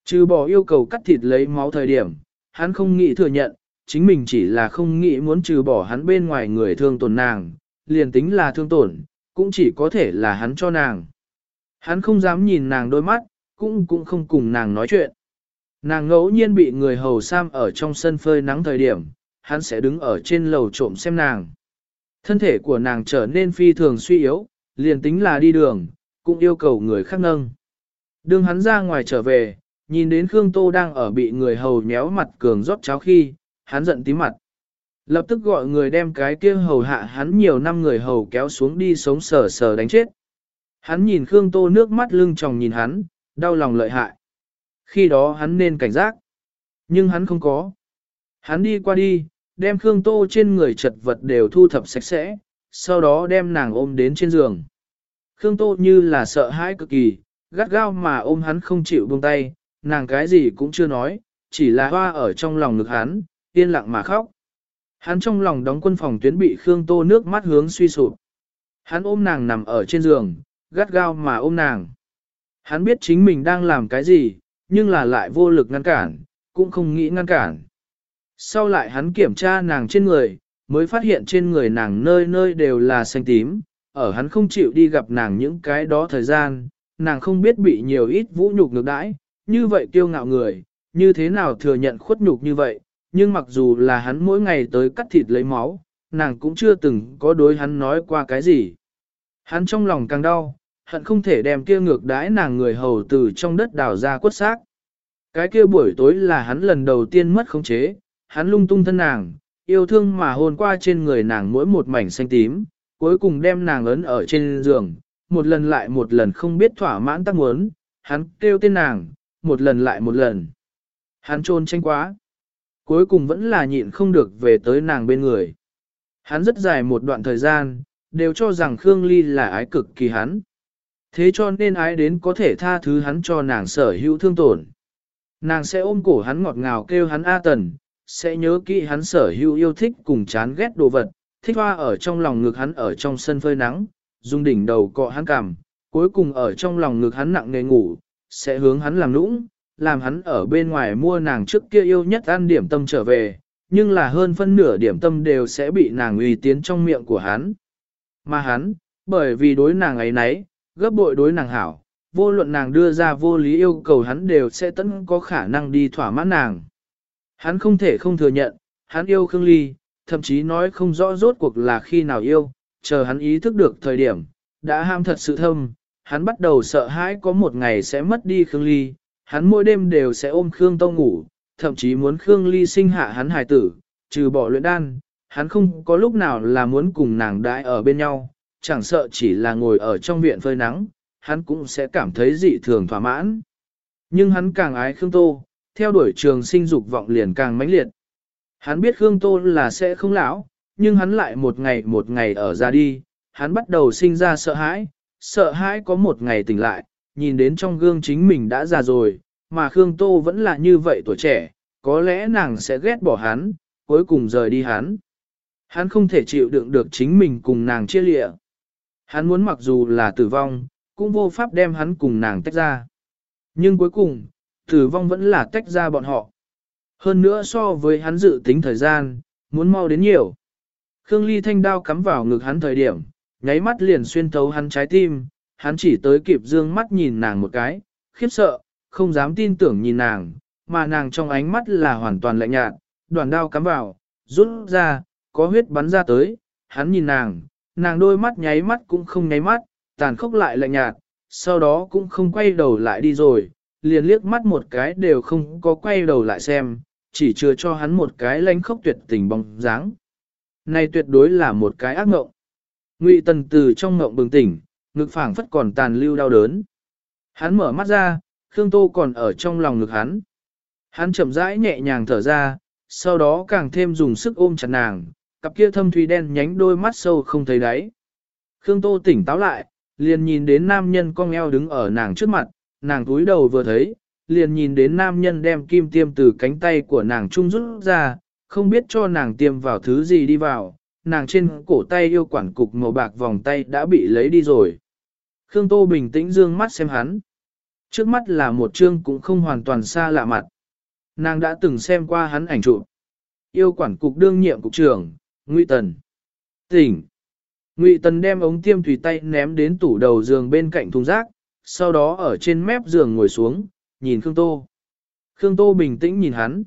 Trừ bỏ yêu cầu cắt thịt lấy máu thời điểm, hắn không nghĩ thừa nhận, chính mình chỉ là không nghĩ muốn trừ bỏ hắn bên ngoài người thương tổn nàng, liền tính là thương tổn, cũng chỉ có thể là hắn cho nàng. Hắn không dám nhìn nàng đôi mắt, cũng cũng không cùng nàng nói chuyện. Nàng ngẫu nhiên bị người hầu sam ở trong sân phơi nắng thời điểm, hắn sẽ đứng ở trên lầu trộm xem nàng. Thân thể của nàng trở nên phi thường suy yếu, liền tính là đi đường, cũng yêu cầu người khác nâng. đường hắn ra ngoài trở về, nhìn đến Khương Tô đang ở bị người hầu nhéo mặt cường rót cháo khi, hắn giận tím mặt. Lập tức gọi người đem cái kia hầu hạ hắn nhiều năm người hầu kéo xuống đi sống sờ sờ đánh chết. Hắn nhìn Khương Tô nước mắt lưng tròng nhìn hắn, đau lòng lợi hại. Khi đó hắn nên cảnh giác. Nhưng hắn không có. Hắn đi qua đi, đem Khương Tô trên người chật vật đều thu thập sạch sẽ, sau đó đem nàng ôm đến trên giường. Khương Tô như là sợ hãi cực kỳ, gắt gao mà ôm hắn không chịu buông tay, nàng cái gì cũng chưa nói, chỉ là hoa ở trong lòng ngực hắn, yên lặng mà khóc. Hắn trong lòng đóng quân phòng tuyến bị Khương Tô nước mắt hướng suy sụp. Hắn ôm nàng nằm ở trên giường, gắt gao mà ôm nàng. Hắn biết chính mình đang làm cái gì, nhưng là lại vô lực ngăn cản, cũng không nghĩ ngăn cản. Sau lại hắn kiểm tra nàng trên người, mới phát hiện trên người nàng nơi nơi đều là xanh tím, ở hắn không chịu đi gặp nàng những cái đó thời gian, nàng không biết bị nhiều ít vũ nhục ngược đãi, như vậy kiêu ngạo người, như thế nào thừa nhận khuất nhục như vậy, nhưng mặc dù là hắn mỗi ngày tới cắt thịt lấy máu, nàng cũng chưa từng có đối hắn nói qua cái gì. Hắn trong lòng càng đau, hận không thể đem kia ngược đãi nàng người hầu từ trong đất đào ra quất xác. Cái kia buổi tối là hắn lần đầu tiên mất khống chế, hắn lung tung thân nàng, yêu thương mà hôn qua trên người nàng mỗi một mảnh xanh tím, cuối cùng đem nàng ấn ở trên giường, một lần lại một lần không biết thỏa mãn tác muốn, hắn kêu tên nàng, một lần lại một lần. Hắn trôn tranh quá. Cuối cùng vẫn là nhịn không được về tới nàng bên người. Hắn rất dài một đoạn thời gian, đều cho rằng Khương Ly là ái cực kỳ hắn. Thế cho nên ái đến có thể tha thứ hắn cho nàng sở hữu thương tổn. Nàng sẽ ôm cổ hắn ngọt ngào kêu hắn A Tần, sẽ nhớ kỹ hắn sở hữu yêu thích cùng chán ghét đồ vật, thích hoa ở trong lòng ngực hắn ở trong sân phơi nắng, dùng đỉnh đầu cọ hắn cằm, cuối cùng ở trong lòng ngực hắn nặng nề ngủ, sẽ hướng hắn làm nũng, làm hắn ở bên ngoài mua nàng trước kia yêu nhất ăn điểm tâm trở về, nhưng là hơn phân nửa điểm tâm đều sẽ bị nàng uy tiến trong miệng của hắn. Mà hắn, bởi vì đối nàng ấy nấy, gấp bội đối nàng hảo, vô luận nàng đưa ra vô lý yêu cầu hắn đều sẽ tận có khả năng đi thỏa mãn nàng. Hắn không thể không thừa nhận, hắn yêu Khương Ly, thậm chí nói không rõ rốt cuộc là khi nào yêu, chờ hắn ý thức được thời điểm, đã ham thật sự thâm, hắn bắt đầu sợ hãi có một ngày sẽ mất đi Khương Ly, hắn mỗi đêm đều sẽ ôm Khương Tông ngủ, thậm chí muốn Khương Ly sinh hạ hắn hài tử, trừ bỏ luyện đan, hắn không có lúc nào là muốn cùng nàng đãi ở bên nhau, chẳng sợ chỉ là ngồi ở trong viện phơi nắng, hắn cũng sẽ cảm thấy dị thường thỏa mãn. Nhưng hắn càng ái Khương Tô, theo đuổi trường sinh dục vọng liền càng mãnh liệt. Hắn biết Khương Tô là sẽ không lão, nhưng hắn lại một ngày một ngày ở ra đi, hắn bắt đầu sinh ra sợ hãi, sợ hãi có một ngày tỉnh lại, nhìn đến trong gương chính mình đã già rồi, mà Khương Tô vẫn là như vậy tuổi trẻ, có lẽ nàng sẽ ghét bỏ hắn, cuối cùng rời đi hắn. Hắn không thể chịu đựng được chính mình cùng nàng chia lịa. Hắn muốn mặc dù là tử vong, cũng vô pháp đem hắn cùng nàng tách ra. Nhưng cuối cùng, tử vong vẫn là tách ra bọn họ. Hơn nữa so với hắn dự tính thời gian, muốn mau đến nhiều. Khương Ly thanh đao cắm vào ngực hắn thời điểm, nháy mắt liền xuyên thấu hắn trái tim, hắn chỉ tới kịp dương mắt nhìn nàng một cái, khiếp sợ, không dám tin tưởng nhìn nàng, mà nàng trong ánh mắt là hoàn toàn lạnh nhạt, đoàn đao cắm vào, rút ra, có huyết bắn ra tới, hắn nhìn nàng, nàng đôi mắt nháy mắt cũng không nháy mắt, tàn khốc lại lạnh nhạt, sau đó cũng không quay đầu lại đi rồi, liền liếc mắt một cái đều không có quay đầu lại xem, chỉ chưa cho hắn một cái lánh khốc tuyệt tình bóng dáng. Này tuyệt đối là một cái ác mộng. Ngụy Tần từ trong mộng bừng tỉnh, ngực phảng phất còn tàn lưu đau đớn. Hắn mở mắt ra, Khương Tô còn ở trong lòng ngực hắn. Hắn chậm rãi nhẹ nhàng thở ra, sau đó càng thêm dùng sức ôm chặt nàng, cặp kia thâm thủy đen nhánh đôi mắt sâu không thấy đáy. Khương Tô tỉnh táo lại, liền nhìn đến nam nhân cong eo đứng ở nàng trước mặt, nàng túi đầu vừa thấy, liền nhìn đến nam nhân đem kim tiêm từ cánh tay của nàng trung rút ra, không biết cho nàng tiêm vào thứ gì đi vào, nàng trên cổ tay yêu quản cục màu bạc vòng tay đã bị lấy đi rồi. Khương Tô bình tĩnh dương mắt xem hắn. Trước mắt là một chương cũng không hoàn toàn xa lạ mặt. Nàng đã từng xem qua hắn ảnh chụp. Yêu quản cục đương nhiệm cục trưởng, Ngụy Tần. Tỉnh. Ngụy Tần đem ống tiêm tùy tay ném đến tủ đầu giường bên cạnh thùng rác, sau đó ở trên mép giường ngồi xuống, nhìn Khương Tô. Khương Tô bình tĩnh nhìn hắn.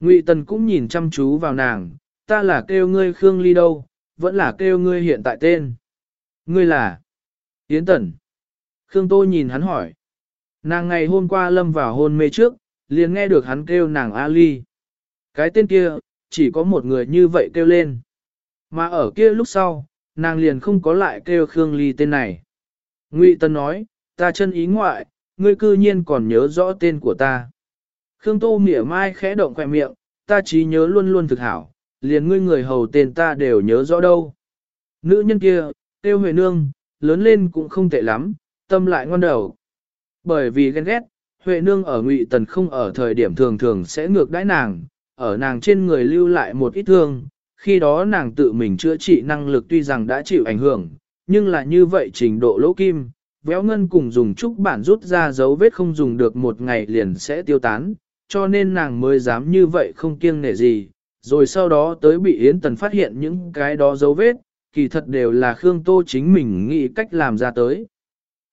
Ngụy Tần cũng nhìn chăm chú vào nàng, ta là kêu ngươi Khương Ly đâu, vẫn là kêu ngươi hiện tại tên. Ngươi là Yến Tần. Khương Tô nhìn hắn hỏi. Nàng ngày hôm qua lâm vào hôn mê trước, liền nghe được hắn kêu nàng Ali. Cái tên kia, chỉ có một người như vậy kêu lên. Mà ở kia lúc sau, nàng liền không có lại kêu Khương Ly tên này. Ngụy Tân nói, ta chân ý ngoại, ngươi cư nhiên còn nhớ rõ tên của ta. Khương Tô mỉa mai khẽ động khỏe miệng, ta trí nhớ luôn luôn thực hảo, liền ngươi người hầu tên ta đều nhớ rõ đâu. Nữ nhân kia, tiêu huệ nương, lớn lên cũng không tệ lắm, tâm lại ngon đầu. Bởi vì ghen ghét, Huệ nương ở ngụy tần không ở thời điểm thường thường sẽ ngược đãi nàng, ở nàng trên người lưu lại một ít thương, khi đó nàng tự mình chữa trị năng lực tuy rằng đã chịu ảnh hưởng, nhưng là như vậy trình độ lỗ kim, véo ngân cùng dùng trúc bản rút ra dấu vết không dùng được một ngày liền sẽ tiêu tán, cho nên nàng mới dám như vậy không kiêng nể gì, rồi sau đó tới bị Yến Tần phát hiện những cái đó dấu vết, kỳ thật đều là Khương Tô chính mình nghĩ cách làm ra tới.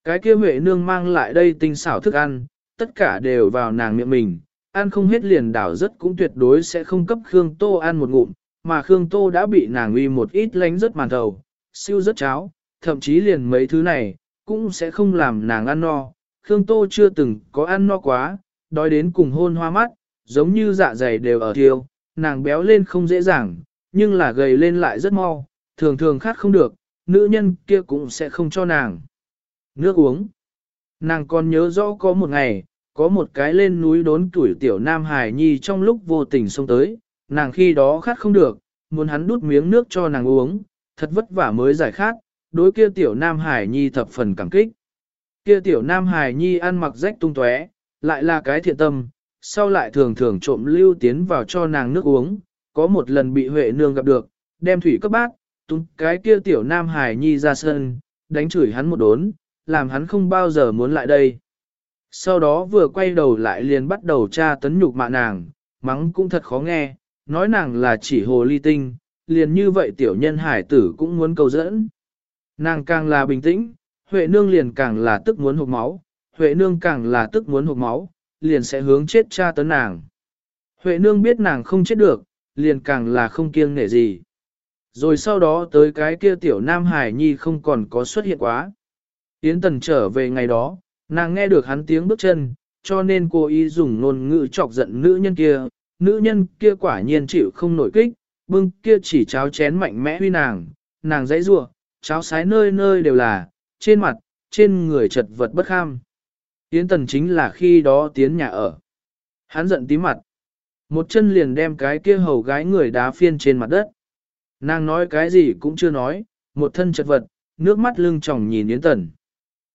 Cái kia Huệ nương mang lại đây tinh xảo thức ăn, tất cả đều vào nàng miệng mình, ăn không hết liền đảo rất cũng tuyệt đối sẽ không cấp Khương Tô ăn một ngụm, mà Khương Tô đã bị nàng uy một ít lánh rất màn thầu, siêu rất cháo, thậm chí liền mấy thứ này, cũng sẽ không làm nàng ăn no. Khương Tô chưa từng có ăn no quá, đói đến cùng hôn hoa mắt, giống như dạ dày đều ở thiêu, nàng béo lên không dễ dàng, nhưng là gầy lên lại rất mau, thường thường khát không được, nữ nhân kia cũng sẽ không cho nàng. Nước uống. Nàng còn nhớ rõ có một ngày, có một cái lên núi đốn tuổi tiểu Nam Hải Nhi trong lúc vô tình xông tới, nàng khi đó khát không được, muốn hắn đút miếng nước cho nàng uống, thật vất vả mới giải khát, đối kia tiểu Nam Hải Nhi thập phần cảm kích. Kia tiểu Nam Hải Nhi ăn mặc rách tung tóe, lại là cái thiện tâm, sau lại thường thường trộm lưu tiến vào cho nàng nước uống, có một lần bị Huệ Nương gặp được, đem thủy cấp bát tung cái kia tiểu Nam Hải Nhi ra sân, đánh chửi hắn một đốn, làm hắn không bao giờ muốn lại đây. Sau đó vừa quay đầu lại liền bắt đầu tra tấn nhục mạ nàng, mắng cũng thật khó nghe, nói nàng là chỉ hồ ly tinh, liền như vậy tiểu nhân hải tử cũng muốn cầu dẫn. Nàng càng là bình tĩnh, Huệ nương liền càng là tức muốn hụt máu, Huệ nương càng là tức muốn hụt máu, liền sẽ hướng chết cha tấn nàng. Huệ nương biết nàng không chết được, liền càng là không kiêng nể gì. Rồi sau đó tới cái kia tiểu nam hải nhi không còn có xuất hiện quá. Yến Tần trở về ngày đó, nàng nghe được hắn tiếng bước chân, cho nên cô ý dùng ngôn ngữ chọc giận nữ nhân kia. Nữ nhân kia quả nhiên chịu không nổi kích, bưng kia chỉ cháo chén mạnh mẽ huy nàng, nàng dãy rua, cháo sái nơi nơi đều là, trên mặt, trên người chật vật bất kham. Yến Tần chính là khi đó tiến nhà ở. Hắn giận tí mặt. Một chân liền đem cái kia hầu gái người đá phiên trên mặt đất. Nàng nói cái gì cũng chưa nói, một thân chật vật, nước mắt lưng tròng nhìn Yến Tần.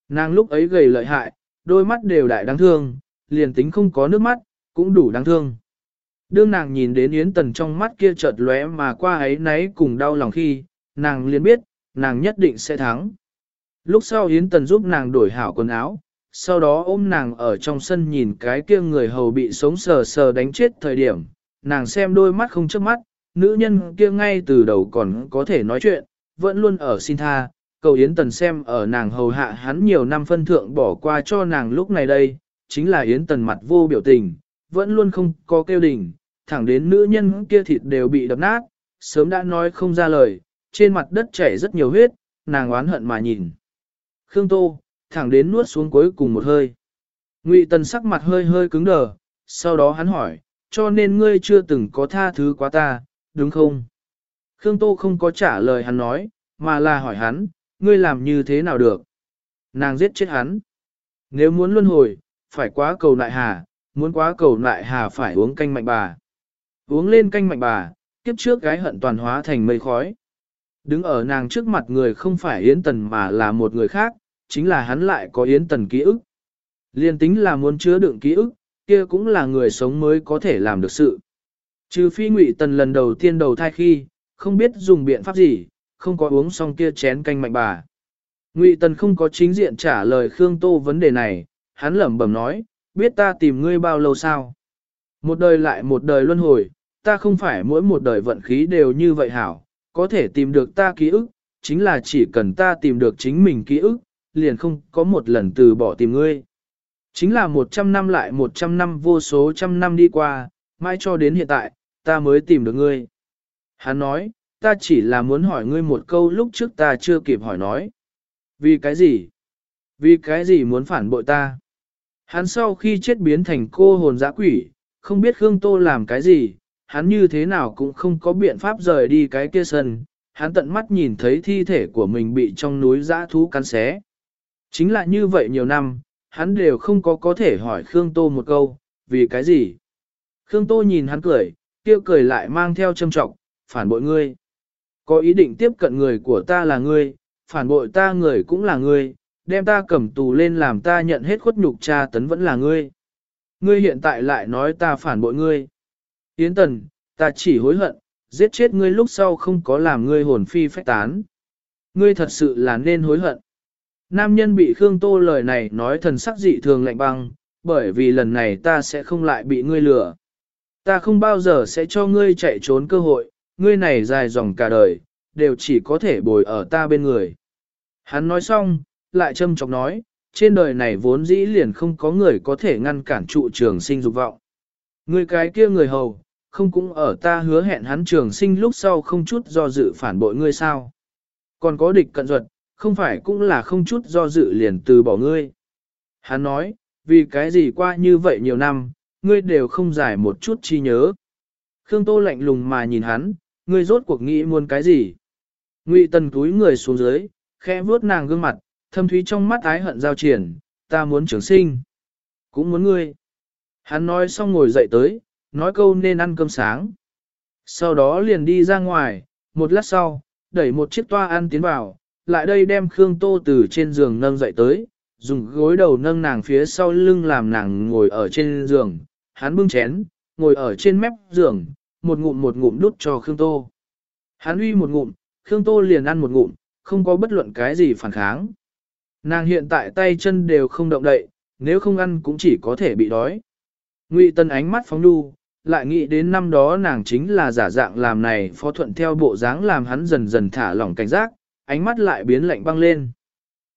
Nàng lúc ấy gầy lợi hại, đôi mắt đều đại đáng thương, liền tính không có nước mắt, cũng đủ đáng thương. Đương nàng nhìn đến Yến Tần trong mắt kia chợt lóe mà qua ấy nấy cùng đau lòng khi, nàng liền biết, nàng nhất định sẽ thắng. Lúc sau Yến Tần giúp nàng đổi hảo quần áo, sau đó ôm nàng ở trong sân nhìn cái kia người hầu bị sống sờ sờ đánh chết thời điểm, nàng xem đôi mắt không chớp mắt, nữ nhân kia ngay từ đầu còn có thể nói chuyện, vẫn luôn ở xin tha, cầu Yến Tần xem ở nàng hầu hạ hắn nhiều năm phân thượng bỏ qua cho nàng lúc này đây, chính là Yến Tần mặt vô biểu tình, vẫn luôn không có kêu đỉnh, thẳng đến nữ nhân kia thịt đều bị đập nát, sớm đã nói không ra lời, trên mặt đất chảy rất nhiều huyết, nàng oán hận mà nhìn. Khương Tô, thẳng đến nuốt xuống cuối cùng một hơi. Ngụy Tần sắc mặt hơi hơi cứng đờ, sau đó hắn hỏi, cho nên ngươi chưa từng có tha thứ quá ta, đúng không? Khương Tô không có trả lời hắn nói, mà là hỏi hắn, ngươi làm như thế nào được? Nàng giết chết hắn. Nếu muốn luân hồi, phải quá cầu nại hà, muốn quá cầu nại hà phải uống canh mạnh bà. Uống lên canh mạnh bà, kiếp trước gái hận toàn hóa thành mây khói. Đứng ở nàng trước mặt người không phải Yến Tần mà là một người khác, chính là hắn lại có Yến Tần ký ức. Liên tính là muốn chứa đựng ký ức, kia cũng là người sống mới có thể làm được sự. Trừ phi ngụy Tần lần đầu tiên đầu thai khi, không biết dùng biện pháp gì, không có uống xong kia chén canh mạnh bà. Ngụy Tần không có chính diện trả lời Khương Tô vấn đề này, hắn lẩm bẩm nói, biết ta tìm ngươi bao lâu sao? Một đời lại một đời luân hồi, ta không phải mỗi một đời vận khí đều như vậy hảo, có thể tìm được ta ký ức, chính là chỉ cần ta tìm được chính mình ký ức, liền không có một lần từ bỏ tìm ngươi. Chính là một trăm năm lại một trăm năm vô số trăm năm đi qua, mãi cho đến hiện tại, ta mới tìm được ngươi. Hắn nói, ta chỉ là muốn hỏi ngươi một câu lúc trước ta chưa kịp hỏi nói. Vì cái gì? Vì cái gì muốn phản bội ta? Hắn sau khi chết biến thành cô hồn dã quỷ, không biết Khương Tô làm cái gì, hắn như thế nào cũng không có biện pháp rời đi cái kia sân, hắn tận mắt nhìn thấy thi thể của mình bị trong núi dã thú cắn xé. Chính là như vậy nhiều năm, hắn đều không có có thể hỏi Khương Tô một câu, vì cái gì? Khương Tô nhìn hắn cười, kia cười lại mang theo châm trọng, phản bội ngươi. Có ý định tiếp cận người của ta là ngươi, phản bội ta người cũng là ngươi, đem ta cầm tù lên làm ta nhận hết khuất nhục tra tấn vẫn là ngươi. Ngươi hiện tại lại nói ta phản bội ngươi. Yến Tần, ta chỉ hối hận, giết chết ngươi lúc sau không có làm ngươi hồn phi phách tán. Ngươi thật sự là nên hối hận. Nam nhân bị Khương Tô lời này nói thần sắc dị thường lạnh băng, bởi vì lần này ta sẽ không lại bị ngươi lừa. Ta không bao giờ sẽ cho ngươi chạy trốn cơ hội, ngươi này dài dòng cả đời, đều chỉ có thể bồi ở ta bên người. Hắn nói xong, lại châm chọc nói, trên đời này vốn dĩ liền không có người có thể ngăn cản trụ trường sinh dục vọng. Ngươi cái kia người hầu, không cũng ở ta hứa hẹn hắn trường sinh lúc sau không chút do dự phản bội ngươi sao. Còn có địch cận duật, không phải cũng là không chút do dự liền từ bỏ ngươi. Hắn nói, vì cái gì qua như vậy nhiều năm, ngươi đều không giải một chút chi nhớ. Khương Tô lạnh lùng mà nhìn hắn, ngươi rốt cuộc nghĩ muốn cái gì? Ngụy Tần túi người xuống dưới, khẽ vuốt nàng gương mặt, thâm thúy trong mắt ái hận giao triển, ta muốn trường sinh. Cũng muốn ngươi. Hắn nói xong ngồi dậy tới, nói câu nên ăn cơm sáng. Sau đó liền đi ra ngoài, một lát sau, đẩy một chiếc toa ăn tiến vào, lại đây đem Khương Tô từ trên giường nâng dậy tới, dùng gối đầu nâng nàng phía sau lưng làm nàng ngồi ở trên giường, hắn bưng chén, ngồi ở trên mép giường, một ngụm một ngụm đút cho Khương Tô. Hắn uy một ngụm, Khương Tô liền ăn một ngụm, không có bất luận cái gì phản kháng. Nàng hiện tại tay chân đều không động đậy, nếu không ăn cũng chỉ có thể bị đói. Ngụy Tân ánh mắt phóng đu, lại nghĩ đến năm đó nàng chính là giả dạng làm này phó thuận theo bộ dáng làm hắn dần dần thả lỏng cảnh giác, ánh mắt lại biến lạnh băng lên.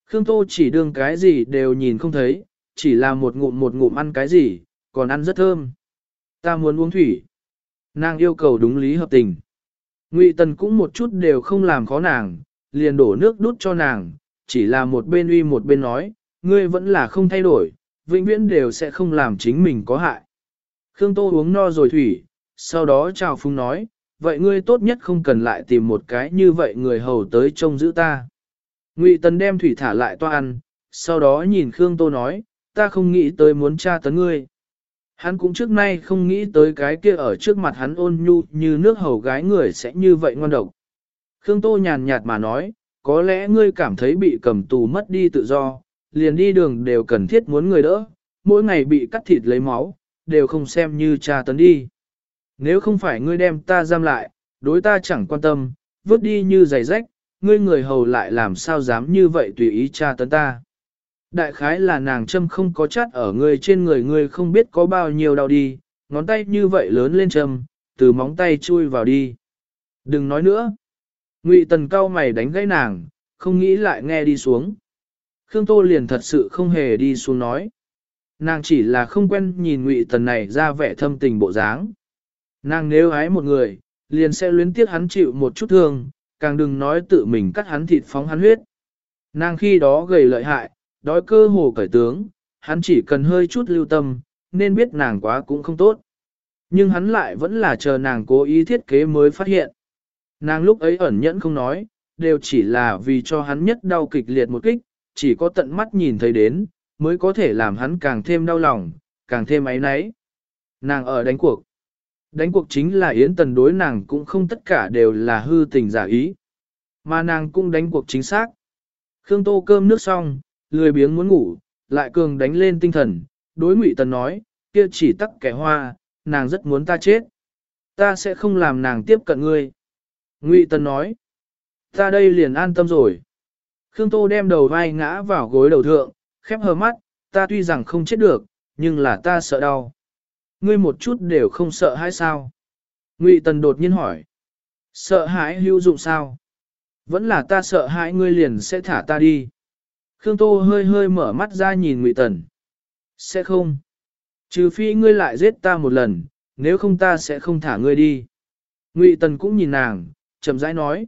Khương Tô chỉ đương cái gì đều nhìn không thấy, chỉ là một ngụm một ngụm ăn cái gì, còn ăn rất thơm. Ta muốn uống thủy. Nàng yêu cầu đúng lý hợp tình. Ngụy Tần cũng một chút đều không làm khó nàng, liền đổ nước đút cho nàng, chỉ là một bên uy một bên nói, ngươi vẫn là không thay đổi, vĩnh viễn đều sẽ không làm chính mình có hại. Khương Tô uống no rồi thủy, sau đó chào phung nói, vậy ngươi tốt nhất không cần lại tìm một cái như vậy người hầu tới trông giữ ta. Ngụy Tần đem thủy thả lại toa ăn, sau đó nhìn Khương Tô nói, ta không nghĩ tới muốn tra tấn ngươi. Hắn cũng trước nay không nghĩ tới cái kia ở trước mặt hắn ôn nhu như nước hầu gái người sẽ như vậy ngoan độc. Khương Tô nhàn nhạt mà nói, có lẽ ngươi cảm thấy bị cầm tù mất đi tự do, liền đi đường đều cần thiết muốn người đỡ, mỗi ngày bị cắt thịt lấy máu, đều không xem như tra tấn đi. Nếu không phải ngươi đem ta giam lại, đối ta chẳng quan tâm, vứt đi như giày rách, ngươi người hầu lại làm sao dám như vậy tùy ý tra tấn ta. Đại khái là nàng châm không có chát ở ngươi trên người ngươi không biết có bao nhiêu đau đi, ngón tay như vậy lớn lên châm, từ móng tay chui vào đi. Đừng nói nữa. Ngụy tần cao mày đánh gãy nàng, không nghĩ lại nghe đi xuống. Khương Tô liền thật sự không hề đi xuống nói. Nàng chỉ là không quen nhìn Ngụy tần này ra vẻ thâm tình bộ dáng. Nàng nếu ái một người, liền sẽ luyến tiếc hắn chịu một chút thương, càng đừng nói tự mình cắt hắn thịt phóng hắn huyết. Nàng khi đó gầy lợi hại, đói cơ hồ cởi tướng, hắn chỉ cần hơi chút lưu tâm, nên biết nàng quá cũng không tốt. Nhưng hắn lại vẫn là chờ nàng cố ý thiết kế mới phát hiện. Nàng lúc ấy ẩn nhẫn không nói, đều chỉ là vì cho hắn nhất đau kịch liệt một kích, chỉ có tận mắt nhìn thấy đến, mới có thể làm hắn càng thêm đau lòng, càng thêm ấy náy. Nàng ở đánh cuộc. Đánh cuộc chính là Yến Tần đối nàng cũng không tất cả đều là hư tình giả ý. Mà nàng cũng đánh cuộc chính xác. Khương Tô cơm nước xong, lười biếng muốn ngủ, lại cường đánh lên tinh thần, đối Ngụy Tần nói, kia chỉ tắc kẻ hoa, nàng rất muốn ta chết. Ta sẽ không làm nàng tiếp cận ngươi. Ngụy Tần nói, ta đây liền an tâm rồi. Khương Tô đem đầu vai ngã vào gối đầu thượng, khép hờ mắt, ta tuy rằng không chết được, nhưng là ta sợ đau. Ngươi một chút đều không sợ hãi sao? Ngụy Tần đột nhiên hỏi. Sợ hãi hữu dụng sao? Vẫn là ta sợ hãi ngươi liền sẽ thả ta đi. Khương Tô hơi hơi mở mắt ra nhìn Ngụy Tần. Sẽ không. Trừ phi ngươi lại giết ta một lần, nếu không ta sẽ không thả ngươi đi. Ngụy Tần cũng nhìn nàng, chậm rãi nói.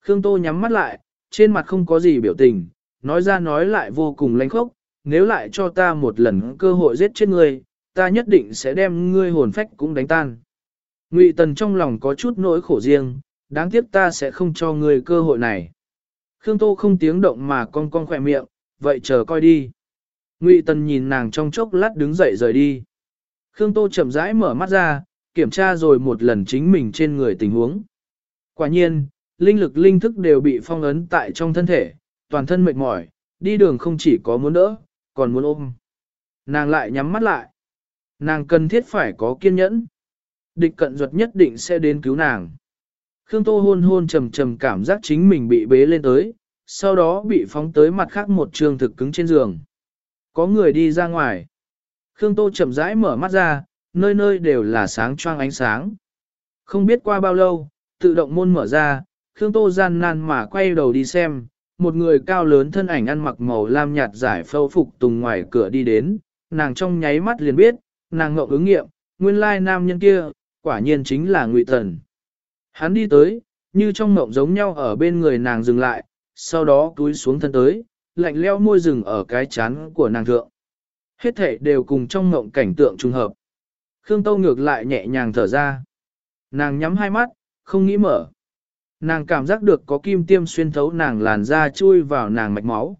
Khương Tô nhắm mắt lại, trên mặt không có gì biểu tình, nói ra nói lại vô cùng lanh khốc, nếu lại cho ta một lần cơ hội giết chết ngươi, ta nhất định sẽ đem ngươi hồn phách cũng đánh tan. Ngụy Tần trong lòng có chút nỗi khổ riêng, đáng tiếc ta sẽ không cho ngươi cơ hội này. Khương Tô không tiếng động mà con con khỏe miệng, vậy chờ coi đi. Ngụy Tần nhìn nàng trong chốc lát đứng dậy rời đi. Khương Tô chậm rãi mở mắt ra, kiểm tra rồi một lần chính mình trên người tình huống. Quả nhiên, linh lực linh thức đều bị phong ấn tại trong thân thể, toàn thân mệt mỏi, đi đường không chỉ có muốn đỡ, còn muốn ôm. Nàng lại nhắm mắt lại. Nàng cần thiết phải có kiên nhẫn. Địch cận ruột nhất định sẽ đến cứu nàng. Khương Tô hôn hôn trầm trầm cảm giác chính mình bị bế lên tới, sau đó bị phóng tới mặt khác một trường thực cứng trên giường. Có người đi ra ngoài. Khương Tô chậm rãi mở mắt ra, nơi nơi đều là sáng choang ánh sáng. Không biết qua bao lâu, tự động môn mở ra, Khương Tô gian nan mà quay đầu đi xem, một người cao lớn thân ảnh ăn mặc màu lam nhạt giải phâu phục tùng ngoài cửa đi đến, nàng trong nháy mắt liền biết, nàng ngậu ứng nghiệm, nguyên lai nam nhân kia, quả nhiên chính là Ngụy Thần. Hắn đi tới, như trong ngộng giống nhau ở bên người nàng dừng lại, sau đó túi xuống thân tới, lạnh leo môi rừng ở cái chán của nàng thượng. Hết thể đều cùng trong ngộng cảnh tượng trùng hợp. Khương Tâu ngược lại nhẹ nhàng thở ra. Nàng nhắm hai mắt, không nghĩ mở. Nàng cảm giác được có kim tiêm xuyên thấu nàng làn da chui vào nàng mạch máu.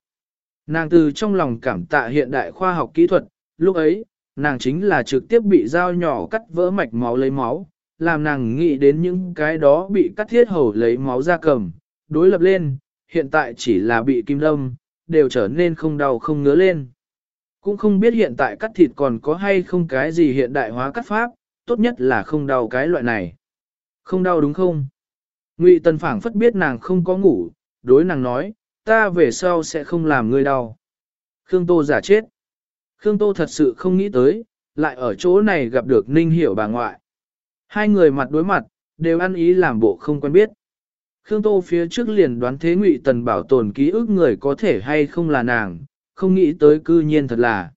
Nàng từ trong lòng cảm tạ hiện đại khoa học kỹ thuật, lúc ấy, nàng chính là trực tiếp bị dao nhỏ cắt vỡ mạch máu lấy máu, làm nàng nghĩ đến những cái đó bị cắt thiết hầu lấy máu ra cầm, đối lập lên, hiện tại chỉ là bị kim đâm, đều trở nên không đau không ngứa lên. Cũng không biết hiện tại cắt thịt còn có hay không cái gì hiện đại hóa cắt pháp, tốt nhất là không đau cái loại này. Không đau đúng không? Ngụy Tần phảng phất biết nàng không có ngủ, đối nàng nói, ta về sau sẽ không làm ngươi đau. Khương Tô giả chết. Khương Tô thật sự không nghĩ tới, lại ở chỗ này gặp được Ninh Hiểu bà ngoại. Hai người mặt đối mặt, đều ăn ý làm bộ không quen biết. Khương Tô phía trước liền đoán thế Ngụy Tần bảo tồn ký ức người có thể hay không là nàng, không nghĩ tới cư nhiên thật là.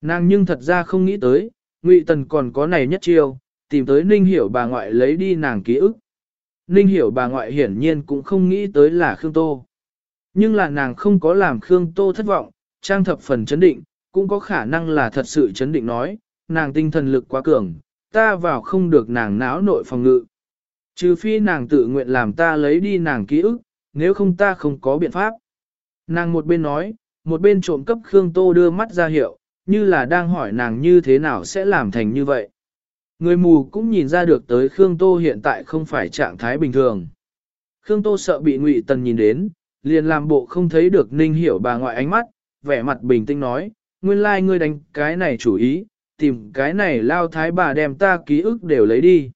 Nàng nhưng thật ra không nghĩ tới, Ngụy Tần còn có này nhất chiêu, tìm tới Ninh Hiểu bà ngoại lấy đi nàng ký ức. Ninh Hiểu bà ngoại hiển nhiên cũng không nghĩ tới là Khương Tô. Nhưng là nàng không có làm Khương Tô thất vọng, trang thập phần chấn định, cũng có khả năng là thật sự chấn định nói, nàng tinh thần lực quá cường, ta vào không được nàng não nội phòng ngự. Trừ phi nàng tự nguyện làm ta lấy đi nàng ký ức, nếu không ta không có biện pháp. Nàng một bên nói, một bên trộm cấp Khương Tô đưa mắt ra hiệu, như là đang hỏi nàng như thế nào sẽ làm thành như vậy. Người mù cũng nhìn ra được tới Khương Tô hiện tại không phải trạng thái bình thường. Khương Tô sợ bị Ngụy Tần nhìn đến, liền làm bộ không thấy được Ninh Hiểu bà ngoại ánh mắt, vẻ mặt bình tĩnh nói, nguyên lai like ngươi đánh cái này chủ ý, tìm cái này lao thái bà đem ta ký ức đều lấy đi.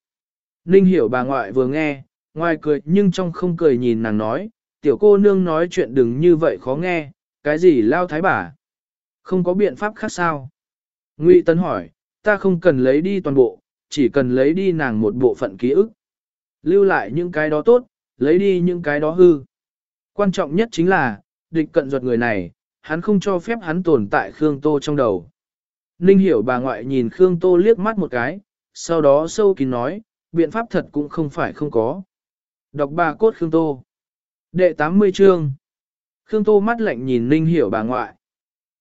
Ninh Hiểu bà ngoại vừa nghe, ngoài cười nhưng trong không cười nhìn nàng nói, tiểu cô nương nói chuyện đừng như vậy khó nghe, cái gì lao thái bà? Không có biện pháp khác sao? Ngụy Tấn hỏi, ta không cần lấy đi toàn bộ, chỉ cần lấy đi nàng một bộ phận ký ức. Lưu lại những cái đó tốt, lấy đi những cái đó hư. Quan trọng nhất chính là, địch cận ruột người này, hắn không cho phép hắn tồn tại Khương Tô trong đầu. Ninh hiểu bà ngoại nhìn Khương Tô liếc mắt một cái, sau đó sâu kín nói, biện pháp thật cũng không phải không có. Đọc bà cốt Khương Tô. Đệ 80 chương. Khương Tô mắt lạnh nhìn Ninh hiểu bà ngoại.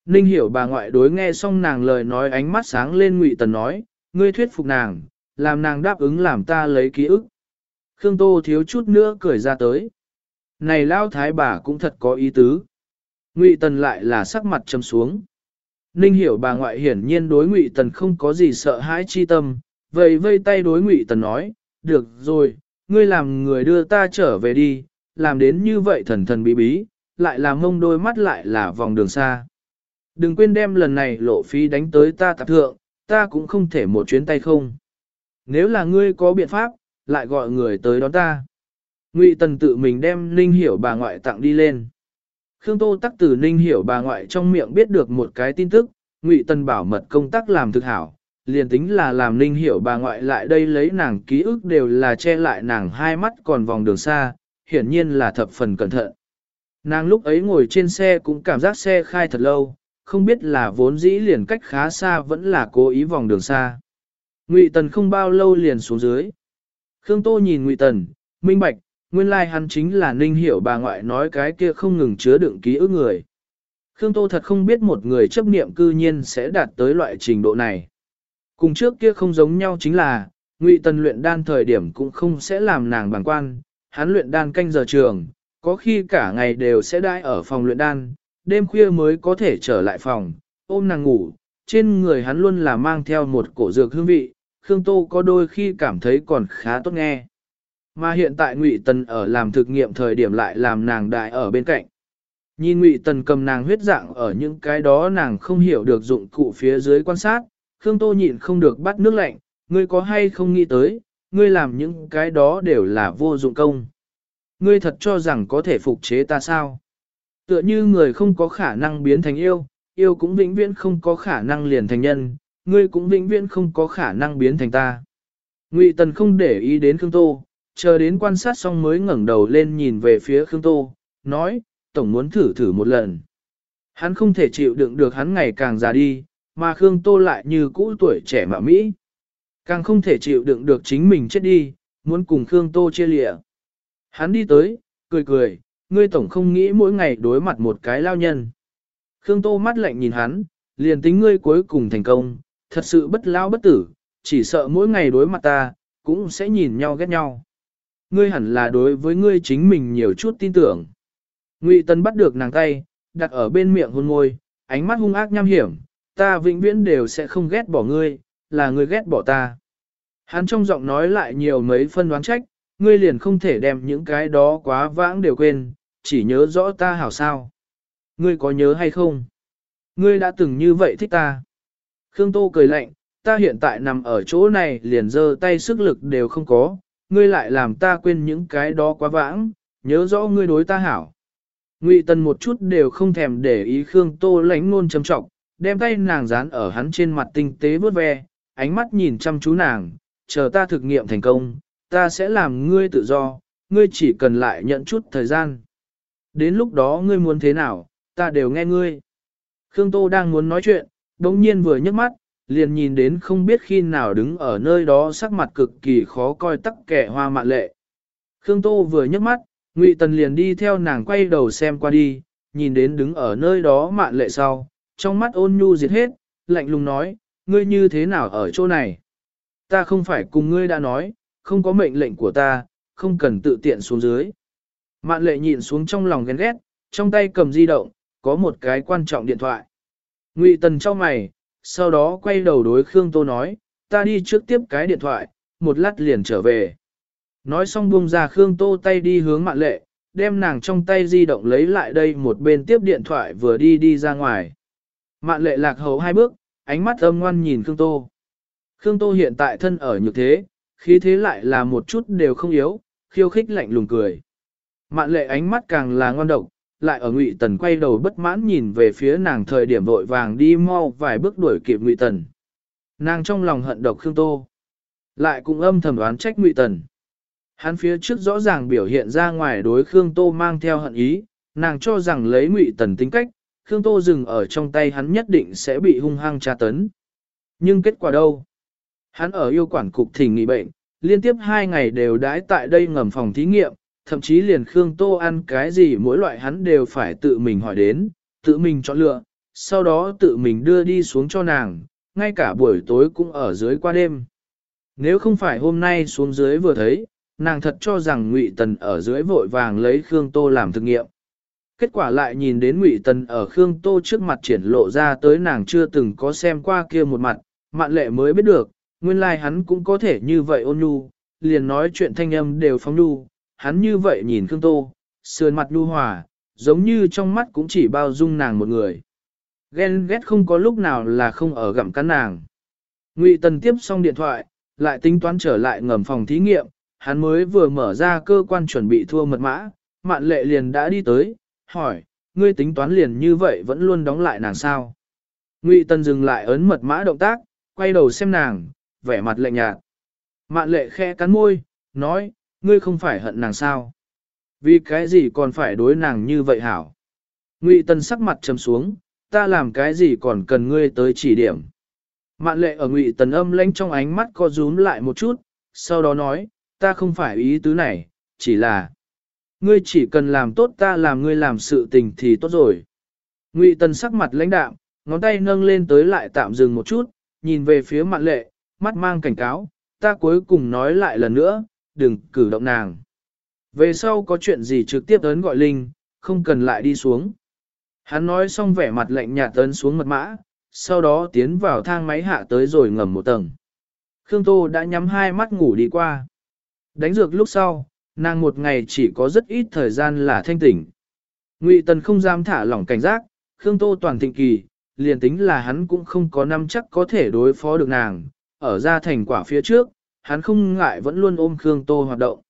Ninh hiểu bà ngoại đối nghe xong nàng lời nói ánh mắt sáng lên ngụy tần nói, ngươi thuyết phục nàng, làm nàng đáp ứng làm ta lấy ký ức. Khương Tô thiếu chút nữa cười ra tới. Này lao thái bà cũng thật có ý tứ. Ngụy tần lại là sắc mặt trầm xuống. Ninh hiểu bà ngoại hiển nhiên đối ngụy tần không có gì sợ hãi chi tâm, vậy vây tay đối ngụy tần nói, được rồi, ngươi làm người đưa ta trở về đi, làm đến như vậy thần thần bí bí, lại làm mông đôi mắt lại là vòng đường xa. Đừng quên đem lần này lộ phí đánh tới ta tạp thượng, ta cũng không thể một chuyến tay không. Nếu là ngươi có biện pháp, lại gọi người tới đón ta. Ngụy Tần tự mình đem Ninh Hiểu bà ngoại tặng đi lên. Khương Tô tắc từ Ninh Hiểu bà ngoại trong miệng biết được một cái tin tức, Ngụy Tần bảo mật công tác làm thực hảo, liền tính là làm Ninh Hiểu bà ngoại lại đây lấy nàng ký ức đều là che lại nàng hai mắt còn vòng đường xa, hiển nhiên là thập phần cẩn thận. Nàng lúc ấy ngồi trên xe cũng cảm giác xe khai thật lâu, không biết là vốn dĩ liền cách khá xa vẫn là cố ý vòng đường xa. Ngụy Tần không bao lâu liền xuống dưới. Khương Tô nhìn Ngụy Tần, minh bạch, nguyên lai like hắn chính là Ninh Hiểu bà ngoại nói cái kia không ngừng chứa đựng ký ức người. Khương Tô thật không biết một người chấp niệm cư nhiên sẽ đạt tới loại trình độ này. Cùng trước kia không giống nhau chính là, Ngụy Tần luyện đan thời điểm cũng không sẽ làm nàng bằng quan, hắn luyện đan canh giờ trường, có khi cả ngày đều sẽ đãi ở phòng luyện đan, đêm khuya mới có thể trở lại phòng, ôm nàng ngủ, trên người hắn luôn là mang theo một cổ dược hương vị, Khương Tô có đôi khi cảm thấy còn khá tốt nghe. Mà hiện tại Ngụy Tần ở làm thực nghiệm thời điểm lại làm nàng đại ở bên cạnh. Nhìn Ngụy Tần cầm nàng huyết dạng ở những cái đó nàng không hiểu được dụng cụ phía dưới quan sát, Khương Tô nhịn không được bắt nước lạnh, ngươi có hay không nghĩ tới, ngươi làm những cái đó đều là vô dụng công. Ngươi thật cho rằng có thể phục chế ta sao? Tựa như người không có khả năng biến thành yêu, yêu cũng vĩnh viễn không có khả năng liền thành nhân, ngươi cũng vĩnh viễn không có khả năng biến thành ta. Ngụy Tần không để ý đến Khương Tô, chờ đến quan sát xong mới ngẩng đầu lên nhìn về phía Khương Tô, nói, tổng muốn thử thử một lần. Hắn không thể chịu đựng được hắn ngày càng già đi, mà Khương Tô lại như cũ tuổi trẻ mà Mỹ. Càng không thể chịu đựng được chính mình chết đi, muốn cùng Khương Tô chia lịa. Hắn đi tới, cười cười, ngươi tổng không nghĩ mỗi ngày đối mặt một cái lao nhân. Khương Tô mắt lạnh nhìn hắn, liền tính ngươi cuối cùng thành công, thật sự bất lao bất tử, chỉ sợ mỗi ngày đối mặt ta, cũng sẽ nhìn nhau ghét nhau. Ngươi hẳn là đối với ngươi chính mình nhiều chút tin tưởng. Ngụy Tân bắt được nàng tay, đặt ở bên miệng hôn môi, ánh mắt hung ác nham hiểm, ta vĩnh viễn đều sẽ không ghét bỏ ngươi, là ngươi ghét bỏ ta. Hắn trong giọng nói lại nhiều mấy phân đoán trách, ngươi liền không thể đem những cái đó quá vãng đều quên, chỉ nhớ rõ ta hảo sao. Ngươi có nhớ hay không? Ngươi đã từng như vậy thích ta. Khương Tô cười lạnh, ta hiện tại nằm ở chỗ này liền giơ tay sức lực đều không có, ngươi lại làm ta quên những cái đó quá vãng, nhớ rõ ngươi đối ta hảo. Ngụy Tần một chút đều không thèm để ý Khương Tô lánh ngôn trầm trọng, đem tay nàng dán ở hắn trên mặt tinh tế vớt ve, ánh mắt nhìn chăm chú nàng, chờ ta thực nghiệm thành công, ta sẽ làm ngươi tự do, ngươi chỉ cần lại nhận chút thời gian. Đến lúc đó ngươi muốn thế nào, ta đều nghe ngươi. Khương Tô đang muốn nói chuyện, đống nhiên vừa nhấc mắt, liền nhìn đến không biết khi nào đứng ở nơi đó sắc mặt cực kỳ khó coi tắc kẻ hoa mạn lệ. Khương Tô vừa nhấc mắt, Ngụy Tần liền đi theo nàng quay đầu xem qua đi, nhìn đến đứng ở nơi đó mạn lệ sau, trong mắt ôn nhu diệt hết, lạnh lùng nói, ngươi như thế nào ở chỗ này? Ta không phải cùng ngươi đã nói, không có mệnh lệnh của ta, không cần tự tiện xuống dưới. Mạn lệ nhìn xuống trong lòng ghen ghét, trong tay cầm di động, có một cái quan trọng điện thoại. Ngụy Tần cho mày, sau đó quay đầu đối Khương Tô nói, ta đi trước tiếp cái điện thoại, một lát liền trở về. Nói xong buông ra Khương Tô tay đi hướng mạn lệ, đem nàng trong tay di động lấy lại đây một bên tiếp điện thoại vừa đi đi ra ngoài. Mạn lệ lạc hầu hai bước, ánh mắt âm ngoan nhìn Khương Tô. Khương Tô hiện tại thân ở nhược thế, khí thế lại là một chút đều không yếu, khiêu khích lạnh lùng cười. Mạn lệ ánh mắt càng là ngoan độc, lại ở Ngụy Tần quay đầu bất mãn nhìn về phía nàng thời điểm vội vàng đi mau vài bước đuổi kịp Ngụy Tần. Nàng trong lòng hận độc Khương Tô, lại cũng âm thầm đoán trách Ngụy Tần. Hắn phía trước rõ ràng biểu hiện ra ngoài đối Khương Tô mang theo hận ý, nàng cho rằng lấy Ngụy Tần tính cách, Khương Tô dừng ở trong tay hắn nhất định sẽ bị hung hăng tra tấn. Nhưng kết quả đâu? Hắn ở yêu quản cục thỉnh nghỉ bệnh, liên tiếp hai ngày đều đãi tại đây ngầm phòng thí nghiệm, thậm chí liền Khương Tô ăn cái gì mỗi loại hắn đều phải tự mình hỏi đến, tự mình chọn lựa, sau đó tự mình đưa đi xuống cho nàng, ngay cả buổi tối cũng ở dưới qua đêm. Nếu không phải hôm nay xuống dưới vừa thấy, nàng thật cho rằng Ngụy Tần ở dưới vội vàng lấy Khương Tô làm thực nghiệm. Kết quả lại nhìn đến Ngụy Tần ở Khương Tô trước mặt triển lộ ra tới nàng chưa từng có xem qua kia một mặt, mạn lệ mới biết được, nguyên lai like hắn cũng có thể như vậy ôn nhu, liền nói chuyện thanh âm đều phóng nhu, hắn như vậy nhìn Khương Tô, sườn mặt nhu hòa, giống như trong mắt cũng chỉ bao dung nàng một người. Ghen ghét không có lúc nào là không ở gặm cắn nàng. Ngụy Tần tiếp xong điện thoại, lại tính toán trở lại ngầm phòng thí nghiệm, hắn mới vừa mở ra cơ quan chuẩn bị thua mật mã, mạn lệ liền đã đi tới, hỏi, ngươi tính toán liền như vậy vẫn luôn đóng lại nàng sao? Ngụy Tần dừng lại ấn mật mã động tác, quay đầu xem nàng, vẻ mặt lạnh nhạt. Mạn lệ khe cắn môi, nói, ngươi không phải hận nàng sao? Vì cái gì còn phải đối nàng như vậy hảo? Ngụy Tần sắc mặt trầm xuống, ta làm cái gì còn cần ngươi tới chỉ điểm? Mạn lệ ở Ngụy Tần âm lãnh trong ánh mắt co rúm lại một chút, sau đó nói, ta không phải ý tứ này, chỉ là ngươi chỉ cần làm tốt ta làm ngươi làm sự tình thì tốt rồi. Ngụy Tần sắc mặt lãnh đạm, ngón tay nâng lên tới lại tạm dừng một chút, nhìn về phía mạn lệ, mắt mang cảnh cáo, ta cuối cùng nói lại lần nữa, đừng cử động nàng. Về sau có chuyện gì trực tiếp ấn gọi Linh, không cần lại đi xuống. Hắn nói xong vẻ mặt lạnh nhạt ấn xuống mật mã, sau đó tiến vào thang máy hạ tới rồi ngầm một tầng. Khương Tô đã nhắm hai mắt ngủ đi qua. Đánh dược lúc sau, nàng một ngày chỉ có rất ít thời gian là thanh tỉnh. Ngụy Tần không dám thả lỏng cảnh giác, Khương Tô toàn thịnh kỳ, liền tính là hắn cũng không có năm chắc có thể đối phó được nàng, ở ra thành quả phía trước, hắn không ngại vẫn luôn ôm Khương Tô hoạt động.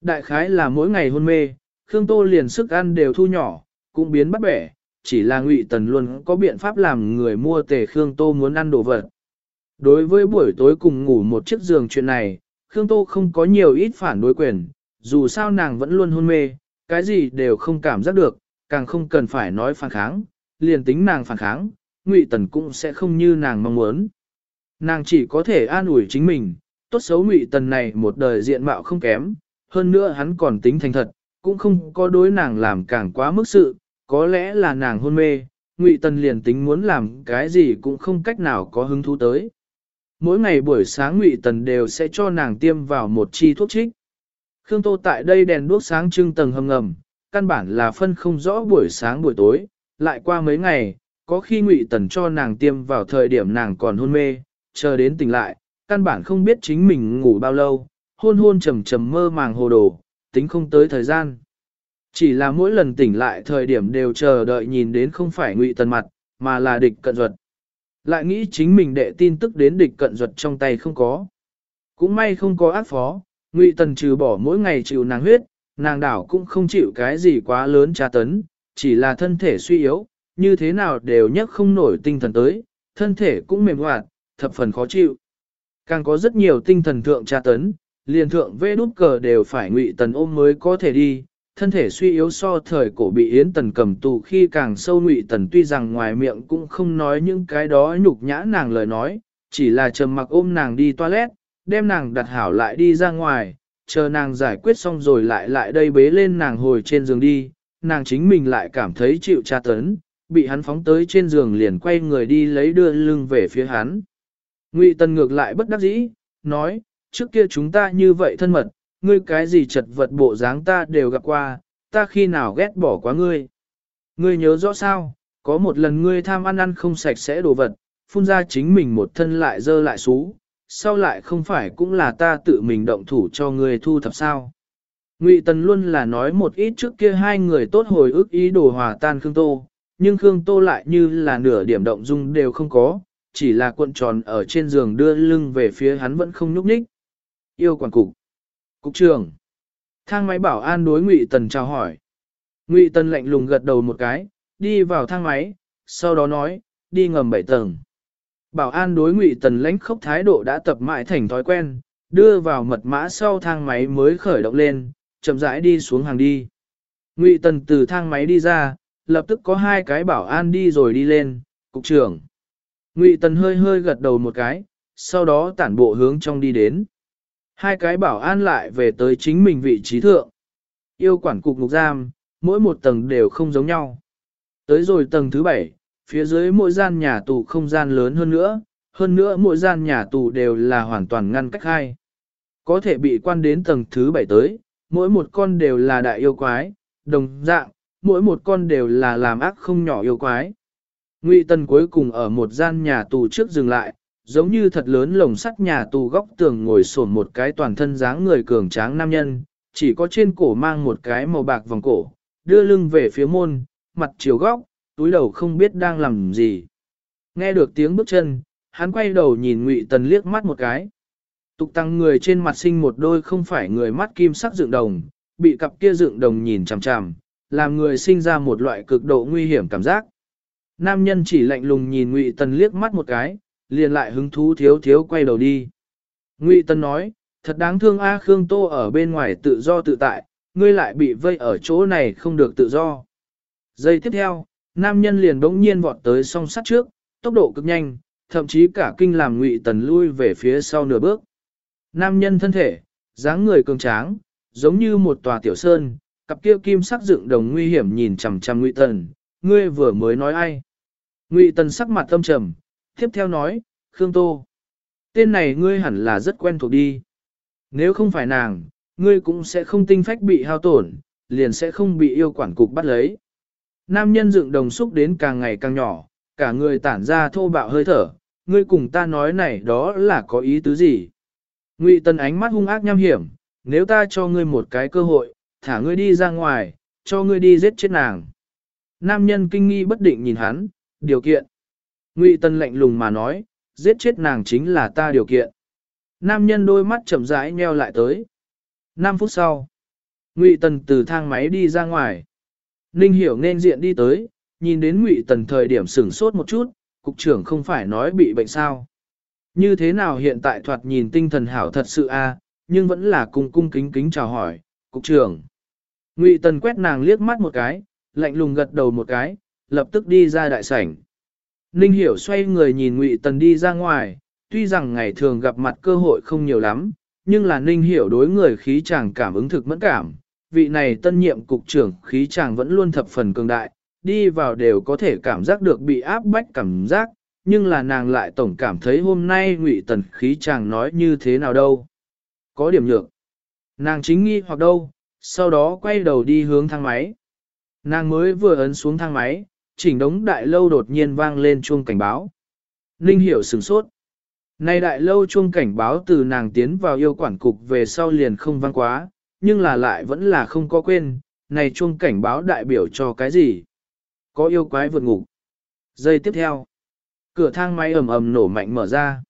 Đại khái là mỗi ngày hôn mê, Khương Tô liền sức ăn đều thu nhỏ, cũng biến bắt bẻ, chỉ là Ngụy Tần luôn có biện pháp làm người mua tề Khương Tô muốn ăn đồ vật. Đối với buổi tối cùng ngủ một chiếc giường chuyện này, Khương Tô không có nhiều ít phản đối quyền, dù sao nàng vẫn luôn hôn mê, cái gì đều không cảm giác được, càng không cần phải nói phản kháng, liền tính nàng phản kháng, Ngụy Tần cũng sẽ không như nàng mong muốn. Nàng chỉ có thể an ủi chính mình, tốt xấu Ngụy Tần này một đời diện mạo không kém, hơn nữa hắn còn tính thành thật, cũng không có đối nàng làm càng quá mức sự, có lẽ là nàng hôn mê, Ngụy Tần liền tính muốn làm cái gì cũng không cách nào có hứng thú tới. Mỗi ngày buổi sáng Ngụy Tần đều sẽ cho nàng tiêm vào một chi thuốc trích. Khương Tô tại đây đèn đuốc sáng trưng tầng hầm ngầm, căn bản là phân không rõ buổi sáng buổi tối, lại qua mấy ngày, có khi Ngụy Tần cho nàng tiêm vào thời điểm nàng còn hôn mê, chờ đến tỉnh lại, căn bản không biết chính mình ngủ bao lâu, hôn hôn trầm trầm mơ màng hồ đồ, tính không tới thời gian. Chỉ là mỗi lần tỉnh lại thời điểm đều chờ đợi nhìn đến không phải ngụy tần mặt, mà là địch cận duật. Lại nghĩ chính mình đệ tin tức đến địch cận duật trong tay không có. Cũng may không có ác phó, ngụy tần trừ bỏ mỗi ngày chịu nàng huyết, nàng đảo cũng không chịu cái gì quá lớn tra tấn, chỉ là thân thể suy yếu, như thế nào đều nhấc không nổi tinh thần tới, thân thể cũng mềm hoạt, thập phần khó chịu. Càng có rất nhiều tinh thần thượng tra tấn, liền thượng vê đút cờ đều phải ngụy tần ôm mới có thể đi, thân thể suy yếu so thời cổ bị Yến Tần cầm tù khi càng sâu ngụy tần tuy rằng ngoài miệng cũng không nói những cái đó nhục nhã nàng lời nói, chỉ là trầm mặc ôm nàng đi toilet, đem nàng đặt hảo lại đi ra ngoài, chờ nàng giải quyết xong rồi lại lại đây bế lên nàng hồi trên giường đi, nàng chính mình lại cảm thấy chịu tra tấn, bị hắn phóng tới trên giường liền quay người đi lấy đưa lưng về phía hắn. Ngụy Tần ngược lại bất đắc dĩ, nói, trước kia chúng ta như vậy thân mật, ngươi cái gì chật vật bộ dáng ta đều gặp qua, ta khi nào ghét bỏ quá ngươi. Ngươi nhớ rõ sao, có một lần ngươi tham ăn ăn không sạch sẽ đồ vật, phun ra chính mình một thân lại dơ lại xú, sau lại không phải cũng là ta tự mình động thủ cho ngươi thu thập sao. Ngụy Tần luôn là nói một ít trước kia hai người tốt hồi ức ý đồ hòa tan Khương Tô, nhưng Khương Tô lại như là nửa điểm động dung đều không có, chỉ là cuộn tròn ở trên giường đưa lưng về phía hắn vẫn không nhúc nhích. Yêu quản cục. Cục trưởng. Thang máy bảo an đối Ngụy Tần chào hỏi. Ngụy Tần lạnh lùng gật đầu một cái, đi vào thang máy, sau đó nói, đi ngầm bảy tầng. Bảo an đối Ngụy Tần lãnh khốc thái độ đã tập mãi thành thói quen, đưa vào mật mã sau thang máy mới khởi động lên, chậm rãi đi xuống hàng đi. Ngụy Tần từ thang máy đi ra, lập tức có hai cái bảo an đi rồi đi lên, cục trưởng. Ngụy Tần hơi hơi gật đầu một cái, sau đó tản bộ hướng trong đi đến. Hai cái bảo an lại về tới chính mình vị trí thượng. Yêu quản cục ngục giam, mỗi một tầng đều không giống nhau. Tới rồi tầng thứ bảy, phía dưới mỗi gian nhà tù không gian lớn hơn nữa, hơn nữa mỗi gian nhà tù đều là hoàn toàn ngăn cách hai. Có thể bị quan đến tầng thứ bảy tới, mỗi một con đều là đại yêu quái, đồng dạng, mỗi một con đều là làm ác không nhỏ yêu quái. Ngụy Tần cuối cùng ở một gian nhà tù trước dừng lại, giống như thật lớn lồng sắt nhà tù góc tường ngồi sổn một cái toàn thân dáng người cường tráng nam nhân, chỉ có trên cổ mang một cái màu bạc vòng cổ, đưa lưng về phía môn, mặt chiều góc, túi đầu không biết đang làm gì. Nghe được tiếng bước chân, hắn quay đầu nhìn Ngụy Tần liếc mắt một cái. Tục tăng người trên mặt sinh một đôi không phải người mắt kim sắc dựng đồng, bị cặp kia dựng đồng nhìn chằm chằm, làm người sinh ra một loại cực độ nguy hiểm cảm giác. Nam nhân chỉ lạnh lùng nhìn Ngụy Tần liếc mắt một cái, liền lại hứng thú thiếu thiếu quay đầu đi. Ngụy Tần nói, thật đáng thương A Khương Tô ở bên ngoài tự do tự tại, ngươi lại bị vây ở chỗ này không được tự do. Giây tiếp theo, nam nhân liền bỗng nhiên vọt tới song sắt trước, tốc độ cực nhanh, thậm chí cả kinh làm Ngụy Tần lui về phía sau nửa bước. Nam nhân thân thể, dáng người cường tráng, giống như một tòa tiểu sơn, cặp kia kim sắc dựng đồng nguy hiểm nhìn chằm chằm Ngụy Tần, ngươi vừa mới nói ai? Ngụy Tần sắc mặt tâm trầm, tiếp theo nói, Khương Tô. Tên này ngươi hẳn là rất quen thuộc đi. Nếu không phải nàng, ngươi cũng sẽ không tinh phách bị hao tổn, liền sẽ không bị yêu quản cục bắt lấy. Nam nhân dựng đồng xúc đến càng ngày càng nhỏ, cả người tản ra thô bạo hơi thở, ngươi cùng ta nói này đó là có ý tứ gì? Ngụy Tần ánh mắt hung ác nham hiểm, nếu ta cho ngươi một cái cơ hội, thả ngươi đi ra ngoài, cho ngươi đi giết chết nàng. Nam nhân kinh nghi bất định nhìn hắn, điều kiện. Ngụy Tần lạnh lùng mà nói, giết chết nàng chính là ta điều kiện. Nam nhân đôi mắt chậm rãi nheo lại tới. 5 phút sau, Ngụy Tần từ thang máy đi ra ngoài. Ninh Hiểu nên diện đi tới, nhìn đến Ngụy Tần thời điểm sửng sốt một chút, cục trưởng không phải nói bị bệnh sao. Như thế nào hiện tại thoạt nhìn tinh thần hảo thật sự a, nhưng vẫn là cung cung kính kính chào hỏi, cục trưởng. Ngụy Tần quét nàng liếc mắt một cái, lạnh lùng gật đầu một cái, lập tức đi ra đại sảnh. Ninh Hiểu xoay người nhìn Ngụy Tần đi ra ngoài, tuy rằng ngày thường gặp mặt cơ hội không nhiều lắm, nhưng là Ninh Hiểu đối người khí chàng cảm ứng thực mẫn cảm. Vị này tân nhiệm cục trưởng khí chàng vẫn luôn thập phần cường đại, đi vào đều có thể cảm giác được bị áp bách cảm giác, nhưng là nàng lại tổng cảm thấy hôm nay Ngụy Tần khí chàng nói như thế nào đâu. Có điểm nhược. Nàng chính nghi hoặc đâu, sau đó quay đầu đi hướng thang máy. Nàng mới vừa ấn xuống thang máy, chỉnh đống đại lâu đột nhiên vang lên chuông cảnh báo. Ninh hiểu sửng sốt. Nay đại lâu chuông cảnh báo từ nàng tiến vào yêu quản cục về sau liền không vang quá, nhưng là lại vẫn là không có quên, này chuông cảnh báo đại biểu cho cái gì? Có yêu quái vượt ngục. Giây tiếp theo, cửa thang máy ầm ầm nổ mạnh mở ra.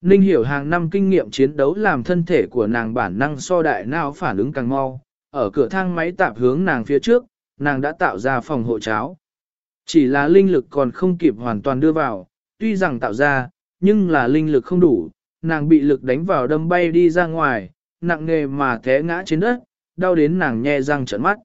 Ninh hiểu hàng năm kinh nghiệm chiến đấu làm thân thể của nàng bản năng so đại não phản ứng càng mau, ở cửa thang máy tạp hướng nàng phía trước, nàng đã tạo ra phòng hộ cháo. Chỉ là linh lực còn không kịp hoàn toàn đưa vào, tuy rằng tạo ra, nhưng là linh lực không đủ, nàng bị lực đánh vào đâm bay đi ra ngoài, nặng nề mà té ngã trên đất, đau đến nàng nhe răng trợn mắt.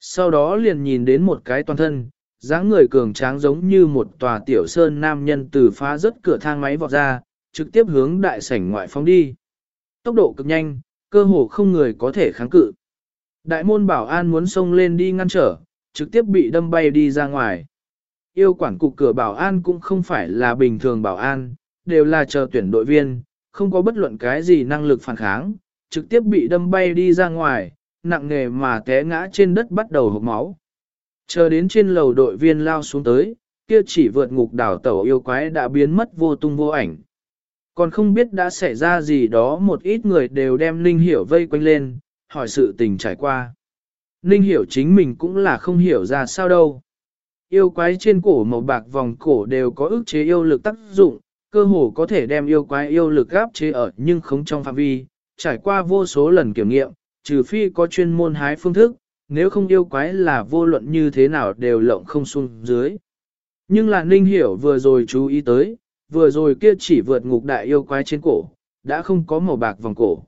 Sau đó liền nhìn đến một cái toàn thân, dáng người cường tráng giống như một tòa tiểu sơn nam nhân từ phá rớt cửa thang máy vọt ra, trực tiếp hướng đại sảnh ngoại phóng đi. Tốc độ cực nhanh, cơ hồ không người có thể kháng cự. Đại môn bảo an muốn xông lên đi ngăn trở, trực tiếp bị đâm bay đi ra ngoài. Yêu quản cục cửa bảo an cũng không phải là bình thường bảo an, đều là chờ tuyển đội viên, không có bất luận cái gì năng lực phản kháng, trực tiếp bị đâm bay đi ra ngoài, nặng nề mà té ngã trên đất bắt đầu hộc máu. Chờ đến trên lầu đội viên lao xuống tới, kia chỉ vượt ngục đảo tàu yêu quái đã biến mất vô tung vô ảnh. Còn không biết đã xảy ra gì đó một ít người đều đem linh Hiểu vây quanh lên, hỏi sự tình trải qua. Ninh Hiểu chính mình cũng là không hiểu ra sao đâu. Yêu quái trên cổ màu bạc vòng cổ đều có ức chế yêu lực tác dụng, cơ hồ có thể đem yêu quái yêu lực áp chế ở nhưng không trong phạm vi, trải qua vô số lần kiểm nghiệm, trừ phi có chuyên môn hái phương thức, nếu không yêu quái là vô luận như thế nào đều lộng không xuống dưới. Nhưng là Ninh Hiểu vừa rồi chú ý tới, vừa rồi kia chỉ vượt ngục đại yêu quái trên cổ, đã không có màu bạc vòng cổ.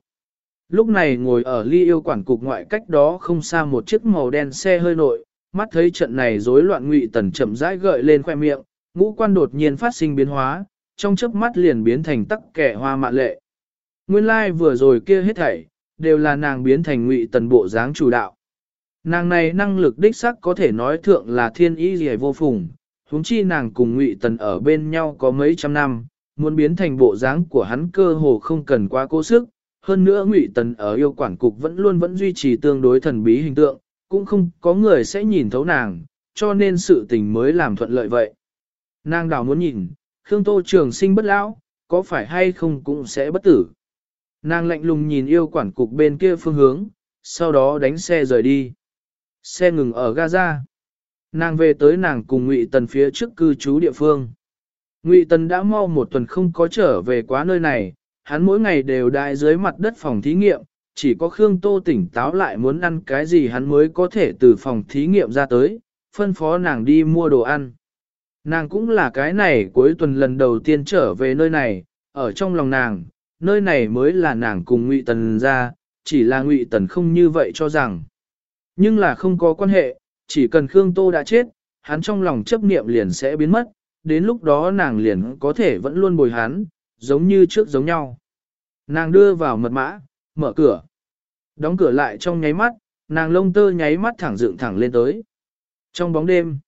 Lúc này ngồi ở ly yêu quản cục ngoại cách đó không xa một chiếc màu đen xe hơi nội, mắt thấy trận này rối loạn ngụy tần chậm rãi gợi lên khoe miệng, ngũ quan đột nhiên phát sinh biến hóa, trong chớp mắt liền biến thành tắc kẻ hoa mạ lệ. Nguyên lai like vừa rồi kia hết thảy, đều là nàng biến thành ngụy tần bộ dáng chủ đạo. Nàng này năng lực đích sắc có thể nói thượng là thiên ý gì vô phùng, huống chi nàng cùng ngụy tần ở bên nhau có mấy trăm năm, muốn biến thành bộ dáng của hắn cơ hồ không cần quá cố sức. Hơn nữa ngụy tần ở yêu quản cục vẫn luôn vẫn duy trì tương đối thần bí hình tượng, cũng không có người sẽ nhìn thấu nàng, cho nên sự tình mới làm thuận lợi vậy. Nàng đảo muốn nhìn, Khương Tô Trường sinh bất lão, có phải hay không cũng sẽ bất tử. Nàng lạnh lùng nhìn yêu quản cục bên kia phương hướng, sau đó đánh xe rời đi. Xe ngừng ở Gaza. Nàng về tới nàng cùng Ngụy Tần phía trước cư trú địa phương. Ngụy Tần đã mau một tuần không có trở về quá nơi này, hắn mỗi ngày đều đại dưới mặt đất phòng thí nghiệm, chỉ có Khương Tô tỉnh táo lại muốn ăn cái gì hắn mới có thể từ phòng thí nghiệm ra tới, phân phó nàng đi mua đồ ăn. Nàng cũng là cái này cuối tuần lần đầu tiên trở về nơi này, ở trong lòng nàng, nơi này mới là nàng cùng Ngụy Tần ra, chỉ là Ngụy Tần không như vậy cho rằng. Nhưng là không có quan hệ, chỉ cần Khương Tô đã chết, hắn trong lòng chấp niệm liền sẽ biến mất, đến lúc đó nàng liền có thể vẫn luôn bồi hắn, giống như trước giống nhau. Nàng đưa vào mật mã, mở cửa. Đóng cửa lại trong nháy mắt, nàng lông tơ nháy mắt thẳng dựng thẳng lên tới. Trong bóng đêm,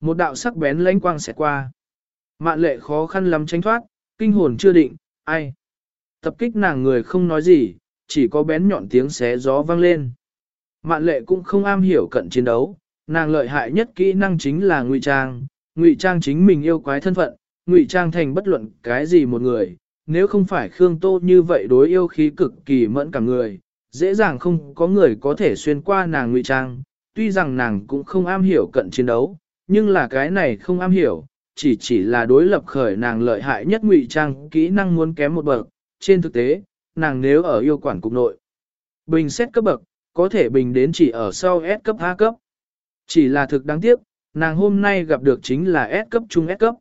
một đạo sắc bén lánh quang sẽ qua. Mạn lệ khó khăn lắm tránh thoát, kinh hồn chưa định, ai. Tập kích nàng người không nói gì, chỉ có bén nhọn tiếng xé gió vang lên. Mạn lệ cũng không am hiểu cận chiến đấu, nàng lợi hại nhất kỹ năng chính là ngụy trang, ngụy trang chính mình yêu quái thân phận, ngụy trang thành bất luận cái gì một người, nếu không phải Khương Tô như vậy đối yêu khí cực kỳ mẫn cả người, dễ dàng không có người có thể xuyên qua nàng ngụy trang, tuy rằng nàng cũng không am hiểu cận chiến đấu, nhưng là cái này không am hiểu, chỉ chỉ là đối lập khởi nàng lợi hại nhất ngụy trang kỹ năng muốn kém một bậc, trên thực tế, nàng nếu ở yêu quản cục nội. Bình xét cấp bậc, có thể bình đến chỉ ở sau S cấp A cấp. Chỉ là thực đáng tiếc, nàng hôm nay gặp được chính là S cấp trung S cấp.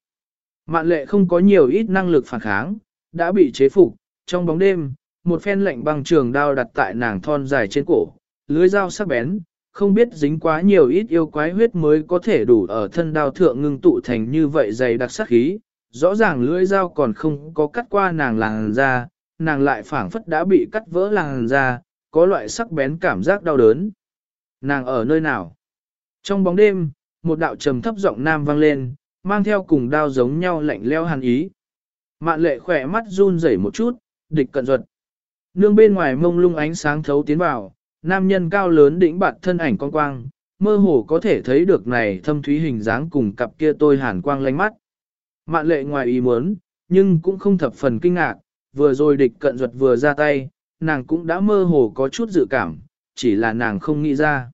Mạn lệ không có nhiều ít năng lực phản kháng, đã bị chế phục, trong bóng đêm, một phen lệnh băng trường đao đặt tại nàng thon dài trên cổ, lưới dao sắc bén, không biết dính quá nhiều ít yêu quái huyết mới có thể đủ ở thân đao thượng ngưng tụ thành như vậy dày đặc sắc khí, rõ ràng lưỡi dao còn không có cắt qua nàng làn da, nàng lại phảng phất đã bị cắt vỡ làn da, có loại sắc bén cảm giác đau đớn. Nàng ở nơi nào? Trong bóng đêm, một đạo trầm thấp giọng nam vang lên, mang theo cùng đao giống nhau lạnh leo hàn ý. Mạn lệ khỏe mắt run rẩy một chút, địch cận ruột. Nương bên ngoài mông lung ánh sáng thấu tiến vào, nam nhân cao lớn đỉnh bạt thân ảnh con quang, mơ hồ có thể thấy được này thâm thúy hình dáng cùng cặp kia tôi hàn quang lánh mắt. Mạn lệ ngoài ý muốn, nhưng cũng không thập phần kinh ngạc, vừa rồi địch cận ruột vừa ra tay, nàng cũng đã mơ hồ có chút dự cảm, chỉ là nàng không nghĩ ra.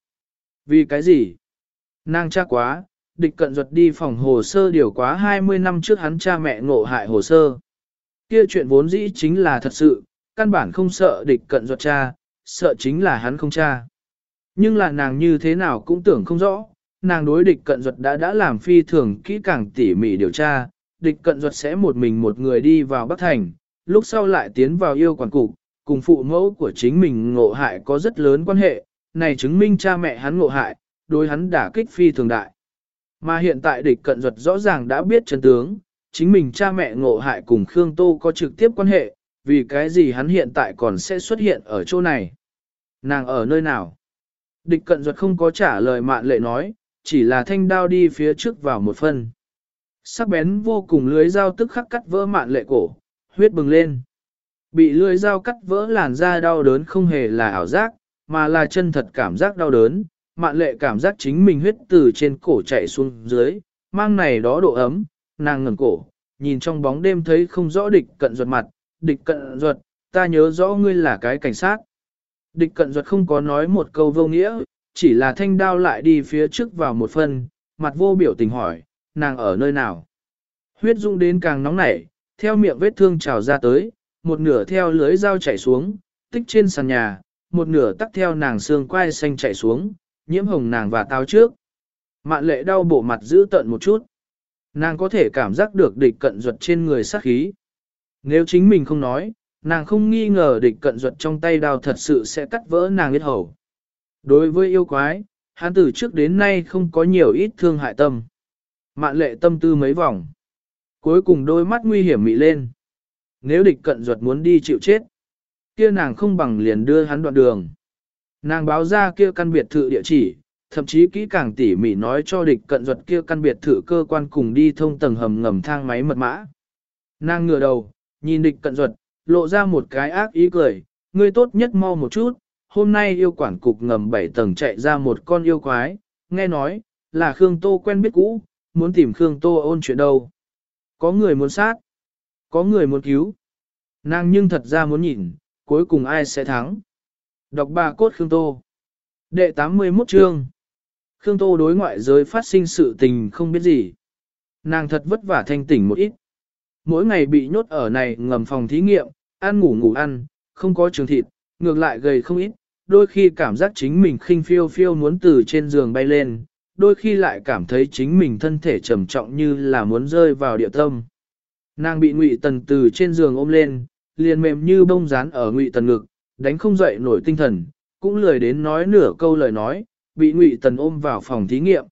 Vì cái gì? Nàng cha quá, địch cận duật đi phòng hồ sơ điều quá 20 năm trước hắn cha mẹ ngộ hại hồ sơ. Kia chuyện vốn dĩ chính là thật sự, căn bản không sợ địch cận duật cha, sợ chính là hắn không cha. Nhưng là nàng như thế nào cũng tưởng không rõ, nàng đối địch cận duật đã đã làm phi thường kỹ càng tỉ mỉ điều tra, địch cận duật sẽ một mình một người đi vào Bắc Thành, lúc sau lại tiến vào yêu quản cục, cùng phụ mẫu của chính mình ngộ hại có rất lớn quan hệ, này chứng minh cha mẹ hắn ngộ hại, đối hắn đả kích phi thường đại. Mà hiện tại địch cận duật rõ ràng đã biết chân tướng, chính mình cha mẹ ngộ hại cùng Khương Tô có trực tiếp quan hệ, vì cái gì hắn hiện tại còn sẽ xuất hiện ở chỗ này. Nàng ở nơi nào? Địch cận duật không có trả lời mạn lệ nói, chỉ là thanh đao đi phía trước vào một phân. Sắc bén vô cùng lưới dao tức khắc cắt vỡ mạn lệ cổ, huyết bừng lên. Bị lưới dao cắt vỡ làn da đau đớn không hề là ảo giác, mà là chân thật cảm giác đau đớn, mạn lệ cảm giác chính mình huyết từ trên cổ chạy xuống dưới, mang này đó độ ấm, nàng ngẩng cổ, nhìn trong bóng đêm thấy không rõ địch cận ruột mặt, địch cận ruột, ta nhớ rõ ngươi là cái cảnh sát. Địch cận ruột không có nói một câu vô nghĩa, chỉ là thanh đao lại đi phía trước vào một phần, mặt vô biểu tình hỏi, nàng ở nơi nào. Huyết dung đến càng nóng nảy, theo miệng vết thương trào ra tới, một nửa theo lưới dao chảy xuống, tích trên sàn nhà, một nửa tắt theo nàng xương quai xanh chảy xuống, nhiễm hồng nàng và tao trước. Mạn lệ đau bộ mặt giữ tận một chút. Nàng có thể cảm giác được địch cận ruột trên người sát khí. Nếu chính mình không nói, nàng không nghi ngờ địch cận ruột trong tay đao thật sự sẽ cắt vỡ nàng biết hầu. Đối với yêu quái, hắn từ trước đến nay không có nhiều ít thương hại tâm. Mạn lệ tâm tư mấy vòng. Cuối cùng đôi mắt nguy hiểm mị lên. Nếu địch cận ruột muốn đi chịu chết, kia nàng không bằng liền đưa hắn đoạn đường. Nàng báo ra kia căn biệt thự địa chỉ, thậm chí kỹ càng tỉ mỉ nói cho địch cận duật kia căn biệt thự cơ quan cùng đi thông tầng hầm ngầm thang máy mật mã. Nàng ngửa đầu, nhìn địch cận duật, lộ ra một cái ác ý cười, ngươi tốt nhất mau một chút, hôm nay yêu quản cục ngầm 7 tầng chạy ra một con yêu quái, nghe nói, là Khương Tô quen biết cũ, muốn tìm Khương Tô ôn chuyện đâu. Có người muốn sát, có người muốn cứu. Nàng nhưng thật ra muốn nhìn, cuối cùng ai sẽ thắng. Đọc bà cốt Khương Tô. Đệ 81 chương. Khương Tô đối ngoại giới phát sinh sự tình không biết gì. Nàng thật vất vả thanh tỉnh một ít. Mỗi ngày bị nhốt ở này ngầm phòng thí nghiệm, ăn ngủ ngủ ăn, không có trường thịt, ngược lại gầy không ít, đôi khi cảm giác chính mình khinh phiêu phiêu muốn từ trên giường bay lên, đôi khi lại cảm thấy chính mình thân thể trầm trọng như là muốn rơi vào địa tâm. Nàng bị ngụy tần từ trên giường ôm lên, liền mềm như bông dán ở ngụy tần ngực, đánh không dậy nổi tinh thần, cũng lười đến nói nửa câu lời nói, bị ngụy tần ôm vào phòng thí nghiệm.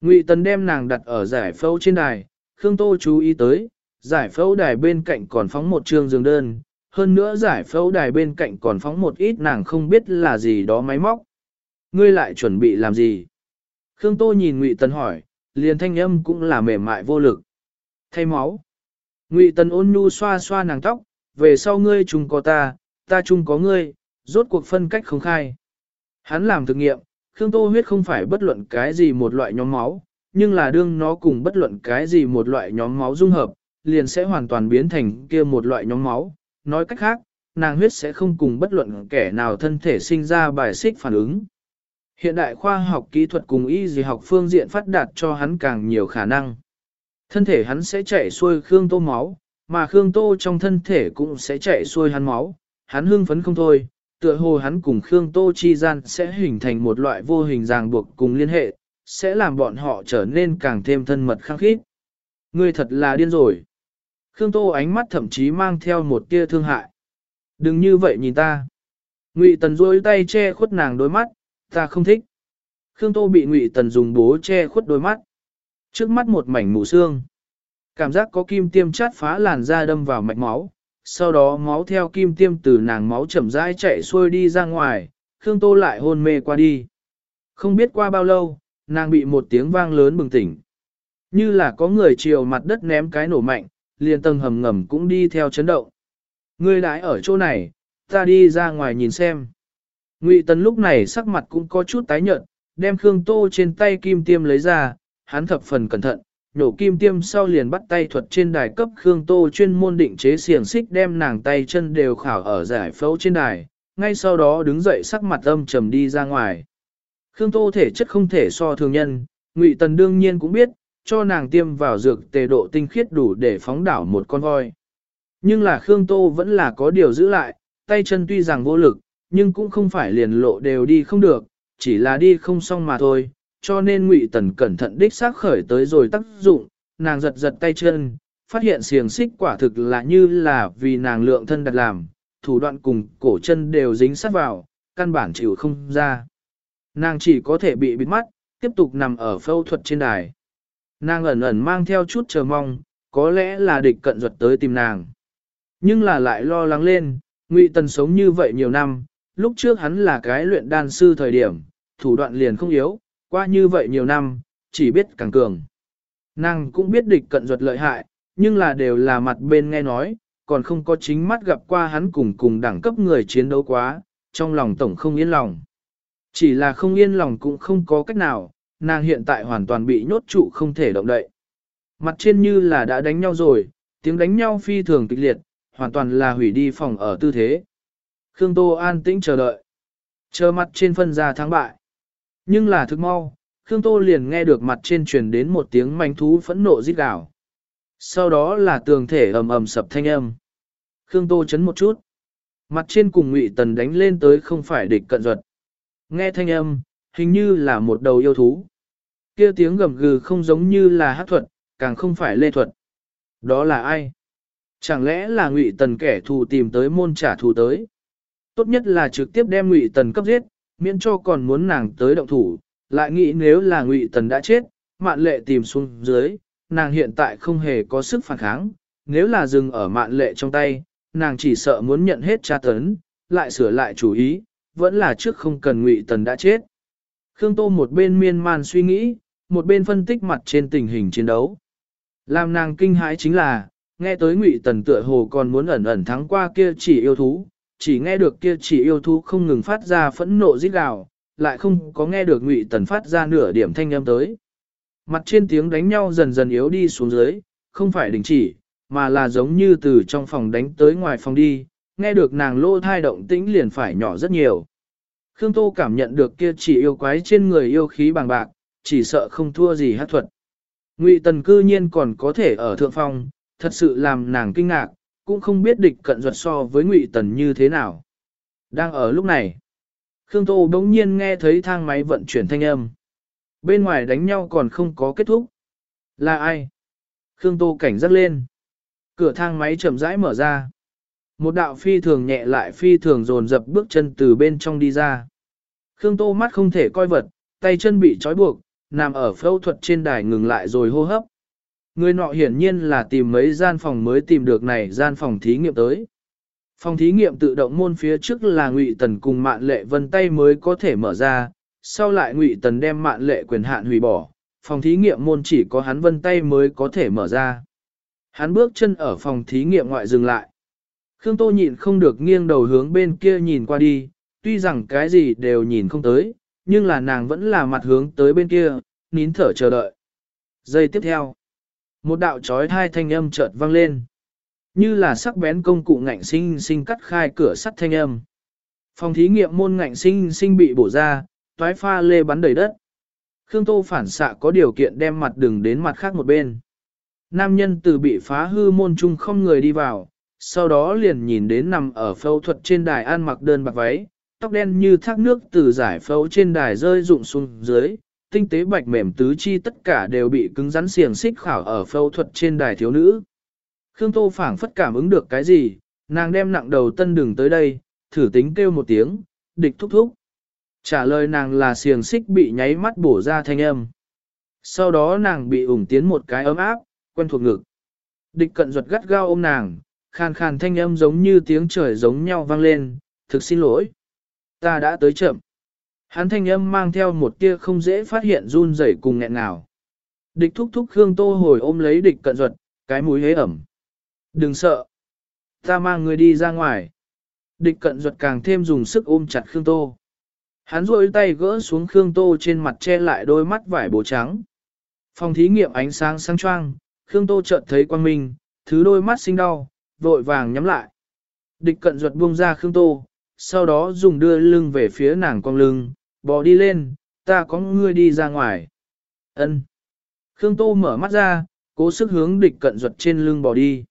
Ngụy tần đem nàng đặt ở giải phẫu trên đài, Khương Tô chú ý tới, giải phẫu đài bên cạnh còn phóng một trường giường đơn, hơn nữa giải phẫu đài bên cạnh còn phóng một ít nàng không biết là gì đó máy móc. Ngươi lại chuẩn bị làm gì? Khương Tô nhìn Ngụy Tần hỏi, liền thanh âm cũng là mềm mại vô lực. Thay máu. Ngụy Tần ôn nhu xoa xoa nàng tóc, về sau ngươi trùng có ta, ta chung có ngươi, rốt cuộc phân cách không khai. Hắn làm thực nghiệm, Khương Tô huyết không phải bất luận cái gì một loại nhóm máu, nhưng là đương nó cùng bất luận cái gì một loại nhóm máu dung hợp, liền sẽ hoàn toàn biến thành kia một loại nhóm máu. Nói cách khác, nàng huyết sẽ không cùng bất luận kẻ nào thân thể sinh ra bài xích phản ứng. Hiện đại khoa học kỹ thuật cùng y dì học phương diện phát đạt cho hắn càng nhiều khả năng. Thân thể hắn sẽ chạy xuôi Khương Tô máu, mà Khương Tô trong thân thể cũng sẽ chạy xuôi hắn máu, hắn hưng phấn không thôi, tựa hồ hắn cùng Khương Tô chi gian sẽ hình thành một loại vô hình ràng buộc cùng liên hệ, sẽ làm bọn họ trở nên càng thêm thân mật khăng khít. Ngươi thật là điên rồi. Khương Tô ánh mắt thậm chí mang theo một tia thương hại. Đừng như vậy nhìn ta. Ngụy Tần duỗi tay che khuất nàng đôi mắt, ta không thích. Khương Tô bị Ngụy Tần dùng bố che khuất đôi mắt. Trước mắt một mảnh mù xương. Cảm giác có kim tiêm chát phá làn da đâm vào mạch máu, sau đó máu theo kim tiêm từ nàng máu chậm rãi chạy xuôi đi ra ngoài, Khương Tô lại hôn mê qua đi. Không biết qua bao lâu, nàng bị một tiếng vang lớn bừng tỉnh. Như là có người chiều mặt đất ném cái nổ mạnh, liền tầng hầm ngầm cũng đi theo chấn động. Ngươi đãi ở chỗ này, ta đi ra ngoài nhìn xem. Ngụy Tấn lúc này sắc mặt cũng có chút tái nhợt, đem Khương Tô trên tay kim tiêm lấy ra, hắn thập phần cẩn thận, nhổ kim tiêm sau liền bắt tay thuật trên đài cấp Khương Tô chuyên môn định chế xiềng xích đem nàng tay chân đều khảo ở giải phẫu trên đài, ngay sau đó đứng dậy sắc mặt âm trầm đi ra ngoài. Khương Tô thể chất không thể so thường nhân, Ngụy Tần đương nhiên cũng biết, cho nàng tiêm vào dược tề độ tinh khiết đủ để phóng đảo một con voi. Nhưng là Khương Tô vẫn là có điều giữ lại, tay chân tuy rằng vô lực, nhưng cũng không phải liền lộ đều đi không được, chỉ là đi không xong mà thôi, cho nên Ngụy Tần cẩn thận đích xác khởi tới rồi tác dụng, nàng giật giật tay chân, phát hiện xiềng xích quả thực là như là vì nàng lượng thân đặt làm, thủ đoạn cùng cổ chân đều dính sát vào, căn bản chịu không ra. Nàng chỉ có thể bị bịt mắt, tiếp tục nằm ở phẫu thuật trên đài. Nàng ẩn ẩn mang theo chút chờ mong, có lẽ là địch cận duật tới tìm nàng. Nhưng là lại lo lắng lên, Ngụy Tần sống như vậy nhiều năm, lúc trước hắn là cái luyện đan sư thời điểm, thủ đoạn liền không yếu, qua như vậy nhiều năm, chỉ biết càng cường. Nàng cũng biết địch cận ruột lợi hại, nhưng là đều là mặt bên nghe nói, còn không có chính mắt gặp qua hắn cùng cùng đẳng cấp người chiến đấu quá, trong lòng tổng không yên lòng. Chỉ là không yên lòng cũng không có cách nào, nàng hiện tại hoàn toàn bị nhốt trụ không thể động đậy. Mặt trên như là đã đánh nhau rồi, tiếng đánh nhau phi thường kịch liệt, hoàn toàn là hủy đi phòng ở tư thế. Khương Tô an tĩnh chờ đợi. Chờ mặt trên phân ra thắng bại. Nhưng là thức mau, Khương Tô liền nghe được mặt trên truyền đến một tiếng manh thú phẫn nộ rít gào. Sau đó là tường thể ầm ầm sập thanh âm. Khương Tô chấn một chút. Mặt trên cùng Ngụy Tần đánh lên tới không phải địch cận duật. Nghe thanh âm, hình như là một đầu yêu thú. Kia tiếng gầm gừ không giống như là hát thuật, càng không phải lê thuật. Đó là ai? Chẳng lẽ là Ngụy Tần kẻ thù tìm tới môn trả thù tới? Tốt nhất là trực tiếp đem Ngụy Tần cấp giết, miễn cho còn muốn nàng tới động thủ, lại nghĩ nếu là Ngụy Tần đã chết, mạn lệ tìm xuống dưới, nàng hiện tại không hề có sức phản kháng, nếu là dừng ở mạn lệ trong tay, nàng chỉ sợ muốn nhận hết tra tấn, lại sửa lại chủ ý, vẫn là trước không cần Ngụy Tần đã chết. Khương Tô một bên miên man suy nghĩ, một bên phân tích mặt trên tình hình chiến đấu. Làm nàng kinh hãi chính là, nghe tới Ngụy Tần tựa hồ còn muốn ẩn ẩn thắng qua kia chỉ yêu thú, chỉ nghe được kia chỉ yêu thú không ngừng phát ra phẫn nộ rít gào, lại không có nghe được Ngụy Tần phát ra nửa điểm thanh âm tới. Mặt trên tiếng đánh nhau dần dần yếu đi xuống dưới, không phải đình chỉ, mà là giống như từ trong phòng đánh tới ngoài phòng đi, nghe được nàng lô thai động tĩnh liền phải nhỏ rất nhiều. Khương Tô cảm nhận được kia chỉ yêu quái trên người yêu khí bằng bạc, chỉ sợ không thua gì hát thuật. Ngụy Tần cư nhiên còn có thể ở thượng phong, thật sự làm nàng kinh ngạc, cũng không biết địch cận duật so với Ngụy Tần như thế nào. Đang ở lúc này, Khương Tô bỗng nhiên nghe thấy thang máy vận chuyển thanh âm. Bên ngoài đánh nhau còn không có kết thúc. Là ai? Khương Tô cảnh giác lên. Cửa thang máy chậm rãi mở ra. Một đạo phi thường nhẹ lại phi thường dồn dập bước chân từ bên trong đi ra. Khương Tô mắt không thể coi vật, tay chân bị trói buộc, nằm ở phẫu thuật trên đài ngừng lại rồi hô hấp. Người nọ hiển nhiên là tìm mấy gian phòng mới tìm được này gian phòng thí nghiệm tới. Phòng thí nghiệm tự động môn phía trước là Ngụy Tần cùng Mạn Lệ Vân tay mới có thể mở ra, sau lại Ngụy Tần đem Mạn Lệ quyền hạn hủy bỏ, phòng thí nghiệm môn chỉ có hắn vân tay mới có thể mở ra. Hắn bước chân ở phòng thí nghiệm ngoại dừng lại. Khương Tô nhịn không được nghiêng đầu hướng bên kia nhìn qua đi, tuy rằng cái gì đều nhìn không tới, nhưng là nàng vẫn là mặt hướng tới bên kia, nín thở chờ đợi. Giây tiếp theo, một đạo trói thai thanh âm chợt vang lên. Như là sắc bén công cụ ngạnh sinh sinh cắt khai cửa sắt thanh âm. Phòng thí nghiệm môn ngạnh sinh sinh bị bổ ra, toái pha lê bắn đầy đất. Khương Tô phản xạ có điều kiện đem mặt đường đến mặt khác một bên. Nam nhân từ bị phá hư môn trung không người đi vào, sau đó liền nhìn đến nằm ở phẫu thuật trên đài an mặc đơn bạc váy, tóc đen như thác nước từ giải phẫu trên đài rơi rụng xuống dưới, tinh tế bạch mềm tứ chi tất cả đều bị cứng rắn xiềng xích khảo ở phẫu thuật trên đài thiếu nữ. Khương Tô phảng phất cảm ứng được cái gì, nàng đem nặng đầu tân đường tới đây, thử tính kêu một tiếng, địch thúc thúc. Trả lời nàng là xiềng xích bị nháy mắt bổ ra thanh âm. Sau đó nàng bị ủng tiến một cái ấm áp, quen thuộc ngực. Địch cận ruột gắt gao ôm nàng, khàn khàn thanh âm giống như tiếng trời giống nhau vang lên, thực xin lỗi. Ta đã tới chậm. Hắn thanh âm mang theo một tia không dễ phát hiện run rẩy cùng nghẹn ngào. Địch thúc thúc Khương Tô hồi ôm lấy địch cận ruột, cái mũi hế ẩm. Đừng sợ. Ta mang người đi ra ngoài. Địch cận ruột càng thêm dùng sức ôm chặt Khương Tô. Hắn rôi tay gỡ xuống Khương Tô trên mặt che lại đôi mắt vải bố trắng. Phòng thí nghiệm ánh sáng sáng choang, Khương Tô chợt thấy quang minh, thứ đôi mắt sinh đau, vội vàng nhắm lại. Địch cận ruột buông ra Khương Tô, sau đó dùng đưa lưng về phía nàng cong lưng, bò đi lên, ta có ngươi đi ra ngoài. Ân. Khương Tô mở mắt ra, cố sức hướng địch cận duật trên lưng bò đi.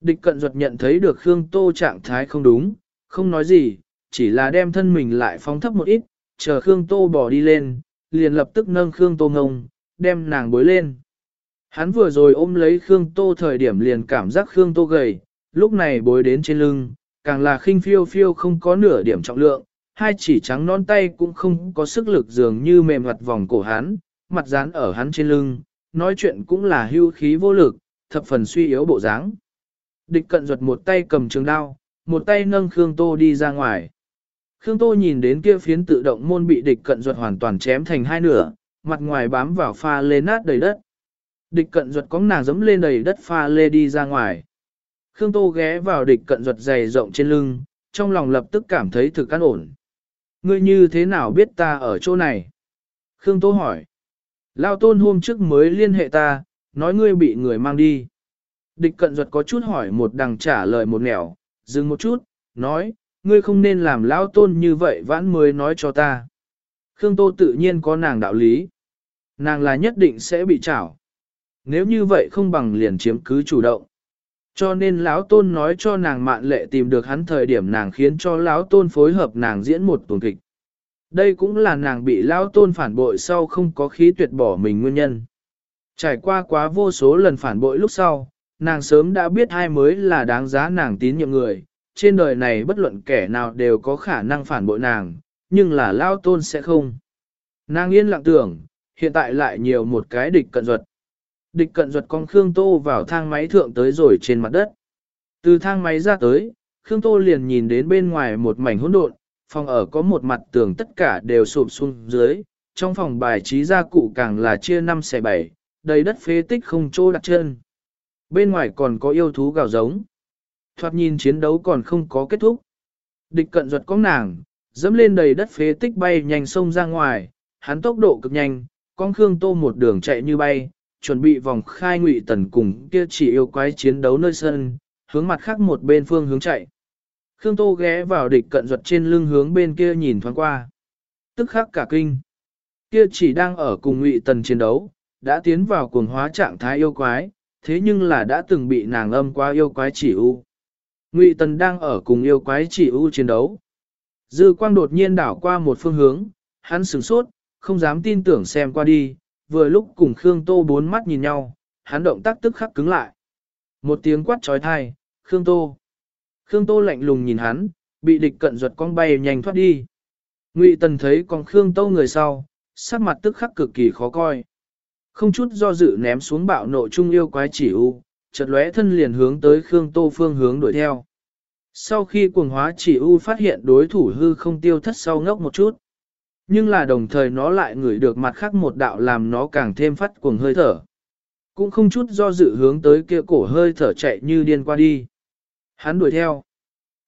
Địch cận duật nhận thấy được Khương Tô trạng thái không đúng, không nói gì, chỉ là đem thân mình lại phóng thấp một ít, chờ Khương Tô bò đi lên, liền lập tức nâng Khương Tô ngông, đem nàng bối lên. Hắn vừa rồi ôm lấy Khương Tô thời điểm liền cảm giác Khương Tô gầy, lúc này bối đến trên lưng, càng là khinh phiêu phiêu không có nửa điểm trọng lượng, hai chỉ trắng non tay cũng không có sức lực dường như mềm mặt vòng cổ hắn, mặt dán ở hắn trên lưng, nói chuyện cũng là hưu khí vô lực, thập phần suy yếu bộ dáng. Địch cận ruột một tay cầm trường đao, một tay nâng Khương Tô đi ra ngoài. Khương Tô nhìn đến kia phiến tự động môn bị địch cận ruột hoàn toàn chém thành hai nửa, mặt ngoài bám vào pha lê nát đầy đất. Địch cận ruột có nàng dẫm lên đầy đất pha lê đi ra ngoài. Khương Tô ghé vào địch cận ruột dày rộng trên lưng, trong lòng lập tức cảm thấy thực an ổn. Ngươi như thế nào biết ta ở chỗ này? Khương Tô hỏi. Lao tôn hôm trước mới liên hệ ta, nói ngươi bị người mang đi. Địch cận duật có chút hỏi một đằng trả lời một nẻo, dừng một chút, nói, ngươi không nên làm lão tôn như vậy vãn mới nói cho ta. Khương Tô tự nhiên có nàng đạo lý. Nàng là nhất định sẽ bị trảo. Nếu như vậy không bằng liền chiếm cứ chủ động. Cho nên lão tôn nói cho nàng mạn lệ tìm được hắn thời điểm nàng khiến cho lão tôn phối hợp nàng diễn một tuần kịch. Đây cũng là nàng bị lão tôn phản bội sau không có khí tuyệt bỏ mình nguyên nhân. Trải qua quá vô số lần phản bội lúc sau, nàng sớm đã biết ai mới là đáng giá nàng tín nhiệm người. Trên đời này bất luận kẻ nào đều có khả năng phản bội nàng, nhưng là lão tôn sẽ không. Nàng yên lặng tưởng, hiện tại lại nhiều một cái địch cận duật. Địch cận ruột con Khương Tô vào thang máy thượng tới rồi trên mặt đất. Từ thang máy ra tới, Khương Tô liền nhìn đến bên ngoài một mảnh hỗn độn, phòng ở có một mặt tường tất cả đều sụp xuống dưới, trong phòng bài trí gia cụ càng là chia năm xẻ bảy, đầy đất phế tích không chỗ đặt chân. Bên ngoài còn có yêu thú gào giống. Thoạt nhìn chiến đấu còn không có kết thúc. Địch cận ruột có nàng, dẫm lên đầy đất phế tích bay nhanh sông ra ngoài, hắn tốc độ cực nhanh, con Khương Tô một đường chạy như bay, chuẩn bị vòng khai ngụy tần cùng kia chỉ yêu quái chiến đấu nơi sân, hướng mặt khác một bên phương hướng chạy. Khương Tô ghé vào địch cận ruột trên lưng hướng bên kia nhìn thoáng qua. Tức khắc cả kinh. Kia chỉ đang ở cùng ngụy tần chiến đấu, đã tiến vào cuồng hóa trạng thái yêu quái, thế nhưng là đã từng bị nàng âm qua yêu quái chỉ u. Ngụy tần đang ở cùng yêu quái chỉ u chiến đấu. Dư quang đột nhiên đảo qua một phương hướng, hắn sửng sốt, không dám tin tưởng xem qua đi, vừa lúc cùng Khương Tô bốn mắt nhìn nhau, hắn động tác tức khắc cứng lại. Một tiếng quát trói thai, Khương Tô. Khương Tô lạnh lùng nhìn hắn, bị địch cận ruột con bay nhanh thoát đi. Ngụy Tần thấy con Khương Tô người sau, sắc mặt tức khắc cực kỳ khó coi. Không chút do dự ném xuống bạo nộ trung yêu quái chỉ u, chợt lóe thân liền hướng tới Khương Tô phương hướng đuổi theo. Sau khi cuồng hóa chỉ u phát hiện đối thủ hư không tiêu thất sau ngốc một chút. Nhưng là đồng thời nó lại ngửi được mặt khác một đạo làm nó càng thêm phát cuồng hơi thở. Cũng không chút do dự hướng tới kia cổ hơi thở chạy như điên qua đi. Hắn đuổi theo.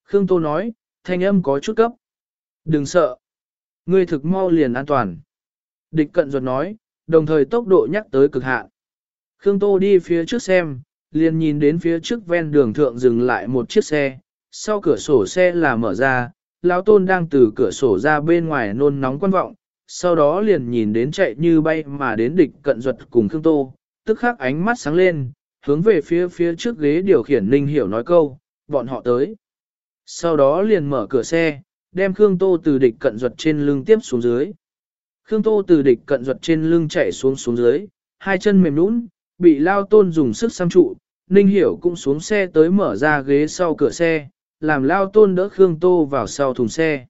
Khương Tô nói, thanh âm có chút cấp. Đừng sợ. Ngươi thực mau liền an toàn. Địch cận ruột nói, đồng thời tốc độ nhắc tới cực hạn. Khương Tô đi phía trước xem, liền nhìn đến phía trước ven đường thượng dừng lại một chiếc xe, sau cửa sổ xe là mở ra, lão tôn đang từ cửa sổ ra bên ngoài nôn nóng quan vọng, sau đó liền nhìn đến chạy như bay mà đến địch cận duật cùng Khương Tô, tức khắc ánh mắt sáng lên, hướng về phía phía trước ghế điều khiển Ninh Hiểu nói câu, bọn họ tới. Sau đó liền mở cửa xe, đem Khương Tô từ địch cận duật trên lưng tiếp xuống dưới. Khương Tô từ địch cận duật trên lưng chạy xuống xuống dưới, hai chân mềm nũng, bị lao tôn dùng sức xăm trụ, Ninh Hiểu cũng xuống xe tới mở ra ghế sau cửa xe, làm lao tôn đỡ Khương Tô vào sau thùng xe.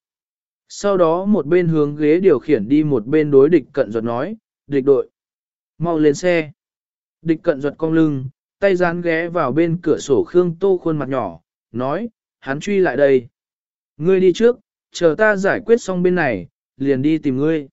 Sau đó một bên hướng ghế điều khiển đi một bên đối địch cận ruột nói, địch đội, mau lên xe. Địch cận ruột cong lưng, tay dán ghé vào bên cửa sổ Khương Tô khuôn mặt nhỏ, nói, hắn truy lại đây. Ngươi đi trước, chờ ta giải quyết xong bên này, liền đi tìm ngươi.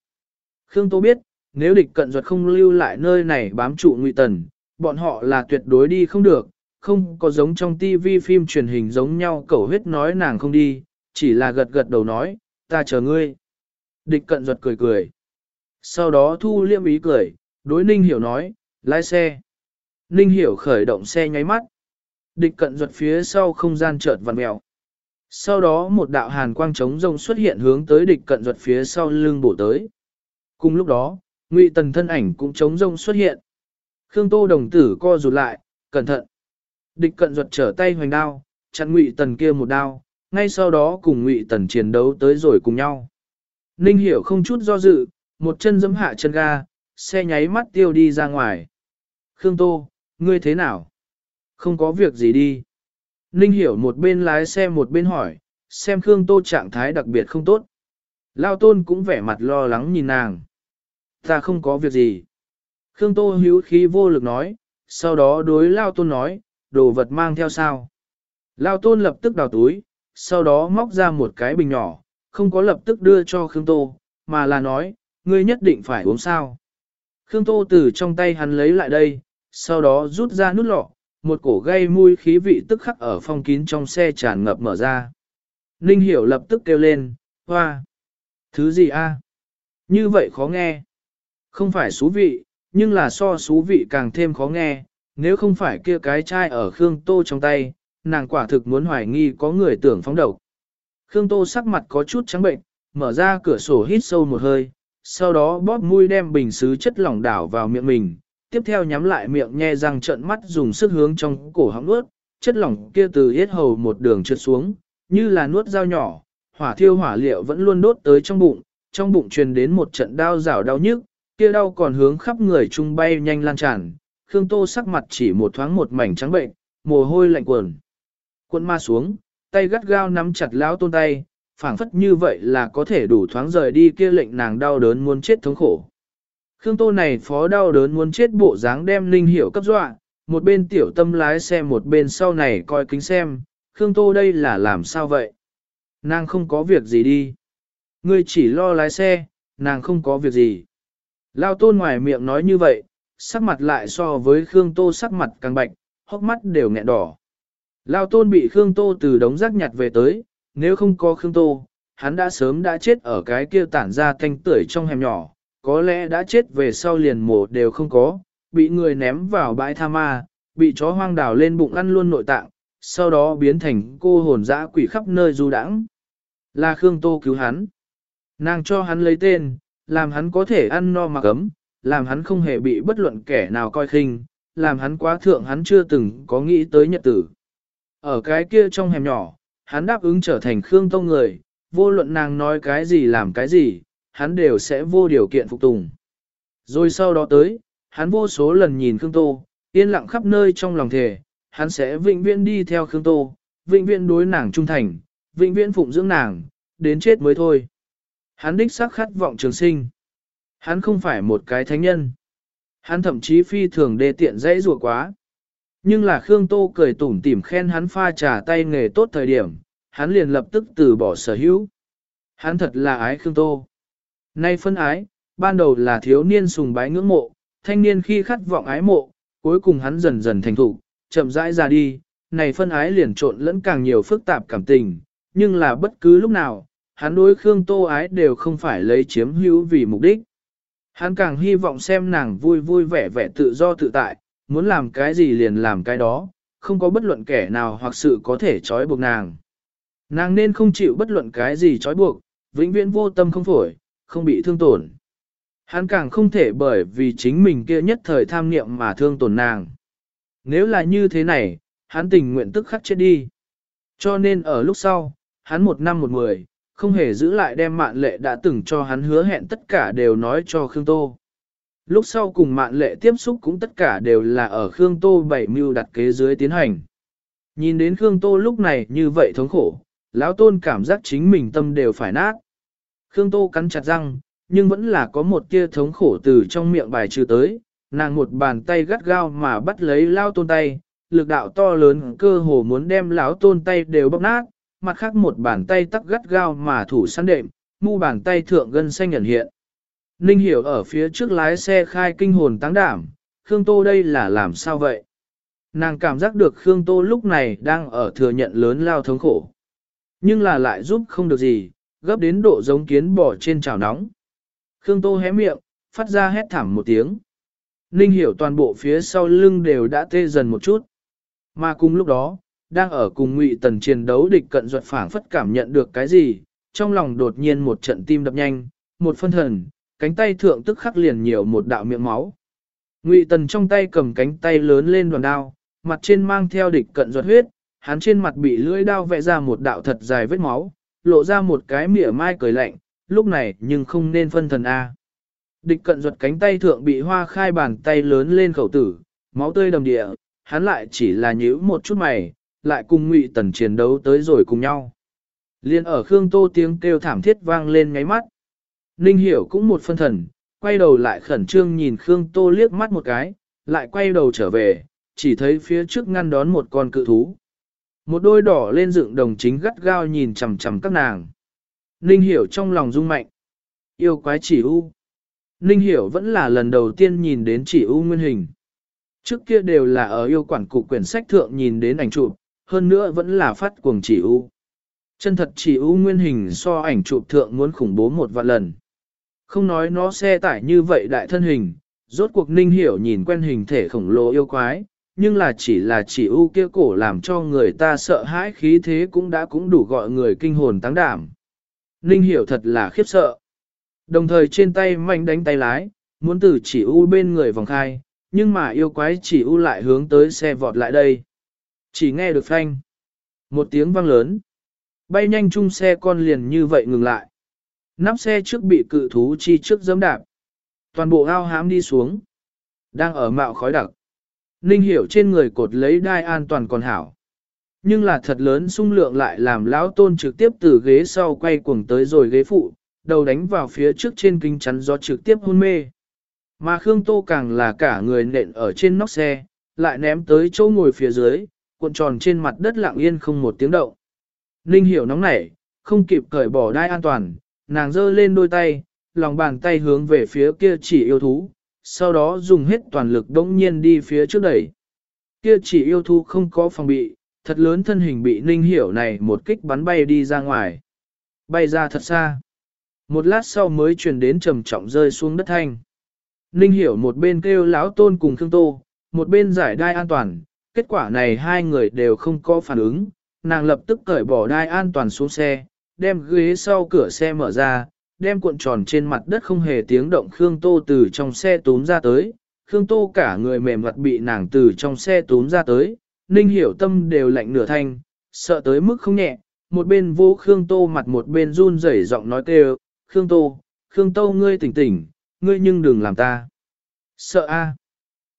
Khương Tô biết, nếu địch cận ruột không lưu lại nơi này bám trụ ngụy tần, bọn họ là tuyệt đối đi không được, không có giống trong tivi phim truyền hình giống nhau cẩu huyết nói nàng không đi, chỉ là gật gật đầu nói, ta chờ ngươi. Địch cận ruột cười cười. Sau đó thu liêm ý cười, đối Ninh Hiểu nói, lái xe. Ninh Hiểu khởi động xe nháy mắt. Địch cận ruột phía sau không gian chợt vặn mèo. Sau đó một đạo hàn quang trống rông xuất hiện hướng tới địch cận ruột phía sau lưng bổ tới. Cùng lúc đó, Ngụy Tần thân ảnh cũng trống rông xuất hiện. Khương Tô đồng tử co rụt lại, cẩn thận. Địch cận ruột trở tay hoành đao, chặn Ngụy Tần kia một đao, ngay sau đó cùng Ngụy Tần chiến đấu tới rồi cùng nhau. Ninh hiểu không chút do dự, một chân giẫm hạ chân ga, xe nháy mắt tiêu đi ra ngoài. Khương Tô, ngươi thế nào? Không có việc gì đi. Ninh hiểu một bên lái xe một bên hỏi, xem Khương Tô trạng thái đặc biệt không tốt. Lao Tôn cũng vẻ mặt lo lắng nhìn nàng. Ta không có việc gì. Khương Tô hữu khí vô lực nói, sau đó đối Lao Tôn nói, đồ vật mang theo sao. Lao Tôn lập tức đào túi, sau đó móc ra một cái bình nhỏ, không có lập tức đưa cho Khương Tô, mà là nói, ngươi nhất định phải uống sao. Khương Tô từ trong tay hắn lấy lại đây, sau đó rút ra nút lọ, một cổ gây mùi khí vị tức khắc ở phong kín trong xe tràn ngập mở ra. Ninh Hiểu lập tức kêu lên, hoa. Thứ gì a? Như vậy khó nghe. Không phải xú vị, nhưng là so xú vị càng thêm khó nghe, nếu không phải kia cái chai ở Khương Tô trong tay, nàng quả thực muốn hoài nghi có người tưởng phóng độc. Khương Tô sắc mặt có chút trắng bệnh, mở ra cửa sổ hít sâu một hơi, sau đó bóp mũi đem bình xứ chất lỏng đảo vào miệng mình, tiếp theo nhắm lại miệng nhe răng trợn mắt dùng sức hướng trong cổ họng nuốt, chất lỏng kia từ yết hầu một đường trượt xuống, như là nuốt dao nhỏ, hỏa thiêu hỏa liệu vẫn luôn đốt tới trong bụng, trong bụng truyền đến một trận đau rào đau nhức, kia đau còn hướng khắp người trung bay nhanh lan tràn, Khương Tô sắc mặt chỉ một thoáng một mảnh trắng bệnh, mồ hôi lạnh quần. Quân ma xuống, tay gắt gao nắm chặt lão tôn tay, phảng phất như vậy là có thể đủ thoáng rời đi kia lệnh nàng đau đớn muốn chết thống khổ. Khương Tô này phó đau đớn muốn chết bộ dáng đem Linh Hiểu cấp dọa, một bên tiểu tâm lái xe một bên sau này coi kính xem, Khương Tô đây là làm sao vậy? Nàng không có việc gì đi. Ngươi chỉ lo lái xe, nàng không có việc gì. Lao tôn ngoài miệng nói như vậy, sắc mặt lại so với Khương Tô sắc mặt càng bạch, hốc mắt đều nghẹn đỏ. Lao tôn bị Khương Tô từ đống rác nhặt về tới, nếu không có Khương Tô, hắn đã sớm đã chết ở cái kia tản ra thanh tưởi trong hẻm nhỏ, có lẽ đã chết về sau liền mổ đều không có, bị người ném vào bãi tha ma, bị chó hoang đào lên bụng ăn luôn nội tạng, sau đó biến thành cô hồn dã quỷ khắp nơi du đãng. Là Khương Tô cứu hắn. Nàng cho hắn lấy tên, làm hắn có thể ăn no mặc ấm, làm hắn không hề bị bất luận kẻ nào coi khinh, làm hắn quá thượng hắn chưa từng có nghĩ tới nhật tử. Ở cái kia trong hẻm nhỏ, hắn đáp ứng trở thành Khương Tông người, vô luận nàng nói cái gì làm cái gì, hắn đều sẽ vô điều kiện phục tùng. Rồi sau đó tới, hắn vô số lần nhìn Khương Tô, yên lặng khắp nơi trong lòng thề, hắn sẽ vĩnh viễn đi theo Khương Tô, vĩnh viễn đối nàng trung thành, vĩnh viễn phụng dưỡng nàng, đến chết mới thôi. Hắn đích xác khát vọng trường sinh. Hắn không phải một cái thánh nhân. Hắn thậm chí phi thường đê tiện dãy rùa quá. Nhưng là Khương Tô cười tủm tỉm khen hắn pha trà tay nghề tốt thời điểm, hắn liền lập tức từ bỏ sở hữu. Hắn thật là ái Khương Tô. Nay phân ái, ban đầu là thiếu niên sùng bái ngưỡng mộ, thanh niên khi khát vọng ái mộ, cuối cùng hắn dần dần thành thục, chậm rãi ra đi, này phân ái liền trộn lẫn càng nhiều phức tạp cảm tình, nhưng là bất cứ lúc nào, hắn đối Khương Tô ái đều không phải lấy chiếm hữu vì mục đích. Hắn càng hy vọng xem nàng vui vui vẻ vẻ tự do tự tại, muốn làm cái gì liền làm cái đó, không có bất luận kẻ nào hoặc sự có thể trói buộc nàng. Nàng nên không chịu bất luận cái gì trói buộc, vĩnh viễn vô tâm không phổi, không bị thương tổn. Hắn càng không thể bởi vì chính mình kia nhất thời tham niệm mà thương tổn nàng. Nếu là như thế này, hắn tình nguyện tức khắc chết đi. Cho nên ở lúc sau, hắn một năm một mười, không hề giữ lại đem mạn lệ đã từng cho hắn hứa hẹn tất cả đều nói cho Khương Tô. Lúc sau cùng mạn lệ tiếp xúc cũng tất cả đều là ở Khương Tô bảy mưu đặt kế dưới tiến hành. Nhìn đến Khương Tô lúc này như vậy thống khổ, lão tôn cảm giác chính mình tâm đều phải nát. Khương Tô cắn chặt răng, nhưng vẫn là có một tia thống khổ từ trong miệng bài trừ tới, nàng một bàn tay gắt gao mà bắt lấy lao tôn tay, lực đạo to lớn cơ hồ muốn đem lão tôn tay đều bóp nát, mặt khác một bàn tay tắc gắt gao mà thủ săn đệm, mu bàn tay thượng gân xanh nhận hiện. Ninh hiểu ở phía trước lái xe khai kinh hồn tăng đảm, Khương Tô đây là làm sao vậy? Nàng cảm giác được Khương Tô lúc này đang ở thừa nhận lớn lao thống khổ. Nhưng là lại giúp không được gì, gấp đến độ giống kiến bỏ trên chảo nóng. Khương Tô hé miệng, phát ra hét thảm một tiếng. Ninh hiểu toàn bộ phía sau lưng đều đã tê dần một chút. Mà cùng lúc đó, đang ở cùng ngụy tần chiến đấu địch cận duật phảng phất cảm nhận được cái gì, trong lòng đột nhiên một trận tim đập nhanh, một phân thần, cánh tay thượng tức khắc liền nhiều một đạo miệng máu. Ngụy tần trong tay cầm cánh tay lớn lên đoàn đao, mặt trên mang theo địch cận duật huyết, hắn trên mặt bị lưỡi đao vẽ ra một đạo thật dài vết máu, lộ ra một cái mỉa mai cười lạnh, lúc này nhưng không nên phân thần A. Địch cận duật cánh tay thượng bị hoa khai bàn tay lớn lên khẩu tử, máu tươi đầm địa, hắn lại chỉ là nhíu một chút mày, lại cùng ngụy tần chiến đấu tới rồi cùng nhau. Liên ở Khương Tô tiếng kêu thảm thiết vang lên ngáy mắt. Ninh hiểu cũng một phân thần, quay đầu lại khẩn trương nhìn Khương Tô liếc mắt một cái, lại quay đầu trở về, chỉ thấy phía trước ngăn đón một con cự thú. Một đôi đỏ lên dựng đồng chính gắt gao nhìn chằm chằm các nàng. Ninh hiểu trong lòng rung mạnh. Yêu quái chỉ u. Ninh hiểu vẫn là lần đầu tiên nhìn đến chỉ u nguyên hình. Trước kia đều là ở yêu quản cục quyển sách thượng nhìn đến ảnh chụp, hơn nữa vẫn là phát cuồng chỉ u. Chân thật chỉ u nguyên hình so ảnh chụp thượng muốn khủng bố một vạn lần. Không nói nó xe tải như vậy đại thân hình, rốt cuộc ninh hiểu nhìn quen hình thể khổng lồ yêu quái, nhưng là chỉ là chỉ u kia cổ làm cho người ta sợ hãi khí thế cũng đã cũng đủ gọi người kinh hồn tăng đảm. Ninh hiểu thật là khiếp sợ. Đồng thời trên tay mạnh đánh tay lái, muốn từ chỉ u bên người vòng khai, nhưng mà yêu quái chỉ u lại hướng tới xe vọt lại đây. Chỉ nghe được phanh. Một tiếng vang lớn. Bay nhanh chung xe con liền như vậy ngừng lại. Nắp xe trước bị cự thú chi trước giẫm đạp. Toàn bộ ao hãm đi xuống. Đang ở mạo khói đặc. Ninh hiểu trên người cột lấy đai an toàn còn hảo. Nhưng là thật lớn sung lượng lại làm lão tôn trực tiếp từ ghế sau quay cuồng tới rồi ghế phụ, đầu đánh vào phía trước trên kính chắn gió trực tiếp hôn mê. Mà Khương Tô càng là cả người nện ở trên nóc xe, lại ném tới chỗ ngồi phía dưới, cuộn tròn trên mặt đất lặng yên không một tiếng động. Ninh hiểu nóng nảy, không kịp cởi bỏ đai an toàn, nàng giơ lên đôi tay, lòng bàn tay hướng về phía kia chỉ yêu thú, sau đó dùng hết toàn lực đống nhiên đi phía trước đẩy. Kia chỉ yêu thú không có phòng bị, thật lớn thân hình bị ninh hiểu này một kích bắn bay đi ra ngoài. Bay ra thật xa. Một lát sau mới truyền đến trầm trọng rơi xuống đất thanh. Ninh hiểu một bên kêu lão tôn cùng Khương Tô, một bên giải đai an toàn, kết quả này hai người đều không có phản ứng, nàng lập tức cởi bỏ đai an toàn xuống xe, đem ghế sau cửa xe mở ra, đem cuộn tròn trên mặt đất không hề tiếng động Khương Tô từ trong xe túm ra tới, Khương Tô cả người mềm mặt bị nàng từ trong xe túm ra tới, Ninh hiểu tâm đều lạnh nửa thanh, sợ tới mức không nhẹ, một bên vô Khương Tô mặt một bên run rẩy giọng nói kêu, Khương Tô, Khương Tô ngươi tỉnh tỉnh, ngươi nhưng đừng làm ta. Sợ a.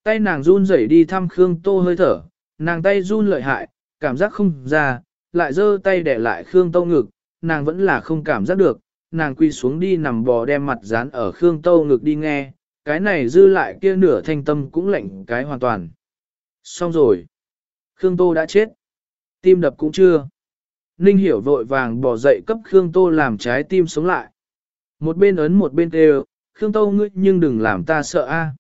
Tay nàng run rẩy đi thăm Khương Tô hơi thở, nàng tay run lợi hại, cảm giác không ra, lại giơ tay để lại Khương Tô ngực, nàng vẫn là không cảm giác được, nàng quy xuống đi nằm bò đem mặt dán ở Khương Tô ngực đi nghe, cái này dư lại kia nửa thanh tâm cũng lạnh cái hoàn toàn. Xong rồi. Khương Tô đã chết. Tim đập cũng chưa. Ninh hiểu vội vàng bỏ dậy cấp Khương Tô làm trái tim sống lại. Một bên ấn một bên kêu, Khương Tô ngươi nhưng đừng làm ta sợ a.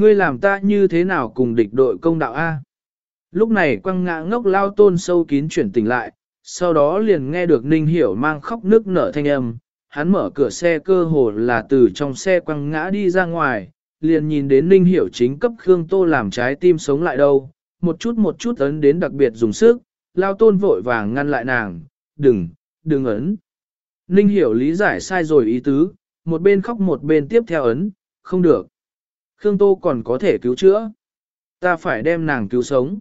Ngươi làm ta như thế nào cùng địch đội công đạo a? Lúc này quăng ngã ngốc lao tôn sâu kín chuyển tỉnh lại, sau đó liền nghe được Ninh Hiểu mang khóc nước nở thanh âm, hắn mở cửa xe cơ hồ là từ trong xe quăng ngã đi ra ngoài, liền nhìn đến Ninh Hiểu chính cấp Khương Tô làm trái tim sống lại đâu, một chút một chút ấn đến đặc biệt dùng sức, lao tôn vội vàng ngăn lại nàng, đừng, đừng ấn. Ninh Hiểu lý giải sai rồi ý tứ, một bên khóc một bên tiếp theo ấn, không được. Khương Tô còn có thể cứu chữa. Ta phải đem nàng cứu sống.